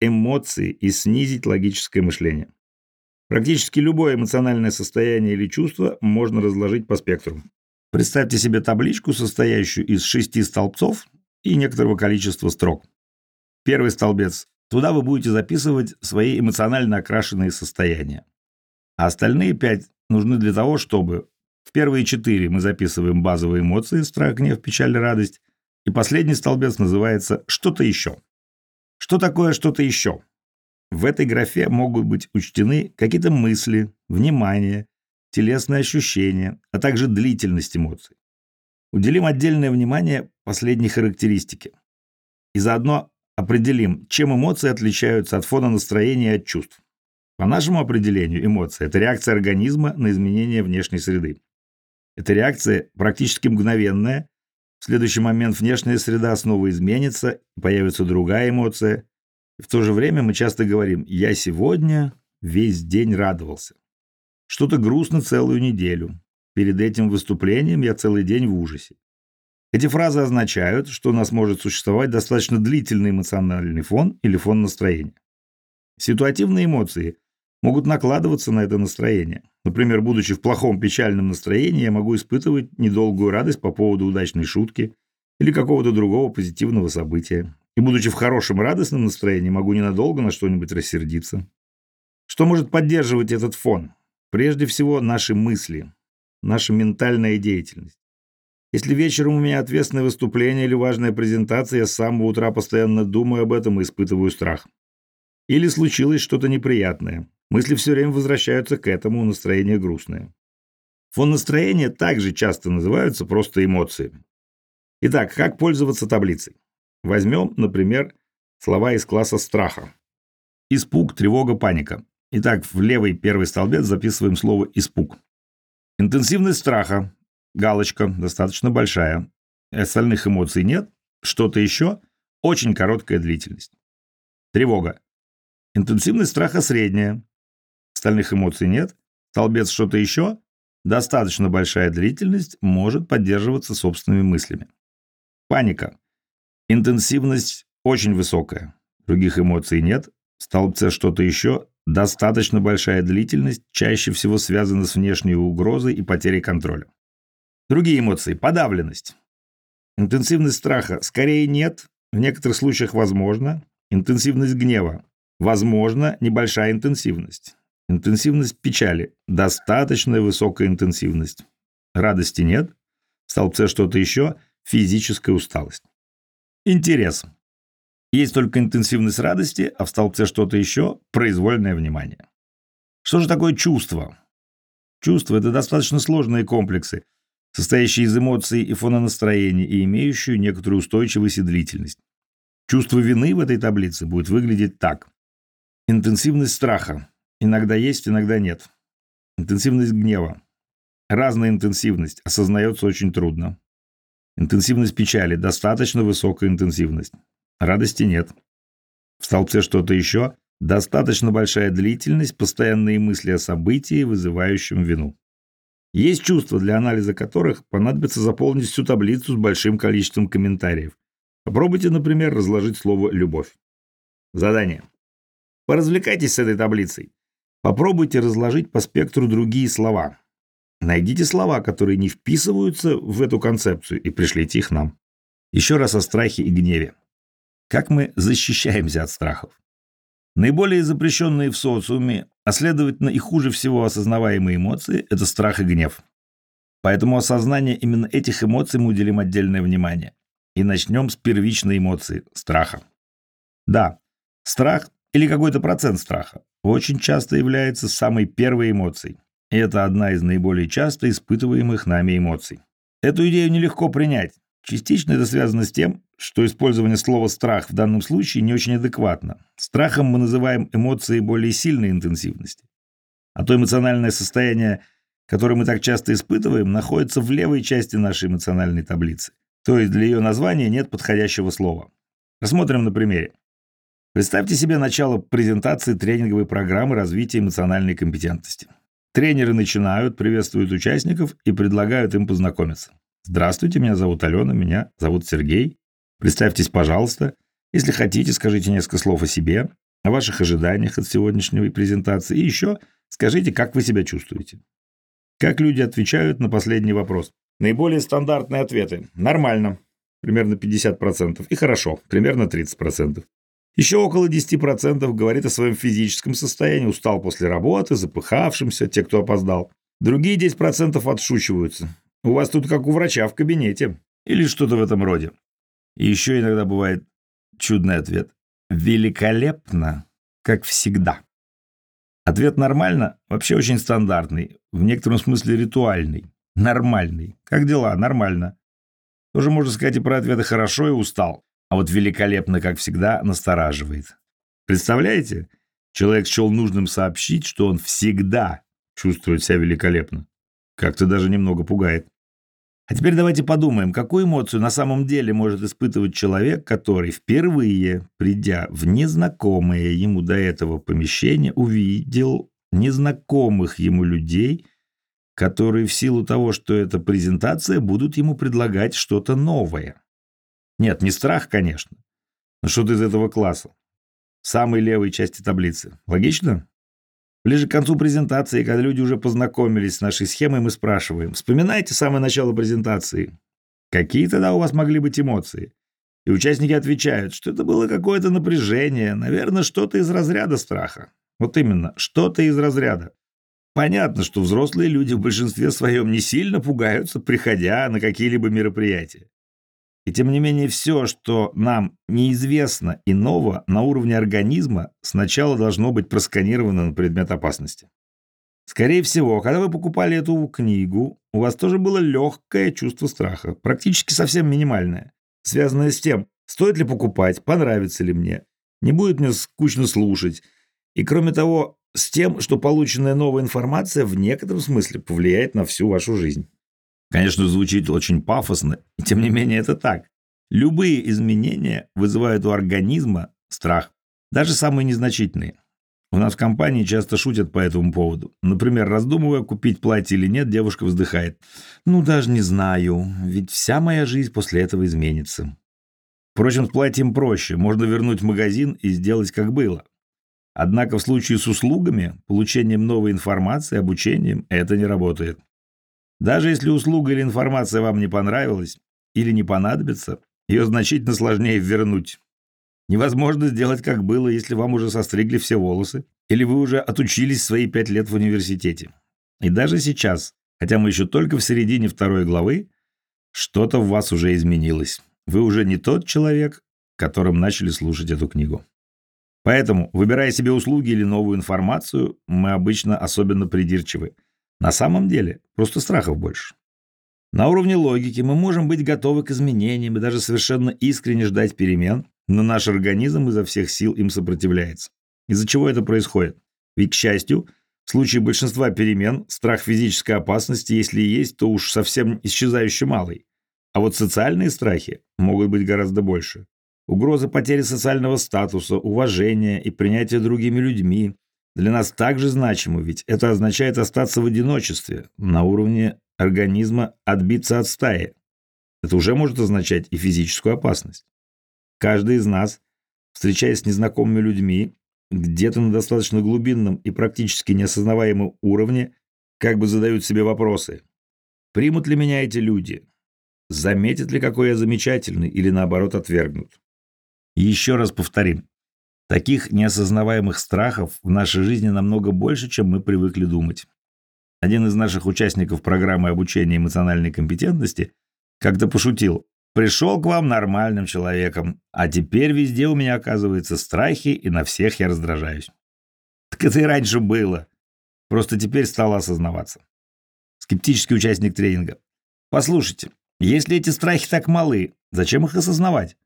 эмоции и снизить логическое мышление. Практически любое эмоциональное состояние или чувство можно разложить по спектру. Представьте себе табличку, состоящую из шести столбцов и некоторого количества строк. Первый столбец. Туда вы будете записывать свои эмоционально окрашенные состояния. А остальные пять нужны для того, чтобы в первые четыре мы записываем базовые эмоции – страх, гнев, печаль, радость. И последний столбец называется «что-то еще». Что такое «что-то еще»? В этой графе могут быть учтены какие-то мысли, внимание, телесные ощущения, а также длительность эмоций. Уделим отдельное внимание последней характеристике. И заодно определим, чем эмоции отличаются от фона настроения и от чувств. По нашему определению, эмоция – это реакция организма на изменение внешней среды. Эта реакция практически мгновенная. В следующий момент внешняя среда снова изменится, появится другая эмоция. И в то же время мы часто говорим «я сегодня весь день радовался». Что-то грустно целую неделю. Перед этим выступлением я целый день в ужасе. Эти фразы означают, что у нас может существовать достаточно длительный эмоциональный фон или фон настроения. Ситуативные эмоции могут накладываться на это настроение. Например, будучи в плохом печальном настроении, я могу испытывать недолгую радость по поводу удачной шутки или какого-то другого позитивного события. И будучи в хорошем радостном настроении, могу ненадолго на что-нибудь рассердиться. Что может поддерживать этот фон? Прежде всего, наши мысли, наша ментальная деятельность. Если вечером у меня ответственное выступление или важная презентация, я с самого утра постоянно думаю об этом и испытываю страх. Или случилось что-то неприятное. Мысли все время возвращаются к этому, настроение грустное. Фон настроения также часто называются просто эмоциями. Итак, как пользоваться таблицей? Возьмем, например, слова из класса страха. Испуг, тревога, паника. Итак, в левый первый столбец записываем слово «испуг». Интенсивность страха. Галочка достаточно большая. Остальных эмоций нет. Что-то еще. Очень короткая длительность. Тревога. Интенсивность страха средняя. остальных эмоций нет, столбец что-то еще, достаточно большая длительность может поддерживаться собственными мыслями. Паника. Интенсивность очень высокая. Других эмоций нет. В столбце что-то еще. Достаточно большая длительность, чаще всего связана с внешней угрозой и потерей контроля. Другие эмоции. Подавленность. Интенсивность страха скорее нет, в некоторых случаях возможно. Интенсивность гнева. Возможно, небольшая интенсивность. Интенсивность печали. Достаточная высокая интенсивность. Радости нет. В столбце что-то еще. Физическая усталость. Интерес. Есть только интенсивность радости, а в столбце что-то еще – произвольное внимание. Что же такое чувство? Чувства – это достаточно сложные комплексы, состоящие из эмоций и фона настроения и имеющие некоторую устойчивость и длительность. Чувство вины в этой таблице будет выглядеть так. Интенсивность страха. Иногда есть, иногда нет. Интенсивность гнева. Разная интенсивность, осознается очень трудно. Интенсивность печали – достаточно высокая интенсивность. Радости нет. В столбце что-то еще. Достаточно большая длительность, постоянные мысли о событии, вызывающем вину. Есть чувства, для анализа которых понадобится заполнить всю таблицу с большим количеством комментариев. Попробуйте, например, разложить слово «любовь». Задание. Поразвлекайтесь с этой таблицей. Попробуйте разложить по спектру другие слова. Найдите слова, которые не вписываются в эту концепцию, и пришлите их нам. Еще раз о страхе и гневе. Как мы защищаемся от страхов? Наиболее запрещенные в социуме, а следовательно и хуже всего осознаваемые эмоции – это страх и гнев. Поэтому осознание именно этих эмоций мы уделим отдельное внимание. И начнем с первичной эмоции – страха. Да, страх или какой-то процент страха очень часто является самой первой эмоцией. И это одна из наиболее часто испытываемых нами эмоций. Эту идею нелегко принять, Частично это связано с тем, что использование слова «страх» в данном случае не очень адекватно. Страхом мы называем эмоции более сильной интенсивности. А то эмоциональное состояние, которое мы так часто испытываем, находится в левой части нашей эмоциональной таблицы. То есть для ее названия нет подходящего слова. Рассмотрим на примере. Представьте себе начало презентации тренинговой программы развития эмоциональной компетентности. Тренеры начинают, приветствуют участников и предлагают им познакомиться. Здравствуйте, меня зовут Алена, меня зовут Сергей. Представьтесь, пожалуйста. Если хотите, скажите несколько слов о себе, о ваших ожиданиях от сегодняшней презентации и еще скажите, как вы себя чувствуете. Как люди отвечают на последний вопрос? Наиболее стандартные ответы. Нормально. Примерно 50%. И хорошо. Примерно 30%. Еще около 10% говорит о своем физическом состоянии, устал после работы, запыхавшимся, те, кто опоздал. Другие 10% отшучиваются. У вас тут как у врача в кабинете. Или что-то в этом роде. И еще иногда бывает чудный ответ. Великолепно, как всегда. Ответ «нормально» вообще очень стандартный, в некотором смысле ритуальный. Нормальный. Как дела? Нормально. Тоже можно сказать и про ответы «хорошо» и «устал». А вот «великолепно, как всегда» настораживает. Представляете? Человек счел нужным сообщить, что он всегда чувствует себя великолепно. Как-то даже немного пугает. А теперь давайте подумаем, какую эмоцию на самом деле может испытывать человек, который впервые, придя в незнакомое ему до этого помещение, увидел незнакомых ему людей, которые в силу того, что это презентация, будут ему предлагать что-то новое. Нет, не страх, конечно, но что-то из этого класса. В самой левой части таблицы. Логично? Ближе к концу презентации, когда люди уже познакомились с нашей схемой, мы спрашиваем, вспоминаете самое начало презентации? Какие тогда у вас могли быть эмоции? И участники отвечают, что это было какое-то напряжение, наверное, что-то из разряда страха. Вот именно, что-то из разряда. Понятно, что взрослые люди в большинстве своем не сильно пугаются, приходя на какие-либо мероприятия. И тем не менее все, что нам неизвестно и ново на уровне организма, сначала должно быть просканировано на предмет опасности. Скорее всего, когда вы покупали эту книгу, у вас тоже было легкое чувство страха, практически совсем минимальное, связанное с тем, стоит ли покупать, понравится ли мне, не будет мне скучно слушать. И кроме того, с тем, что полученная новая информация в некотором смысле повлияет на всю вашу жизнь. Конечно, звучит очень пафосно, и тем не менее это так. Любые изменения вызывают у организма страх, даже самые незначительные. У нас в компании часто шутят по этому поводу. Например, раздумывая, купить платье или нет, девушка вздыхает. «Ну, даже не знаю, ведь вся моя жизнь после этого изменится». Впрочем, с платьем проще. Можно вернуть в магазин и сделать как было. Однако в случае с услугами, получением новой информации, обучением, это не работает. Даже если услуга или информация вам не понравилась или не понадобится, ее значительно сложнее вернуть. Невозможно сделать, как было, если вам уже состригли все волосы, или вы уже отучились свои пять лет в университете. И даже сейчас, хотя мы еще только в середине второй главы, что-то в вас уже изменилось. Вы уже не тот человек, которым начали слушать эту книгу. Поэтому, выбирая себе услуги или новую информацию, мы обычно особенно придирчивы. На самом деле, просто страхов больше. На уровне логики мы можем быть готовы к изменениям и даже совершенно искренне ждать перемен, но наш организм изо всех сил им сопротивляется. Из-за чего это происходит? Ведь, к счастью, в случае большинства перемен страх физической опасности, если и есть, то уж совсем исчезающе малый. А вот социальные страхи могут быть гораздо больше. Угроза потери социального статуса, уважения и принятия другими людьми для нас также значимы, ведь это означает остаться в одиночестве, на уровне организма отбиться от стаи. Это уже может означать и физическую опасность. Каждый из нас, встречаясь с незнакомыми людьми, где-то на достаточно глубинном и практически неосознаваемом уровне, как бы задают себе вопросы. Примут ли меня эти люди? Заметят ли, какой я замечательный, или наоборот отвергнут? Еще раз повторим. Таких неосознаваемых страхов в нашей жизни намного больше, чем мы привыкли думать. Один из наших участников программы обучения эмоциональной компетентности как-то пошутил. Пришел к вам нормальным человеком, а теперь везде у меня оказываются страхи, и на всех я раздражаюсь. Так это и раньше было. Просто теперь стало осознаваться. Скептический участник тренинга. Послушайте, если эти страхи так малы, зачем их осознавать?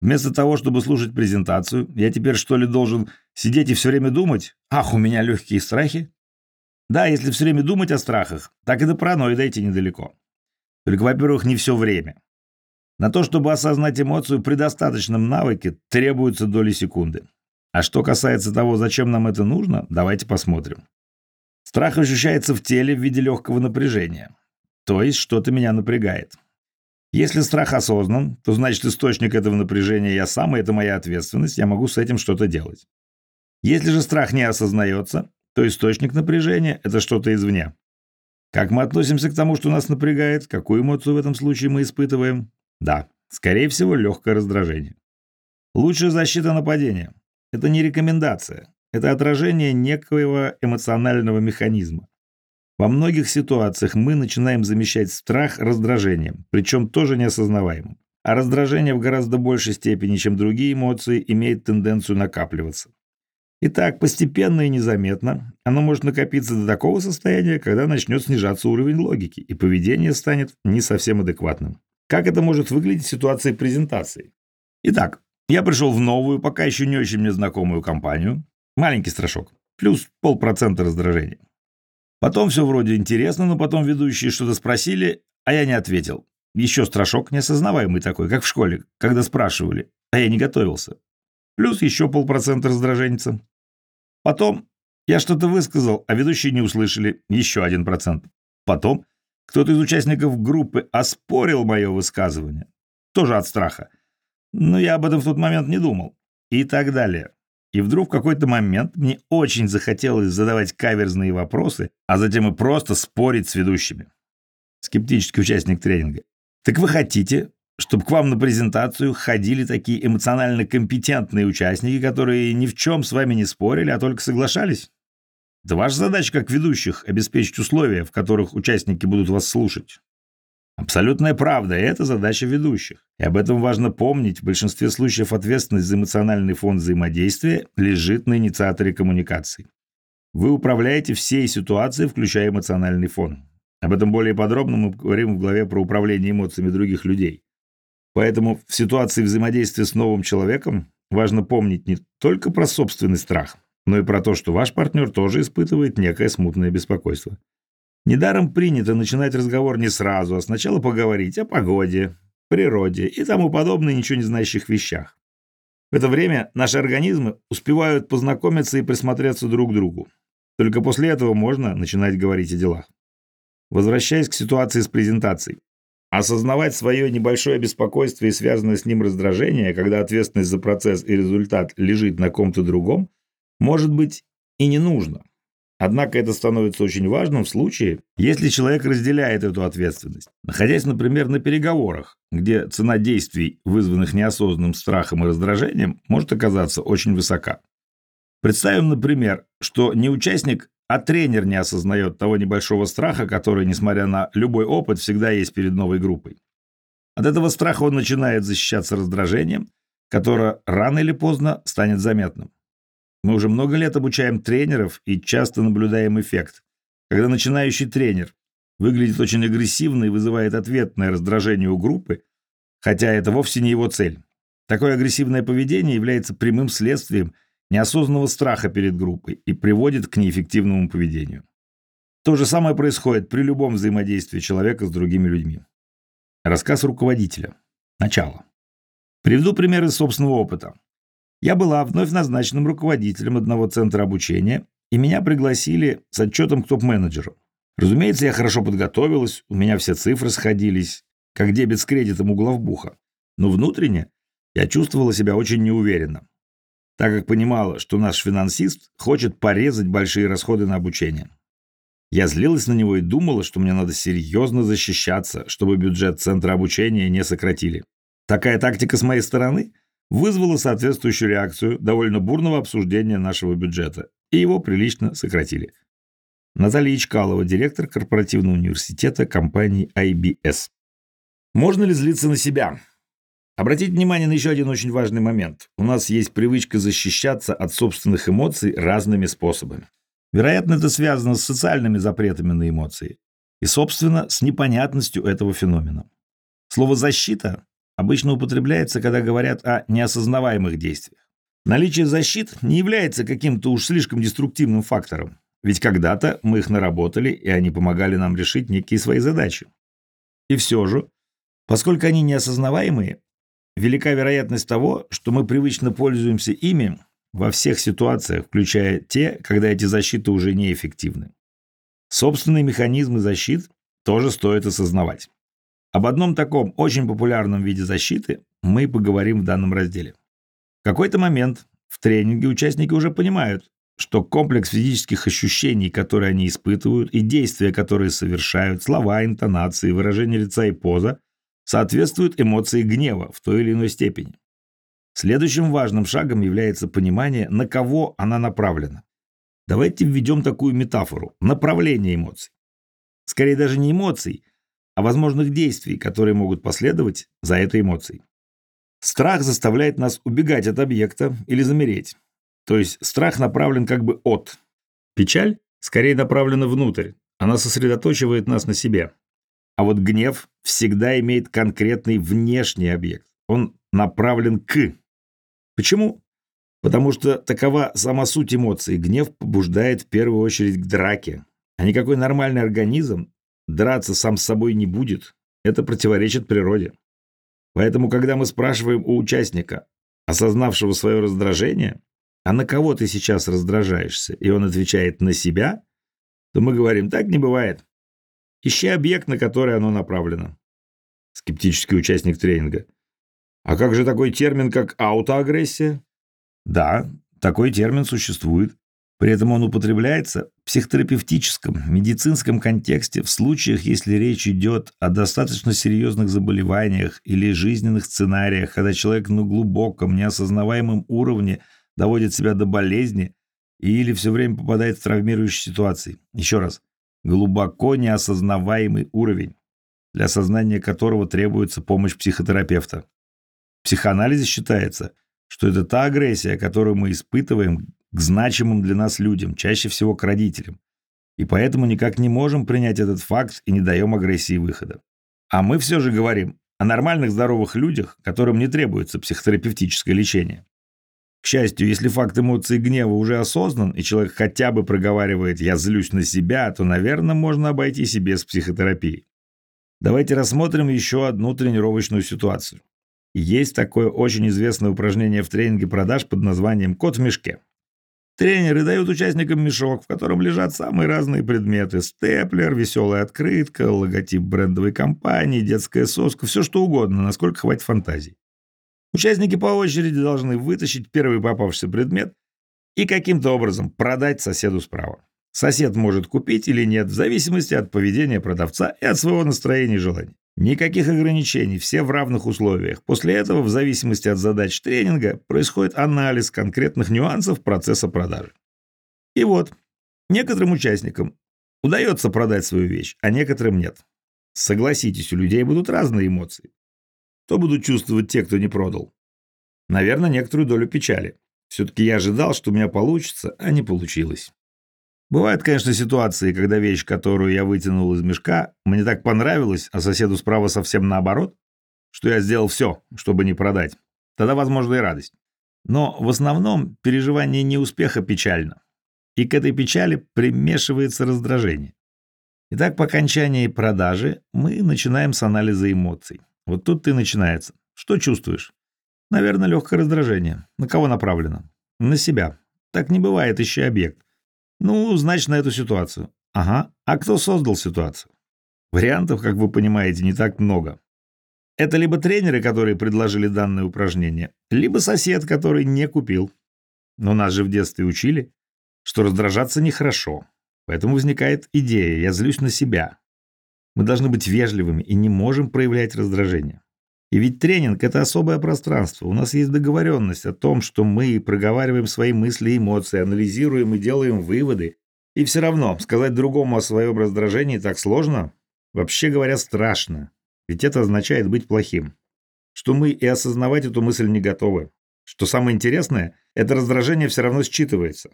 Вместо того, чтобы слушать презентацию, я теперь что ли должен сидеть и все время думать? Ах, у меня легкие страхи? Да, если все время думать о страхах, так и до параноида идти недалеко. Только, во-первых, не все время. На то, чтобы осознать эмоцию при достаточном навыке, требуется доли секунды. А что касается того, зачем нам это нужно, давайте посмотрим. Страх ощущается в теле в виде легкого напряжения. То есть что-то меня напрягает. Если страх осознан, то значит источник этого напряжения я сам, и это моя ответственность, я могу с этим что-то делать. Если же страх не осознается, то источник напряжения – это что-то извне. Как мы относимся к тому, что нас напрягает, какую эмоцию в этом случае мы испытываем, да, скорее всего, легкое раздражение. Лучшая защита нападения – это не рекомендация, это отражение некоего эмоционального механизма. Во многих ситуациях мы начинаем замещать страх раздражением, причем тоже неосознаваемым. А раздражение в гораздо большей степени, чем другие эмоции, имеет тенденцию накапливаться. Итак, постепенно и незаметно оно может накопиться до такого состояния, когда начнет снижаться уровень логики, и поведение станет не совсем адекватным. Как это может выглядеть в ситуации презентации? Итак, я пришел в новую, пока еще не очень мне знакомую компанию. Маленький страшок. Плюс полпроцента раздражения. Потом все вроде интересно, но потом ведущие что-то спросили, а я не ответил. Еще страшок неосознаваемый такой, как в школе, когда спрашивали, а я не готовился. Плюс еще полпроцента раздраженца. Потом я что-то высказал, а ведущие не услышали. Еще один процент. Потом кто-то из участников группы оспорил мое высказывание. Тоже от страха. Но я об этом в тот момент не думал. И так далее. И вдруг в какой-то момент мне очень захотелось задавать каверзные вопросы, а затем и просто спорить с ведущими. Скептический участник тренинга. Так вы хотите, чтобы к вам на презентацию ходили такие эмоционально компетентные участники, которые ни в чем с вами не спорили, а только соглашались? Да ваша задача как ведущих – обеспечить условия, в которых участники будут вас слушать. Абсолютная правда, и это задача ведущих. И об этом важно помнить. В большинстве случаев ответственность за эмоциональный фон взаимодействия лежит на инициаторе коммуникаций. Вы управляете всей ситуацией, включая эмоциональный фон. Об этом более подробно мы говорим в главе про управление эмоциями других людей. Поэтому в ситуации взаимодействия с новым человеком важно помнить не только про собственный страх, но и про то, что ваш партнер тоже испытывает некое смутное беспокойство. Недаром принято начинать разговор не сразу, а сначала поговорить о погоде, природе и тому подобное ничего не значащих вещах. В это время наши организмы успевают познакомиться и присмотреться друг к другу. Только после этого можно начинать говорить о делах. Возвращаясь к ситуации с презентацией. Осознавать свое небольшое беспокойство и связанное с ним раздражение, когда ответственность за процесс и результат лежит на ком-то другом, может быть и не нужно. Однако это становится очень важным в случае, если человек разделяет эту ответственность. Находясь, например, на переговорах, где цена действий, вызванных неосознанным страхом и раздражением, может оказаться очень высока. Представим, например, что не участник, а тренер не осознает того небольшого страха, который, несмотря на любой опыт, всегда есть перед новой группой. От этого страха он начинает защищаться раздражением, которое рано или поздно станет заметным. Мы уже много лет обучаем тренеров и часто наблюдаем эффект. Когда начинающий тренер выглядит очень агрессивно и вызывает ответное раздражение у группы, хотя это вовсе не его цель. Такое агрессивное поведение является прямым следствием неосознанного страха перед группой и приводит к неэффективному поведению. То же самое происходит при любом взаимодействии человека с другими людьми. Рассказ руководителя. Начало. Приведу пример из собственного опыта. Я была вновь назначенным руководителем одного центра обучения, и меня пригласили с отчетом к топ-менеджеру. Разумеется, я хорошо подготовилась, у меня все цифры сходились, как дебет с кредитом у главбуха. Но внутренне я чувствовала себя очень неуверенно, так как понимала, что наш финансист хочет порезать большие расходы на обучение. Я злилась на него и думала, что мне надо серьезно защищаться, чтобы бюджет центра обучения не сократили. Такая тактика с моей стороны вызвало соответствующую реакцию довольно бурного обсуждения нашего бюджета, и его прилично сократили. Наталья Ичкалова, директор корпоративного университета компании IBS. Можно ли злиться на себя? Обратите внимание на еще один очень важный момент. У нас есть привычка защищаться от собственных эмоций разными способами. Вероятно, это связано с социальными запретами на эмоции и, собственно, с непонятностью этого феномена. Слово «защита» обычно употребляется, когда говорят о неосознаваемых действиях. Наличие защит не является каким-то уж слишком деструктивным фактором, ведь когда-то мы их наработали, и они помогали нам решить некие свои задачи. И все же, поскольку они неосознаваемые, велика вероятность того, что мы привычно пользуемся ими во всех ситуациях, включая те, когда эти защиты уже неэффективны. Собственные механизмы защит тоже стоит осознавать. Об одном таком очень популярном виде защиты мы поговорим в данном разделе. В какой-то момент в тренинге участники уже понимают, что комплекс физических ощущений, которые они испытывают, и действия, которые совершают, слова, интонации, выражение лица и поза, соответствуют эмоции гнева в той или иной степени. Следующим важным шагом является понимание, на кого она направлена. Давайте введем такую метафору – направление эмоций. Скорее даже не эмоций, а возможных действий, которые могут последовать за этой эмоцией. Страх заставляет нас убегать от объекта или замереть. То есть страх направлен как бы от. Печаль скорее направлена внутрь, она сосредоточивает нас на себе. А вот гнев всегда имеет конкретный внешний объект. Он направлен к. Почему? Потому что такова сама суть эмоций. Гнев побуждает в первую очередь к драке. А никакой нормальный организм драться сам с собой не будет. Это противоречит природе. Поэтому, когда мы спрашиваем у участника, осознавшего свое раздражение, а на кого ты сейчас раздражаешься, и он отвечает на себя, то мы говорим, так не бывает. Ищи объект, на который оно направлено. Скептический участник тренинга. А как же такой термин, как аутоагрессия? Да, такой термин существует. При этом он употребляется в психотерапевтическом, медицинском контексте в случаях, если речь идет о достаточно серьезных заболеваниях или жизненных сценариях, когда человек на глубоком, неосознаваемом уровне доводит себя до болезни или все время попадает в травмирующие ситуации. Еще раз, глубоко неосознаваемый уровень, для осознания которого требуется помощь психотерапевта. В психоанализе считается, что это та агрессия, которую мы испытываем к значимым для нас людям, чаще всего к родителям. И поэтому никак не можем принять этот факт и не даем агрессии выхода. А мы все же говорим о нормальных здоровых людях, которым не требуется психотерапевтическое лечение. К счастью, если факт эмоций гнева уже осознан, и человек хотя бы проговаривает «я злюсь на себя», то, наверное, можно обойтись и без психотерапии. Давайте рассмотрим еще одну тренировочную ситуацию. Есть такое очень известное упражнение в тренинге продаж под названием «Кот в мешке». Тренеры дают участникам мешок, в котором лежат самые разные предметы. Степлер, веселая открытка, логотип брендовой компании, детская соска, все что угодно, насколько хватит фантазии. Участники по очереди должны вытащить первый попавшийся предмет и каким-то образом продать соседу справа. Сосед может купить или нет, в зависимости от поведения продавца и от своего настроения и желаний. Никаких ограничений, все в равных условиях. После этого, в зависимости от задач тренинга, происходит анализ конкретных нюансов процесса продажи. И вот, некоторым участникам удается продать свою вещь, а некоторым нет. Согласитесь, у людей будут разные эмоции. Что будут чувствовать те, кто не продал? Наверное, некоторую долю печали. Все-таки я ожидал, что у меня получится, а не получилось. Бывают, конечно, ситуации, когда вещь, которую я вытянул из мешка, мне так понравилась, а соседу справа совсем наоборот, что я сделал все, чтобы не продать. Тогда, возможно, и радость. Но в основном переживание неуспеха печально. И к этой печали примешивается раздражение. Итак, по окончании продажи мы начинаем с анализа эмоций. Вот тут ты начинается. Что чувствуешь? Наверное, легкое раздражение. На кого направлено? На себя. Так не бывает, ищи объект. Ну, значит, на эту ситуацию. Ага. А кто создал ситуацию? Вариантов, как вы понимаете, не так много. Это либо тренеры, которые предложили данное упражнение, либо сосед, который не купил. Но нас же в детстве учили, что раздражаться нехорошо. Поэтому возникает идея «я злюсь на себя». Мы должны быть вежливыми и не можем проявлять раздражение. И ведь тренинг – это особое пространство. У нас есть договоренность о том, что мы проговариваем свои мысли и эмоции, анализируем и делаем выводы. И все равно сказать другому о своем раздражении так сложно, вообще говоря, страшно. Ведь это означает быть плохим. Что мы и осознавать эту мысль не готовы. Что самое интересное, это раздражение все равно считывается.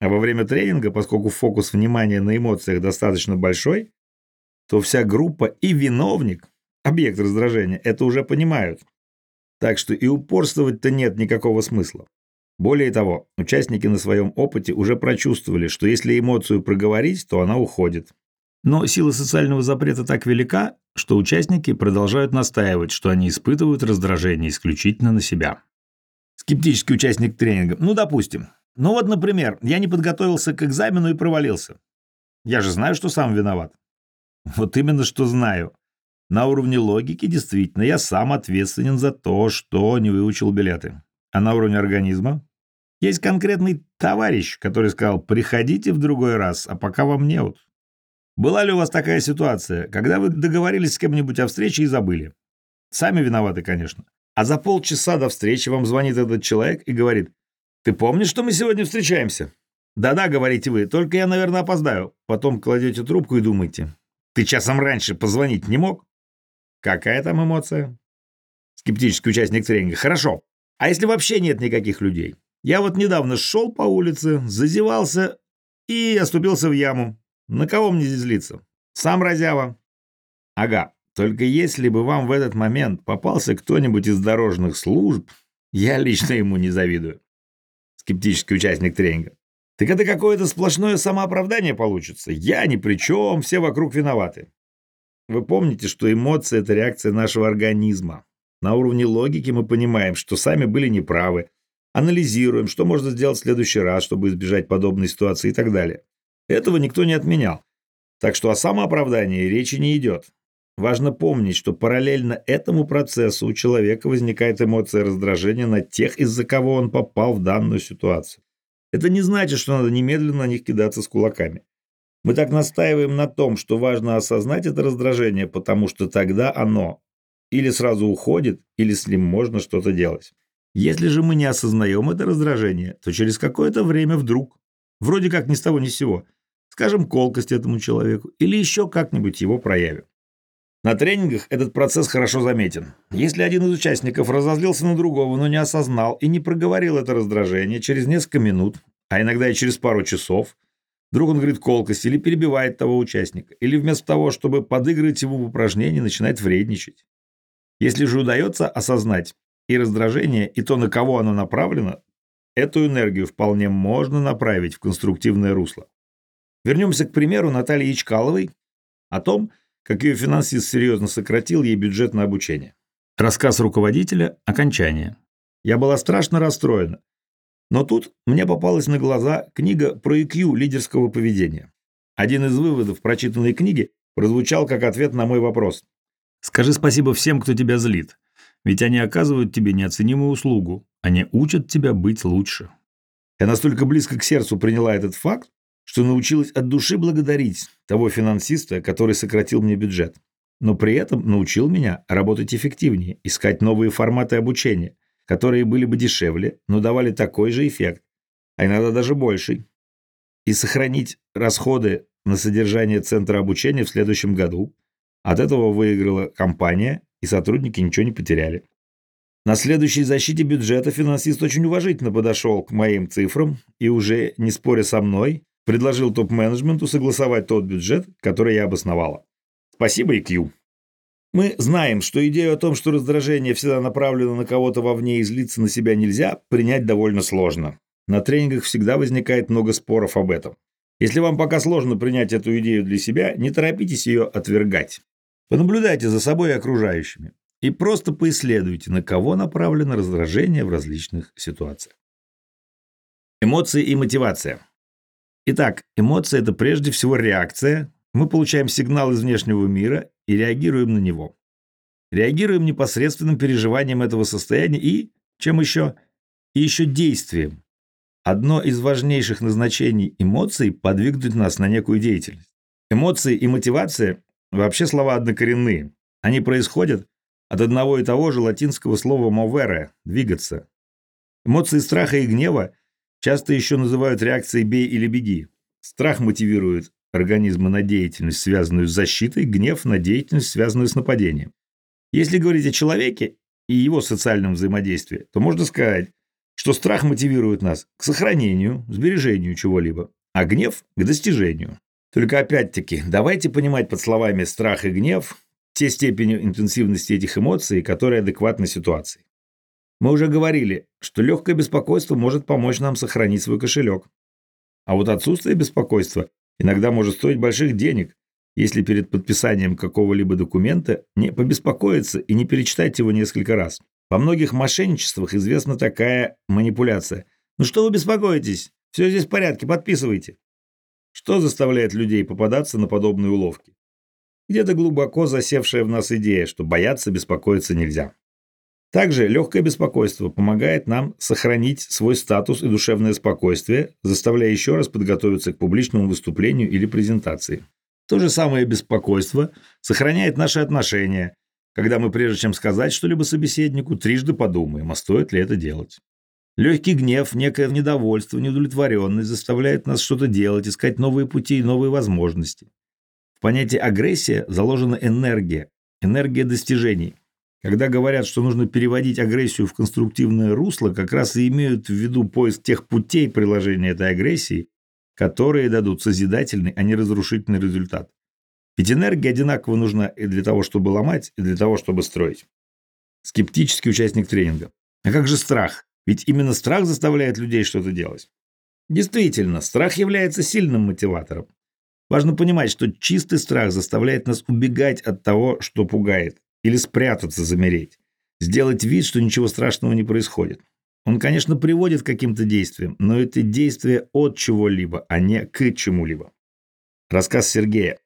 А во время тренинга, поскольку фокус внимания на эмоциях достаточно большой, то вся группа и виновник объект раздражения, это уже понимают. Так что и упорствовать-то нет никакого смысла. Более того, участники на своем опыте уже прочувствовали, что если эмоцию проговорить, то она уходит. Но сила социального запрета так велика, что участники продолжают настаивать, что они испытывают раздражение исключительно на себя. Скептический участник тренинга. Ну, допустим. Ну вот, например, я не подготовился к экзамену и провалился. Я же знаю, что сам виноват. Вот именно что знаю. На уровне логики действительно я сам ответственен за то, что не выучил билеты. А на уровне организма? Есть конкретный товарищ, который сказал «приходите в другой раз, а пока вам неуд». Была ли у вас такая ситуация, когда вы договорились с кем-нибудь о встрече и забыли? Сами виноваты, конечно. А за полчаса до встречи вам звонит этот человек и говорит «Ты помнишь, что мы сегодня встречаемся?» «Да-да», — говорите вы, — «только я, наверное, опоздаю». Потом кладете трубку и думаете «Ты часом раньше позвонить не мог?» Какая там эмоция? Скептический участник тренинга. Хорошо. А если вообще нет никаких людей? Я вот недавно шел по улице, зазевался и оступился в яму. На кого мне здесь злиться? Сам разява. Ага. Только если бы вам в этот момент попался кто-нибудь из дорожных служб, я лично ему не завидую. Скептический участник тренинга. Так это какое-то сплошное самооправдание получится. Я ни при чем, все вокруг виноваты. Вы помните, что эмоции – это реакция нашего организма. На уровне логики мы понимаем, что сами были неправы, анализируем, что можно сделать в следующий раз, чтобы избежать подобной ситуации и так далее. Этого никто не отменял. Так что о самооправдании речи не идет. Важно помнить, что параллельно этому процессу у человека возникает эмоция раздражения на тех, из-за кого он попал в данную ситуацию. Это не значит, что надо немедленно на них кидаться с кулаками. Мы так настаиваем на том, что важно осознать это раздражение, потому что тогда оно или сразу уходит, или с ним можно что-то делать. Если же мы не осознаем это раздражение, то через какое-то время вдруг, вроде как ни с того ни с сего, скажем колкость этому человеку или еще как-нибудь его проявим. На тренингах этот процесс хорошо заметен. Если один из участников разозлился на другого, но не осознал и не проговорил это раздражение через несколько минут, а иногда и через пару часов – Вдруг он говорит колкость или перебивает того участника, или вместо того, чтобы подыгрывать ему в упражнении, начинает вредничать. Если же удается осознать и раздражение, и то, на кого оно направлено, эту энергию вполне можно направить в конструктивное русло. Вернемся к примеру Натальи Ичкаловой о том, как ее финансист серьезно сократил ей бюджет на обучение. Рассказ руководителя – окончание. Я была страшно расстроена. Но тут мне попалась на глаза книга про IQ лидерского поведения. Один из выводов прочитанной книги прозвучал как ответ на мой вопрос. Скажи спасибо всем, кто тебя злит. Ведь они оказывают тебе неоценимую услугу. Они учат тебя быть лучше. Я настолько близко к сердцу приняла этот факт, что научилась от души благодарить того финансиста, который сократил мне бюджет. Но при этом научил меня работать эффективнее, искать новые форматы обучения, которые были бы дешевле, но давали такой же эффект, а иногда даже больший. И сохранить расходы на содержание центра обучения в следующем году. От этого выиграла компания, и сотрудники ничего не потеряли. На следующей защите бюджета финансист очень уважительно подошел к моим цифрам и уже, не споря со мной, предложил топ-менеджменту согласовать тот бюджет, который я обосновала. Спасибо, IQ. Мы знаем, что идею о том, что раздражение всегда направлено на кого-то вовне и злиться на себя нельзя, принять довольно сложно. На тренингах всегда возникает много споров об этом. Если вам пока сложно принять эту идею для себя, не торопитесь ее отвергать. Понаблюдайте за собой и окружающими и просто поисследуйте, на кого направлено раздражение в различных ситуациях. Эмоции и мотивация. Итак, эмоция – это прежде всего реакция. Мы получаем сигнал из внешнего мира и реагируем на него. Реагируем непосредственным переживанием этого состояния и, чем еще, и еще действием. Одно из важнейших назначений эмоций – подвигнуть нас на некую деятельность. Эмоции и мотивация – вообще слова однокоренные. Они происходят от одного и того же латинского слова «movere» – «двигаться». Эмоции страха и гнева часто еще называют реакцией «бей или беги». Страх мотивирует организма на деятельность, связанную с защитой, гнев на деятельность, связанную с нападением. Если говорить о человеке и его социальном взаимодействии, то можно сказать, что страх мотивирует нас к сохранению, сбережению чего-либо, а гнев – к достижению. Только опять-таки, давайте понимать под словами страх и гнев те степени интенсивности этих эмоций, которые адекватны ситуации. Мы уже говорили, что легкое беспокойство может помочь нам сохранить свой кошелек. А вот отсутствие беспокойства иногда может стоить больших денег, если перед подписанием какого-либо документа не побеспокоиться и не перечитать его несколько раз. Во многих мошенничествах известна такая манипуляция. «Ну что вы беспокоитесь? Все здесь в порядке, подписывайте». Что заставляет людей попадаться на подобные уловки? где-то глубоко засевшая в нас идея, что бояться беспокоиться нельзя. Также легкое беспокойство помогает нам сохранить свой статус и душевное спокойствие, заставляя еще раз подготовиться к публичному выступлению или презентации. То же самое беспокойство сохраняет наши отношения, когда мы прежде чем сказать что-либо собеседнику, трижды подумаем, а стоит ли это делать. Легкий гнев, некое недовольство, неудовлетворенность заставляет нас что-то делать, искать новые пути и новые возможности. В понятии агрессия заложена энергия, энергия достижений. Когда говорят, что нужно переводить агрессию в конструктивное русло, как раз и имеют в виду поиск тех путей приложения этой агрессии, которые дадут созидательный, а не разрушительный результат. Ведь энергия одинаково нужна и для того, чтобы ломать, и для того, чтобы строить. Скептический участник тренинга. А как же страх? Ведь именно страх заставляет людей что-то делать. Действительно, страх является сильным мотиватором. Важно понимать, что чистый страх заставляет нас убегать от того, что пугает, или спрятаться, замереть, сделать вид, что ничего страшного не происходит. Он, конечно, приводит к каким-то действиям, но это действие от чего-либо, а не к чему-либо. Рассказ Сергея.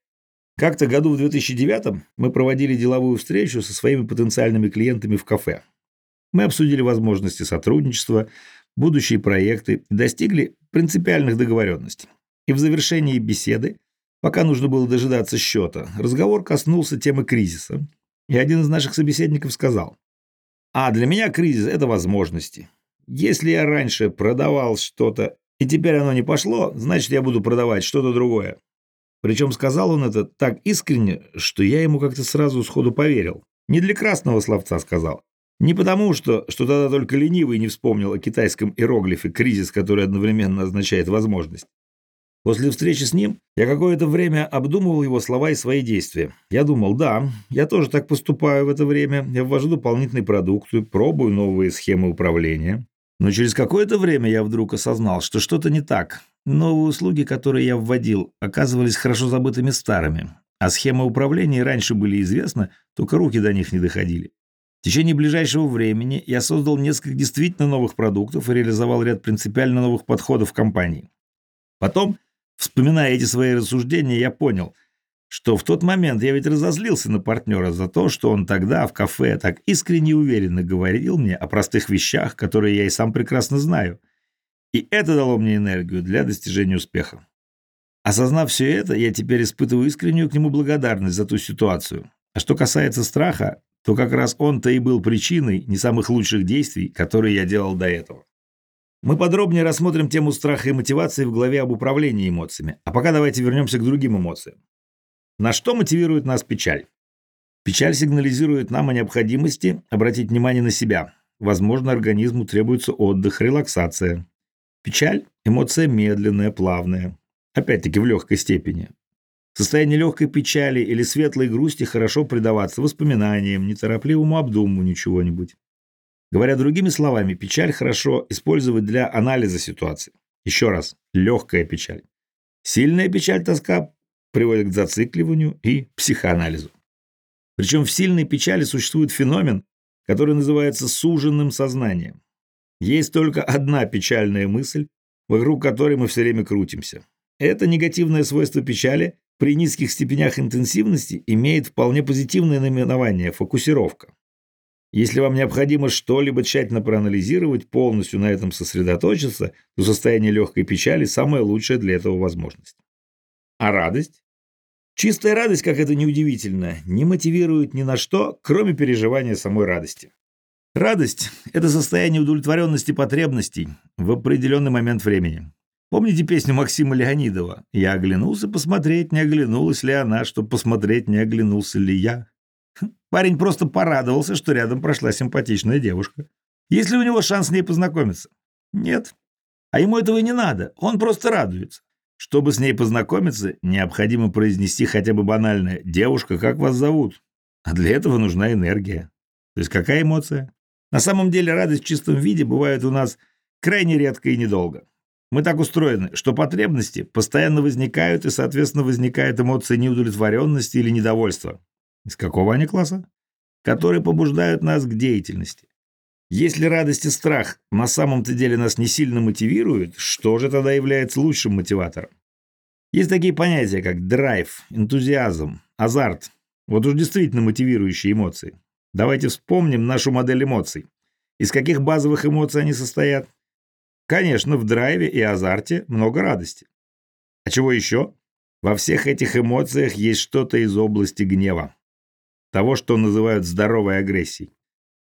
Как-то году в 2009 мы проводили деловую встречу со своими потенциальными клиентами в кафе. Мы обсудили возможности сотрудничества, будущие проекты достигли принципиальных договоренностей. И в завершении беседы Пока нужно было дожидаться счета, разговор коснулся темы кризиса. И один из наших собеседников сказал, «А для меня кризис – это возможности. Если я раньше продавал что-то, и теперь оно не пошло, значит, я буду продавать что-то другое». Причем сказал он это так искренне, что я ему как-то сразу сходу поверил. Не для красного словца сказал. Не потому, что, что тогда только ленивый не вспомнил о китайском иероглифе «кризис», который одновременно означает «возможность». После встречи с ним я какое-то время обдумывал его слова и свои действия. Я думал, да, я тоже так поступаю в это время. Я ввожу дополнительные продукты, пробую новые схемы управления. Но через какое-то время я вдруг осознал, что что-то не так. Новые услуги, которые я вводил, оказывались хорошо забытыми старыми. А схемы управления раньше были известны, только руки до них не доходили. В течение ближайшего времени я создал несколько действительно новых продуктов и реализовал ряд принципиально новых подходов в компании. Потом, вспоминая эти свои рассуждения, я понял, что в тот момент я ведь разозлился на партнера за то, что он тогда в кафе так искренне и уверенно говорил мне о простых вещах, которые я и сам прекрасно знаю. И это дало мне энергию для достижения успеха. Осознав все это, я теперь испытываю искреннюю к нему благодарность за ту ситуацию. А что касается страха, то как раз он-то и был причиной не самых лучших действий, которые я делал до этого. Мы подробнее рассмотрим тему страха и мотивации в главе об управлении эмоциями. А пока давайте вернемся к другим эмоциям. На что мотивирует нас печаль? Печаль сигнализирует нам о необходимости обратить внимание на себя. Возможно, организму требуется отдых, релаксация. Печаль – эмоция медленная, плавная. Опять-таки в легкой степени. В состоянии легкой печали или светлой грусти хорошо предаваться воспоминаниям, неторопливому обдумыванию чего-нибудь. Говоря другими словами, печаль хорошо использовать для анализа ситуации. Еще раз, легкая печаль. Сильная печаль, тоска приводит к зацикливанию и психоанализу. Причем в сильной печали существует феномен, который называется суженным сознанием. Есть только одна печальная мысль, вокруг которой мы все время крутимся. Это негативное свойство печали при низких степенях интенсивности имеет вполне позитивное наименование – фокусировка. Если вам необходимо что-либо тщательно проанализировать, полностью на этом сосредоточиться, то состояние легкой печали – самая лучшая для этого возможность. А радость? Чистая радость, как это неудивительно, не мотивирует ни на что, кроме переживания самой радости. Радость – это состояние удовлетворенности потребностей в определенный момент времени. Помните песню Максима Леонидова «Я оглянулся посмотреть, не оглянулась ли она, чтобы посмотреть, не оглянулся ли я?» Парень просто порадовался, что рядом прошла симпатичная девушка. Есть ли у него шанс с ней познакомиться? Нет. А ему этого и не надо, он просто радуется. Чтобы с ней познакомиться, необходимо произнести хотя бы банальное «Девушка, как вас зовут?» А для этого нужна энергия. То есть какая эмоция? На самом деле радость в чистом виде бывает у нас крайне редко и недолго. Мы так устроены, что потребности постоянно возникают, и, соответственно, возникает эмоция неудовлетворенности или недовольства. Из какого они класса? Которые побуждают нас к деятельности. Если радость и страх на самом-то деле нас не сильно мотивируют, что же тогда является лучшим мотиватором? Есть такие понятия, как драйв, энтузиазм, азарт. Вот уж действительно мотивирующие эмоции. Давайте вспомним нашу модель эмоций. Из каких базовых эмоций они состоят? Конечно, в драйве и азарте много радости. А чего еще? Во всех этих эмоциях есть что-то из области гнева. Того, что называют здоровой агрессией.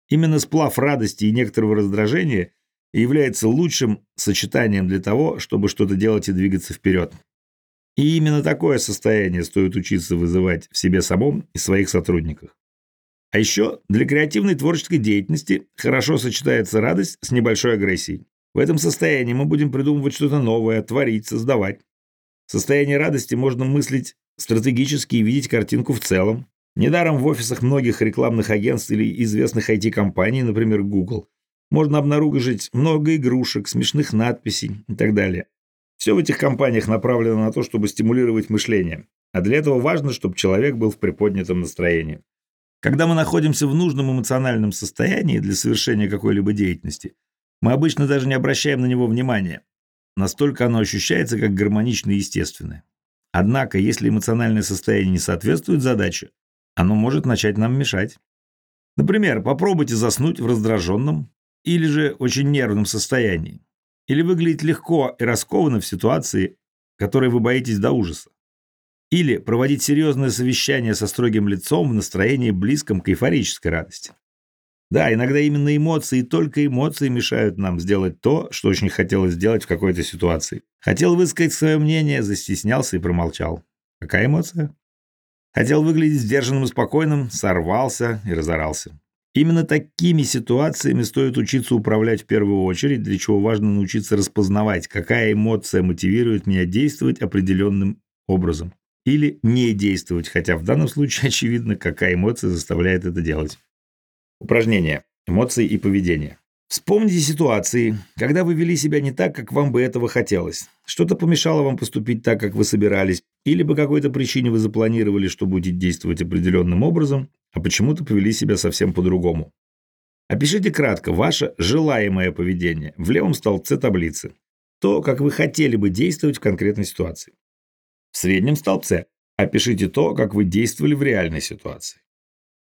Именно сплав радости и некоторого раздражения является лучшим сочетанием для того, чтобы что-то делать и двигаться вперед. И именно такое состояние стоит учиться вызывать в себе самом и своих сотрудниках. А еще для креативной творческой деятельности хорошо сочетается радость с небольшой агрессией. В этом состоянии мы будем придумывать что-то новое, творить, создавать. В состоянии радости можно мыслить стратегически и видеть картинку в целом. Недаром в офисах многих рекламных агентств или известных IT-компаний, например, Google, можно обнаружить много игрушек, смешных надписей и так далее. Все в этих компаниях направлено на то, чтобы стимулировать мышление. А для этого важно, чтобы человек был в приподнятом настроении. Когда мы находимся в нужном эмоциональном состоянии для совершения какой-либо деятельности, мы обычно даже не обращаем на него внимания. Настолько оно ощущается как гармонично и естественное. Однако, если эмоциональное состояние не соответствует задаче, оно может начать нам мешать. Например, попробуйте заснуть в раздраженном или же очень нервном состоянии. Или выглядеть легко и раскованно в ситуации, которой вы боитесь до ужаса. Или проводить серьезное совещание со строгим лицом в настроении близком к эйфорической радости. Да, иногда именно эмоции и только эмоции мешают нам сделать то, что очень хотелось сделать в какой-то ситуации. Хотел высказать свое мнение, застеснялся и промолчал. Какая эмоция? Хотел выглядеть сдержанным и спокойным, сорвался и разорался. Именно такими ситуациями стоит учиться управлять в первую очередь, для чего важно научиться распознавать, какая эмоция мотивирует меня действовать определенным образом. Или не действовать, хотя в данном случае очевидно, какая эмоция заставляет это делать. Упражнение. Эмоции и поведение. Вспомните ситуации, когда вы вели себя не так, как вам бы этого хотелось. Что-то помешало вам поступить так, как вы собирались, или по какой-то причине вы запланировали, что будете действовать определенным образом, а почему-то повели себя совсем по-другому. Опишите кратко ваше желаемое поведение в левом столбце таблицы. То, как вы хотели бы действовать в конкретной ситуации. В среднем столбце опишите то, как вы действовали в реальной ситуации.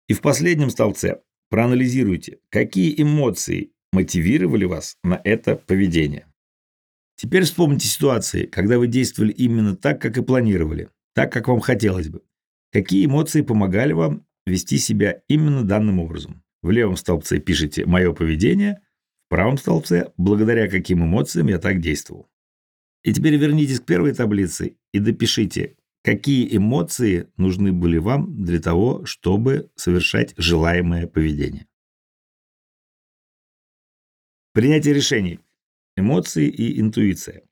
И в последнем столбце проанализируйте, какие эмоции мотивировали вас на это поведение. Теперь вспомните ситуации, когда вы действовали именно так, как и планировали, так, как вам хотелось бы. Какие эмоции помогали вам вести себя именно данным образом? В левом столбце пишите «Мое поведение», в правом столбце «Благодаря каким эмоциям я так действовал». И теперь вернитесь к первой таблице и допишите, какие эмоции нужны были вам для того, чтобы совершать желаемое поведение. Принятие решений. Эмоции и интуиция.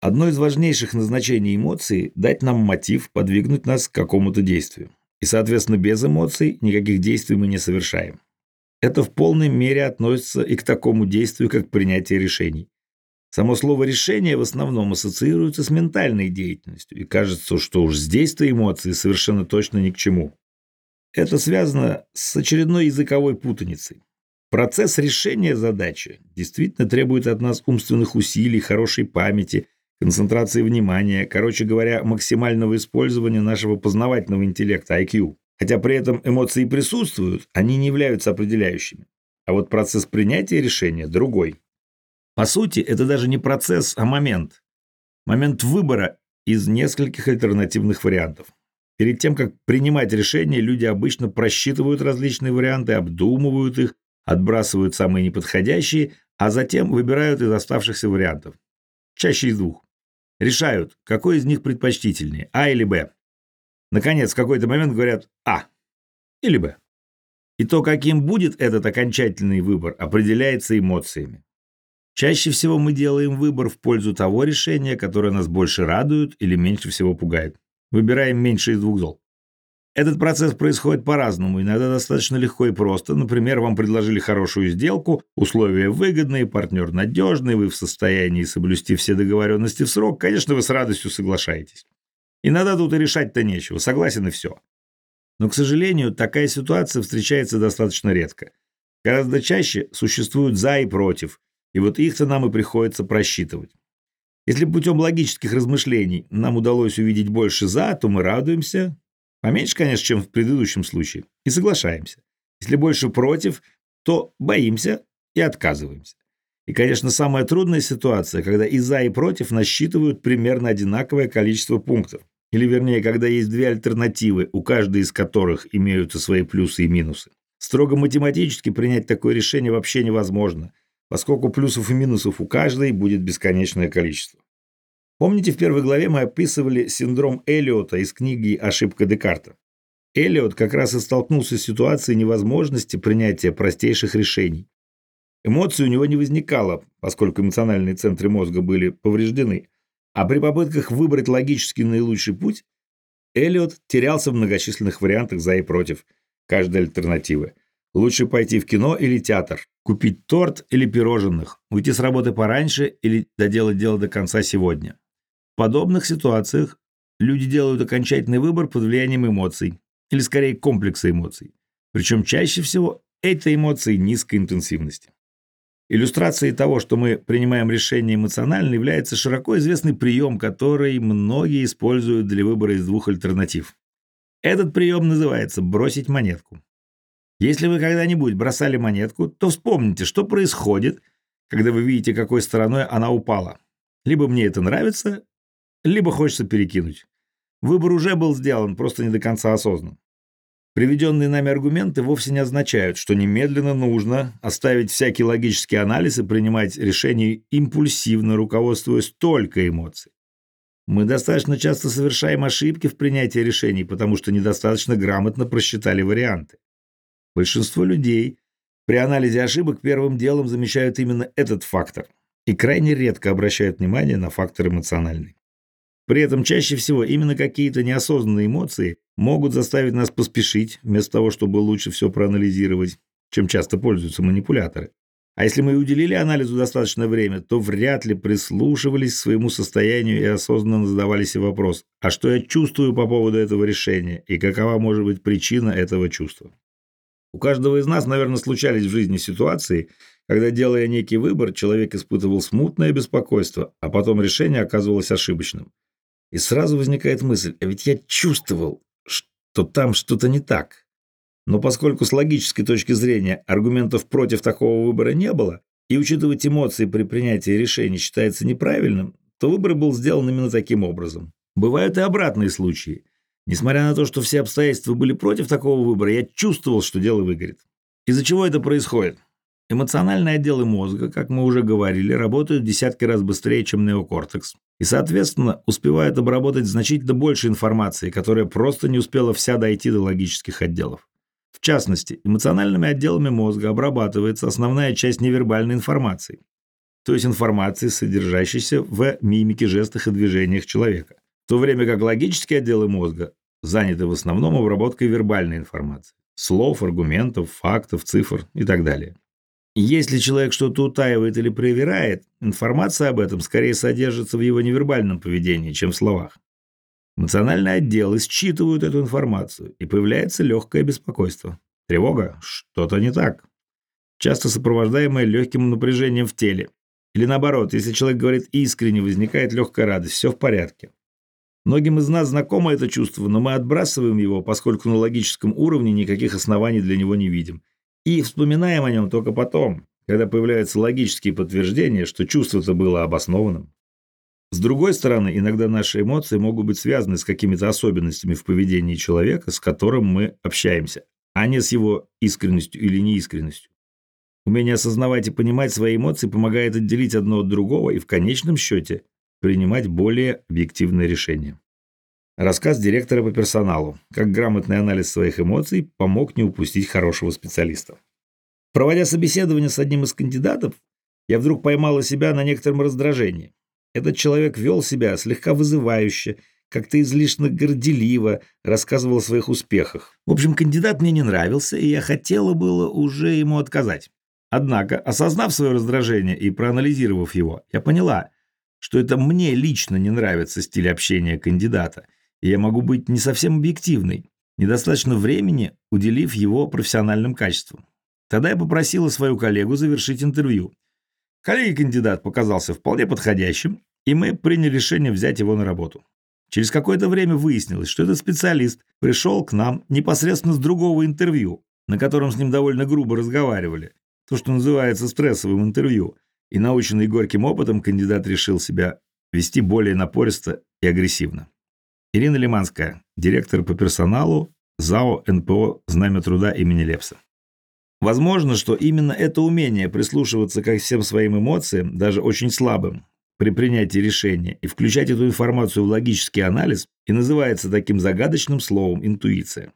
Одно из важнейших назначений эмоций – дать нам мотив, подвигнуть нас к какому-то действию. И, соответственно, без эмоций никаких действий мы не совершаем. Это в полной мере относится и к такому действию, как принятие решений. Само слово «решение» в основном ассоциируется с ментальной деятельностью, и кажется, что уж здесь-то эмоции совершенно точно ни к чему. Это связано с очередной языковой путаницей. Процесс решения задачи действительно требует от нас умственных усилий, хорошей памяти, концентрации внимания, короче говоря, максимального использования нашего познавательного интеллекта IQ. Хотя при этом эмоции присутствуют, они не являются определяющими. А вот процесс принятия решения другой. По сути, это даже не процесс, а момент. Момент выбора из нескольких альтернативных вариантов. Перед тем, как принимать решение, люди обычно просчитывают различные варианты, обдумывают их, отбрасывают самые неподходящие, а затем выбирают из оставшихся вариантов. Чаще из двух. Решают, какой из них предпочтительнее, А или Б. Наконец, в какой-то момент говорят А или Б. И то, каким будет этот окончательный выбор, определяется эмоциями. Чаще всего мы делаем выбор в пользу того решения, которое нас больше радует или меньше всего пугает. Выбираем меньше из двух зол. Этот процесс происходит по-разному, иногда достаточно легко и просто. Например, вам предложили хорошую сделку, условия выгодные, партнер надежный, вы в состоянии соблюсти все договоренности в срок, конечно, вы с радостью соглашаетесь. Иногда тут и решать-то нечего, согласен и все. Но, к сожалению, такая ситуация встречается достаточно редко. Гораздо чаще существуют «за» и «против», и вот их-то нам и приходится просчитывать. Если путем логических размышлений нам удалось увидеть больше «за», то мы радуемся, Поменьше, конечно, чем в предыдущем случае. И соглашаемся. Если больше против, то боимся и отказываемся. И, конечно, самая трудная ситуация, когда и за, и против насчитывают примерно одинаковое количество пунктов. Или, вернее, когда есть две альтернативы, у каждой из которых имеются свои плюсы и минусы. Строго математически принять такое решение вообще невозможно, поскольку плюсов и минусов у каждой будет бесконечное количество. Помните, в первой главе мы описывали синдром Эллиота из книги «Ошибка Декарта». Эллиот как раз и столкнулся с ситуацией невозможности принятия простейших решений. Эмоций у него не возникало, поскольку эмоциональные центры мозга были повреждены, а при попытках выбрать логически наилучший путь, Эллиот терялся в многочисленных вариантах за и против каждой альтернативы. Лучше пойти в кино или театр, купить торт или пирожных, уйти с работы пораньше или доделать дело до конца сегодня. В подобных ситуациях люди делают окончательный выбор под влиянием эмоций, или скорее комплекса эмоций. Причем чаще всего это эмоции низкой интенсивности. Иллюстрацией того, что мы принимаем решение эмоционально, является широко известный прием, который многие используют для выбора из двух альтернатив. Этот прием называется «бросить монетку». Если вы когда-нибудь бросали монетку, то вспомните, что происходит, когда вы видите, какой стороной она упала. Либо мне это нравится, либо хочется перекинуть. Выбор уже был сделан, просто не до конца осознан. Приведенные нами аргументы вовсе не означают, что немедленно нужно оставить всякий логический анализ и принимать решения импульсивно, руководствуясь только эмоцией. Мы достаточно часто совершаем ошибки в принятии решений, потому что недостаточно грамотно просчитали варианты. Большинство людей при анализе ошибок первым делом замечают именно этот фактор и крайне редко обращают внимание на фактор эмоциональный. При этом чаще всего именно какие-то неосознанные эмоции могут заставить нас поспешить, вместо того, чтобы лучше все проанализировать, чем часто пользуются манипуляторы. А если мы уделили анализу достаточное время, то вряд ли прислушивались к своему состоянию и осознанно задавали себе вопрос, а что я чувствую по поводу этого решения и какова может быть причина этого чувства. У каждого из нас, наверное, случались в жизни ситуации, когда, делая некий выбор, человек испытывал смутное беспокойство, а потом решение оказывалось ошибочным. И сразу возникает мысль, а ведь я чувствовал, что там что-то не так. Но поскольку с логической точки зрения аргументов против такого выбора не было, и учитывать эмоции при принятии решений считается неправильным, то выбор был сделан именно таким образом. Бывают и обратные случаи. Несмотря на то, что все обстоятельства были против такого выбора, я чувствовал, что дело выгорит. Из-за чего это происходит? Эмоциональные отделы мозга, как мы уже говорили, работают десятки раз быстрее, чем неокортекс, и, соответственно, успевают обработать значительно больше информации, которая просто не успела вся дойти до логических отделов. В частности, эмоциональными отделами мозга обрабатывается основная часть невербальной информации, то есть информации, содержащейся в мимике, жестах и движениях человека, в то время как логические отделы мозга заняты в основном обработкой вербальной информации, слов, аргументов, фактов, цифр и так далее. Если человек что-то утаивает или проверяет, информация об этом скорее содержится в его невербальном поведении, чем в словах. Эмоциональные отделы считывают эту информацию, и появляется легкое беспокойство. Тревога – что-то не так. Часто сопровождаемое легким напряжением в теле. Или наоборот, если человек говорит искренне, возникает легкая радость, все в порядке. Многим из нас знакомо это чувство, но мы отбрасываем его, поскольку на логическом уровне никаких оснований для него не видим. И вспоминаем о нем только потом, когда появляются логические подтверждения, что чувство-то было обоснованным. С другой стороны, иногда наши эмоции могут быть связаны с какими-то особенностями в поведении человека, с которым мы общаемся, а не с его искренностью или неискренностью. Умение осознавать и понимать свои эмоции помогает отделить одно от другого и в конечном счете принимать более объективные решения. Рассказ директора по персоналу, как грамотный анализ своих эмоций помог не упустить хорошего специалиста. Проводя собеседование с одним из кандидатов, я вдруг поймала себя на некотором раздражении. Этот человек вел себя слегка вызывающе, как-то излишне горделиво, рассказывал о своих успехах. В общем, кандидат мне не нравился, и я хотела было уже ему отказать. Однако, осознав свое раздражение и проанализировав его, я поняла, что это мне лично не нравится стиль общения кандидата, я могу быть не совсем объективной, недостаточно времени уделив его профессиональным качествам. Тогда я попросила свою коллегу завершить интервью, Коллега-кандидат показался вполне подходящим, и мы приняли решение взять его на работу. Через какое-то время выяснилось, что этот специалист пришел к нам непосредственно с другого интервью, на котором с ним довольно грубо разговаривали, то, что называется стрессовым интервью, и наученный горьким опытом кандидат решил себя вести более напористо и агрессивно. Ирина Лиманская, директор по персоналу ЗАО НПО «Знамя труда» имени Лепса. Возможно, что именно это умение прислушиваться ко всем своим эмоциям, даже очень слабым, при принятии решения и включать эту информацию в логический анализ и называется таким загадочным словом интуиция.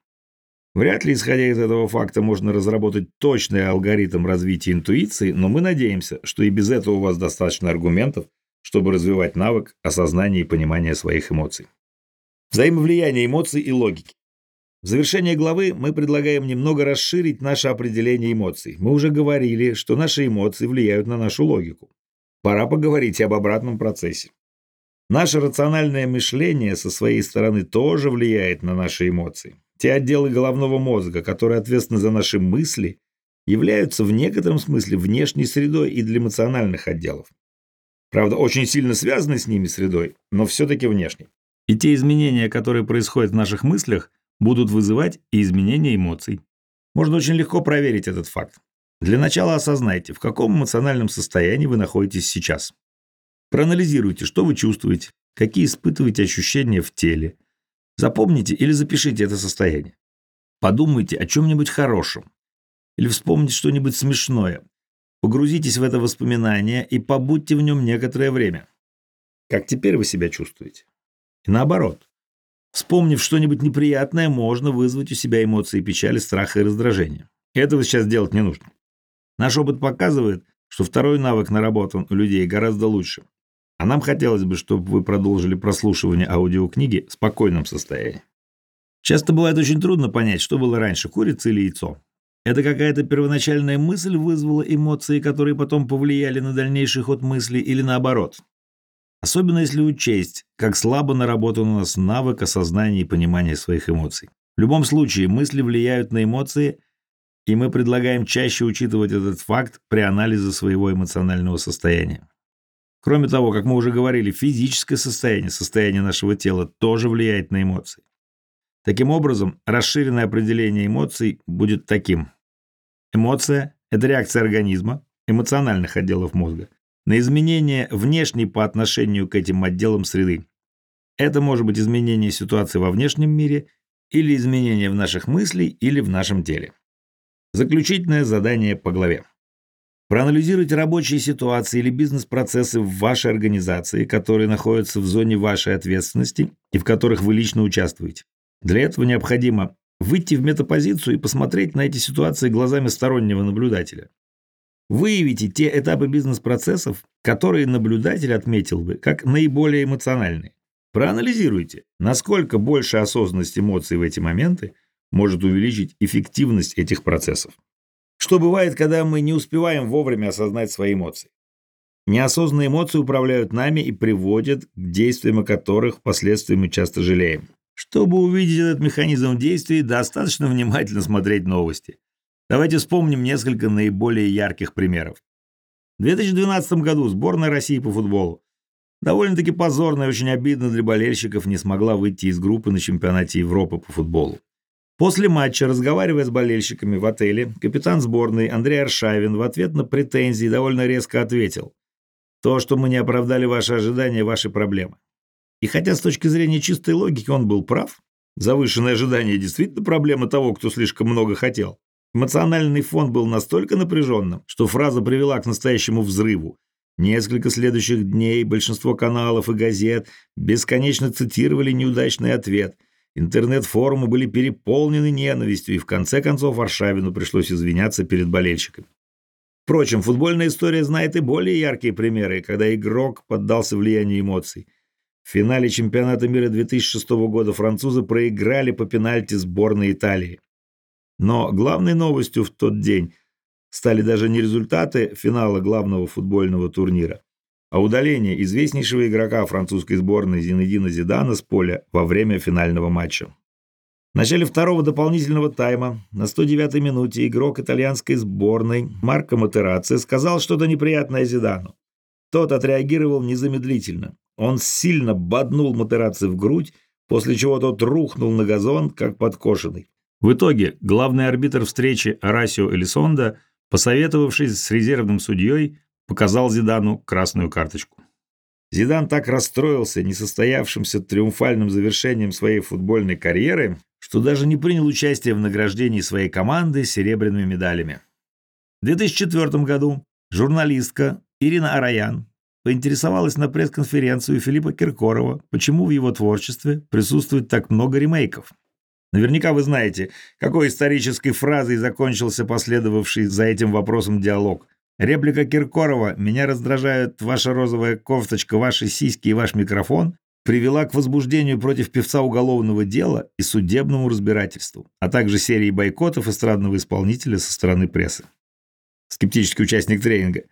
Вряд ли, исходя из этого факта, можно разработать точный алгоритм развития интуиции, но мы надеемся, что и без этого у вас достаточно аргументов, чтобы развивать навык осознания и понимания своих эмоций. Взаимовлияние эмоций и логики. В завершение главы мы предлагаем немного расширить наше определение эмоций. Мы уже говорили, что наши эмоции влияют на нашу логику. Пора поговорить об обратном процессе. Наше рациональное мышление со своей стороны тоже влияет на наши эмоции. Те отделы головного мозга, которые ответственны за наши мысли, являются в некотором смысле внешней средой и для эмоциональных отделов. Правда, очень сильно связаны с ними средой, но все-таки внешней. И те изменения, которые происходят в наших мыслях, будут вызывать и изменения эмоций. Можно очень легко проверить этот факт. Для начала осознайте, в каком эмоциональном состоянии вы находитесь сейчас. Проанализируйте, что вы чувствуете, какие испытываете ощущения в теле. Запомните или запишите это состояние. Подумайте о чем-нибудь хорошем. Или вспомните что-нибудь смешное. Погрузитесь в это воспоминание и побудьте в нем некоторое время. Как теперь вы себя чувствуете? И наоборот. Вспомнив что-нибудь неприятное, можно вызвать у себя эмоции печали, страха и раздражения. Этого сейчас делать не нужно. Наш опыт показывает, что второй навык наработан у людей гораздо лучше. А нам хотелось бы, чтобы вы продолжили прослушивание аудиокниги в спокойном состоянии. Часто бывает очень трудно понять, что было раньше, курица или яйцо. Это какая-то первоначальная мысль вызвала эмоции, которые потом повлияли на дальнейший ход мысли или наоборот. Особенно если учесть, как слабо наработан у нас навык осознания и понимания своих эмоций. В любом случае, мысли влияют на эмоции, и мы предлагаем чаще учитывать этот факт при анализе своего эмоционального состояния. Кроме того, как мы уже говорили, физическое состояние, состояние нашего тела тоже влияет на эмоции. Таким образом, расширенное определение эмоций будет таким. Эмоция – это реакция организма, эмоциональных отделов мозга, на изменения внешней по отношению к этим отделам среды. Это может быть изменение ситуации во внешнем мире или изменение в наших мыслях или в нашем теле. Заключительное задание по главе. Проанализируйте рабочие ситуации или бизнес-процессы в вашей организации, которые находятся в зоне вашей ответственности и в которых вы лично участвуете. Для этого необходимо выйти в метапозицию и посмотреть на эти ситуации глазами стороннего наблюдателя. Выявите те этапы бизнес-процессов, которые наблюдатель отметил бы как наиболее эмоциональные. Проанализируйте, насколько больше осознанность эмоций в эти моменты может увеличить эффективность этих процессов. Что бывает, когда мы не успеваем вовремя осознать свои эмоции? Неосознанные эмоции управляют нами и приводят к действиям, о которых впоследствии мы часто жалеем. Чтобы увидеть этот механизм действий, достаточно внимательно смотреть новости. Давайте вспомним несколько наиболее ярких примеров. В 2012 году сборная России по футболу довольно-таки позорно и очень обидно для болельщиков не смогла выйти из группы на чемпионате Европы по футболу. После матча, разговаривая с болельщиками в отеле, капитан сборной Андрей Аршавин в ответ на претензии довольно резко ответил «То, что мы не оправдали ваши ожидания, ваши проблемы». И хотя с точки зрения чистой логики он был прав, завышенное ожидание действительно проблема того, кто слишком много хотел, эмоциональный фон был настолько напряженным, что фраза привела к настоящему взрыву. Несколько следующих дней большинство каналов и газет бесконечно цитировали неудачный ответ – Интернет-форумы были переполнены ненавистью, и в конце концов Аршавину пришлось извиняться перед болельщиками. Впрочем, футбольная история знает и более яркие примеры, когда игрок поддался влиянию эмоций. В финале чемпионата мира 2006 года французы проиграли по пенальти сборной Италии. Но главной новостью в тот день стали даже не результаты финала главного футбольного турнира, а удаление известнейшего игрока французской сборной Зинедина Зидана с поля во время финального матча. В начале второго дополнительного тайма на 109-й минуте игрок итальянской сборной Марко Матераци сказал что-то неприятное Зидану. Тот отреагировал незамедлительно. Он сильно боднул Матераци в грудь, после чего тот рухнул на газон, как подкошенный. В итоге главный арбитр встречи Арасио Элисонда, посоветовавшись с резервным судьей, показал Зидану красную карточку. Зидан так расстроился несостоявшимся триумфальным завершением своей футбольной карьеры, что даже не принял участие в награждении своей команды серебряными медалями. В 2004 году журналистка Ирина Араян поинтересовалась на пресс-конференцию Филиппа Киркорова, почему в его творчестве присутствует так много ремейков. Наверняка вы знаете, какой исторической фразой закончился последовавший за этим вопросом диалог – Реплика Киркорова «Меня раздражает ваша розовая кофточка, ваши сиськи и ваш микрофон» привела к возбуждению против певца уголовного дела и судебному разбирательству, а также серии бойкотов эстрадного исполнителя со стороны прессы. Скептический участник тренинга.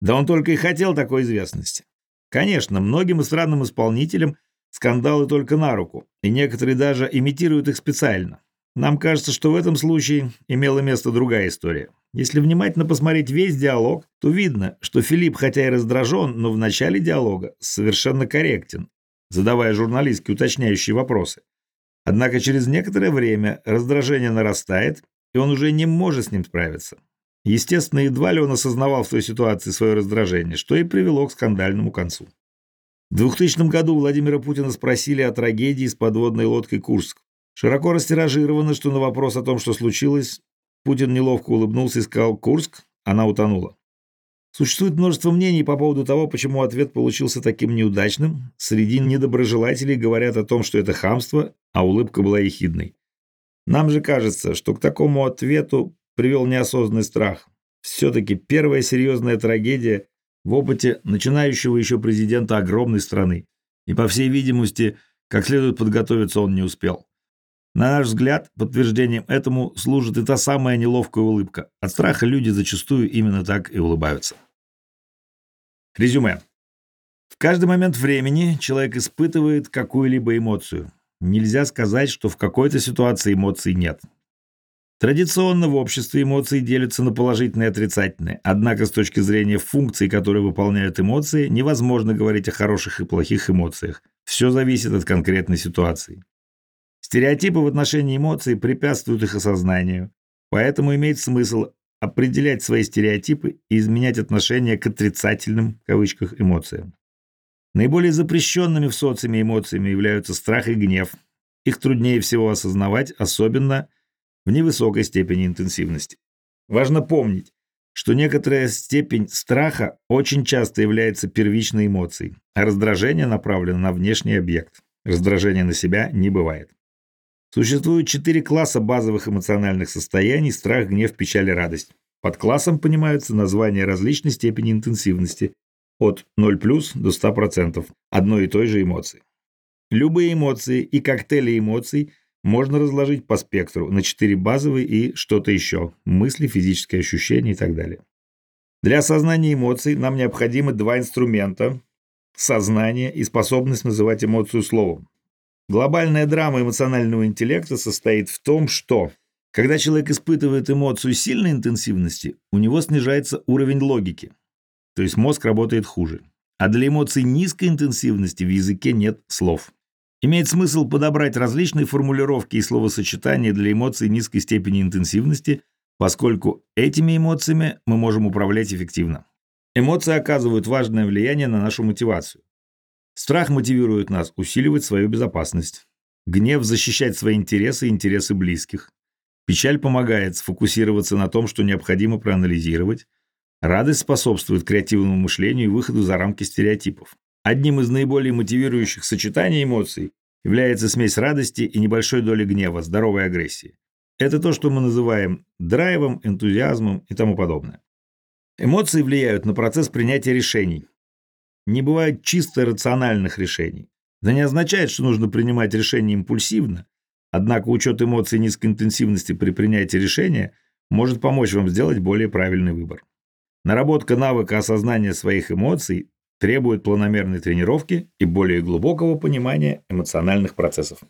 Да он только и хотел такой известности. Конечно, многим эстрадным исполнителям скандалы только на руку, и некоторые даже имитируют их специально. Нам кажется, что в этом случае имела место другая история. Если внимательно посмотреть весь диалог, то видно, что Филипп, хотя и раздражен, но в начале диалога совершенно корректен, задавая журналистке уточняющие вопросы. Однако через некоторое время раздражение нарастает, и он уже не может с ним справиться. Естественно, едва ли он осознавал в той ситуации свое раздражение, что и привело к скандальному концу. В 2000 году Владимира Путина спросили о трагедии с подводной лодкой «Курск». Широко растиражировано, что на вопрос о том, что случилось, Путин неловко улыбнулся и сказал «Курск», она утонула. Существует множество мнений по поводу того, почему ответ получился таким неудачным. Среди недоброжелателей говорят о том, что это хамство, а улыбка была ехидной. Нам же кажется, что к такому ответу привел неосознанный страх. Все-таки первая серьезная трагедия в опыте начинающего еще президента огромной страны. И, по всей видимости, как следует подготовиться он не успел. На наш взгляд, подтверждением этому служит и та самая неловкая улыбка. От страха люди зачастую именно так и улыбаются. Резюме. В каждый момент времени человек испытывает какую-либо эмоцию. Нельзя сказать, что в какой-то ситуации эмоций нет. Традиционно в обществе эмоции делятся на положительные и отрицательные, однако с точки зрения функций, которые выполняют эмоции, невозможно говорить о хороших и плохих эмоциях. Все зависит от конкретной ситуации. Стереотипы в отношении эмоций препятствуют их осознанию, поэтому имеет смысл определять свои стереотипы и изменять отношение к отрицательным в кавычках эмоциям. Наиболее запрещенными в социуме эмоциями являются страх и гнев. Их труднее всего осознавать, особенно в невысокой степени интенсивности. Важно помнить, что некоторая степень страха очень часто является первичной эмоцией, а раздражение направлено на внешний объект. Раздражения на себя не бывает. Существует четыре класса базовых эмоциональных состояний – страх, гнев, печаль и радость. Под классом понимаются названия различной степени интенсивности – от 0 плюс до 100% одной и той же эмоции. Любые эмоции и коктейли эмоций можно разложить по спектру на четыре базовые и что-то еще – мысли, физические ощущения и так далее. Для осознания эмоций нам необходимы два инструмента – сознание и способность называть эмоцию словом. Глобальная драма эмоционального интеллекта состоит в том, что когда человек испытывает эмоцию сильной интенсивности, у него снижается уровень логики, то есть мозг работает хуже. А для эмоций низкой интенсивности в языке нет слов. Имеет смысл подобрать различные формулировки и словосочетания для эмоций низкой степени интенсивности, поскольку этими эмоциями мы можем управлять эффективно. Эмоции оказывают важное влияние на нашу мотивацию. Страх мотивирует нас усиливать свою безопасность. Гнев – защищать свои интересы и интересы близких. Печаль помогает сфокусироваться на том, что необходимо проанализировать. Радость способствует креативному мышлению и выходу за рамки стереотипов. Одним из наиболее мотивирующих сочетаний эмоций является смесь радости и небольшой доли гнева, здоровой агрессии. Это то, что мы называем драйвом, энтузиазмом и тому подобное. Эмоции влияют на процесс принятия решений. Не бывает чисто рациональных решений. Это не означает, что нужно принимать решения импульсивно, однако учет эмоций низкой интенсивности при принятии решения может помочь вам сделать более правильный выбор. Наработка навыка осознания своих эмоций требует планомерной тренировки и более глубокого понимания эмоциональных процессов.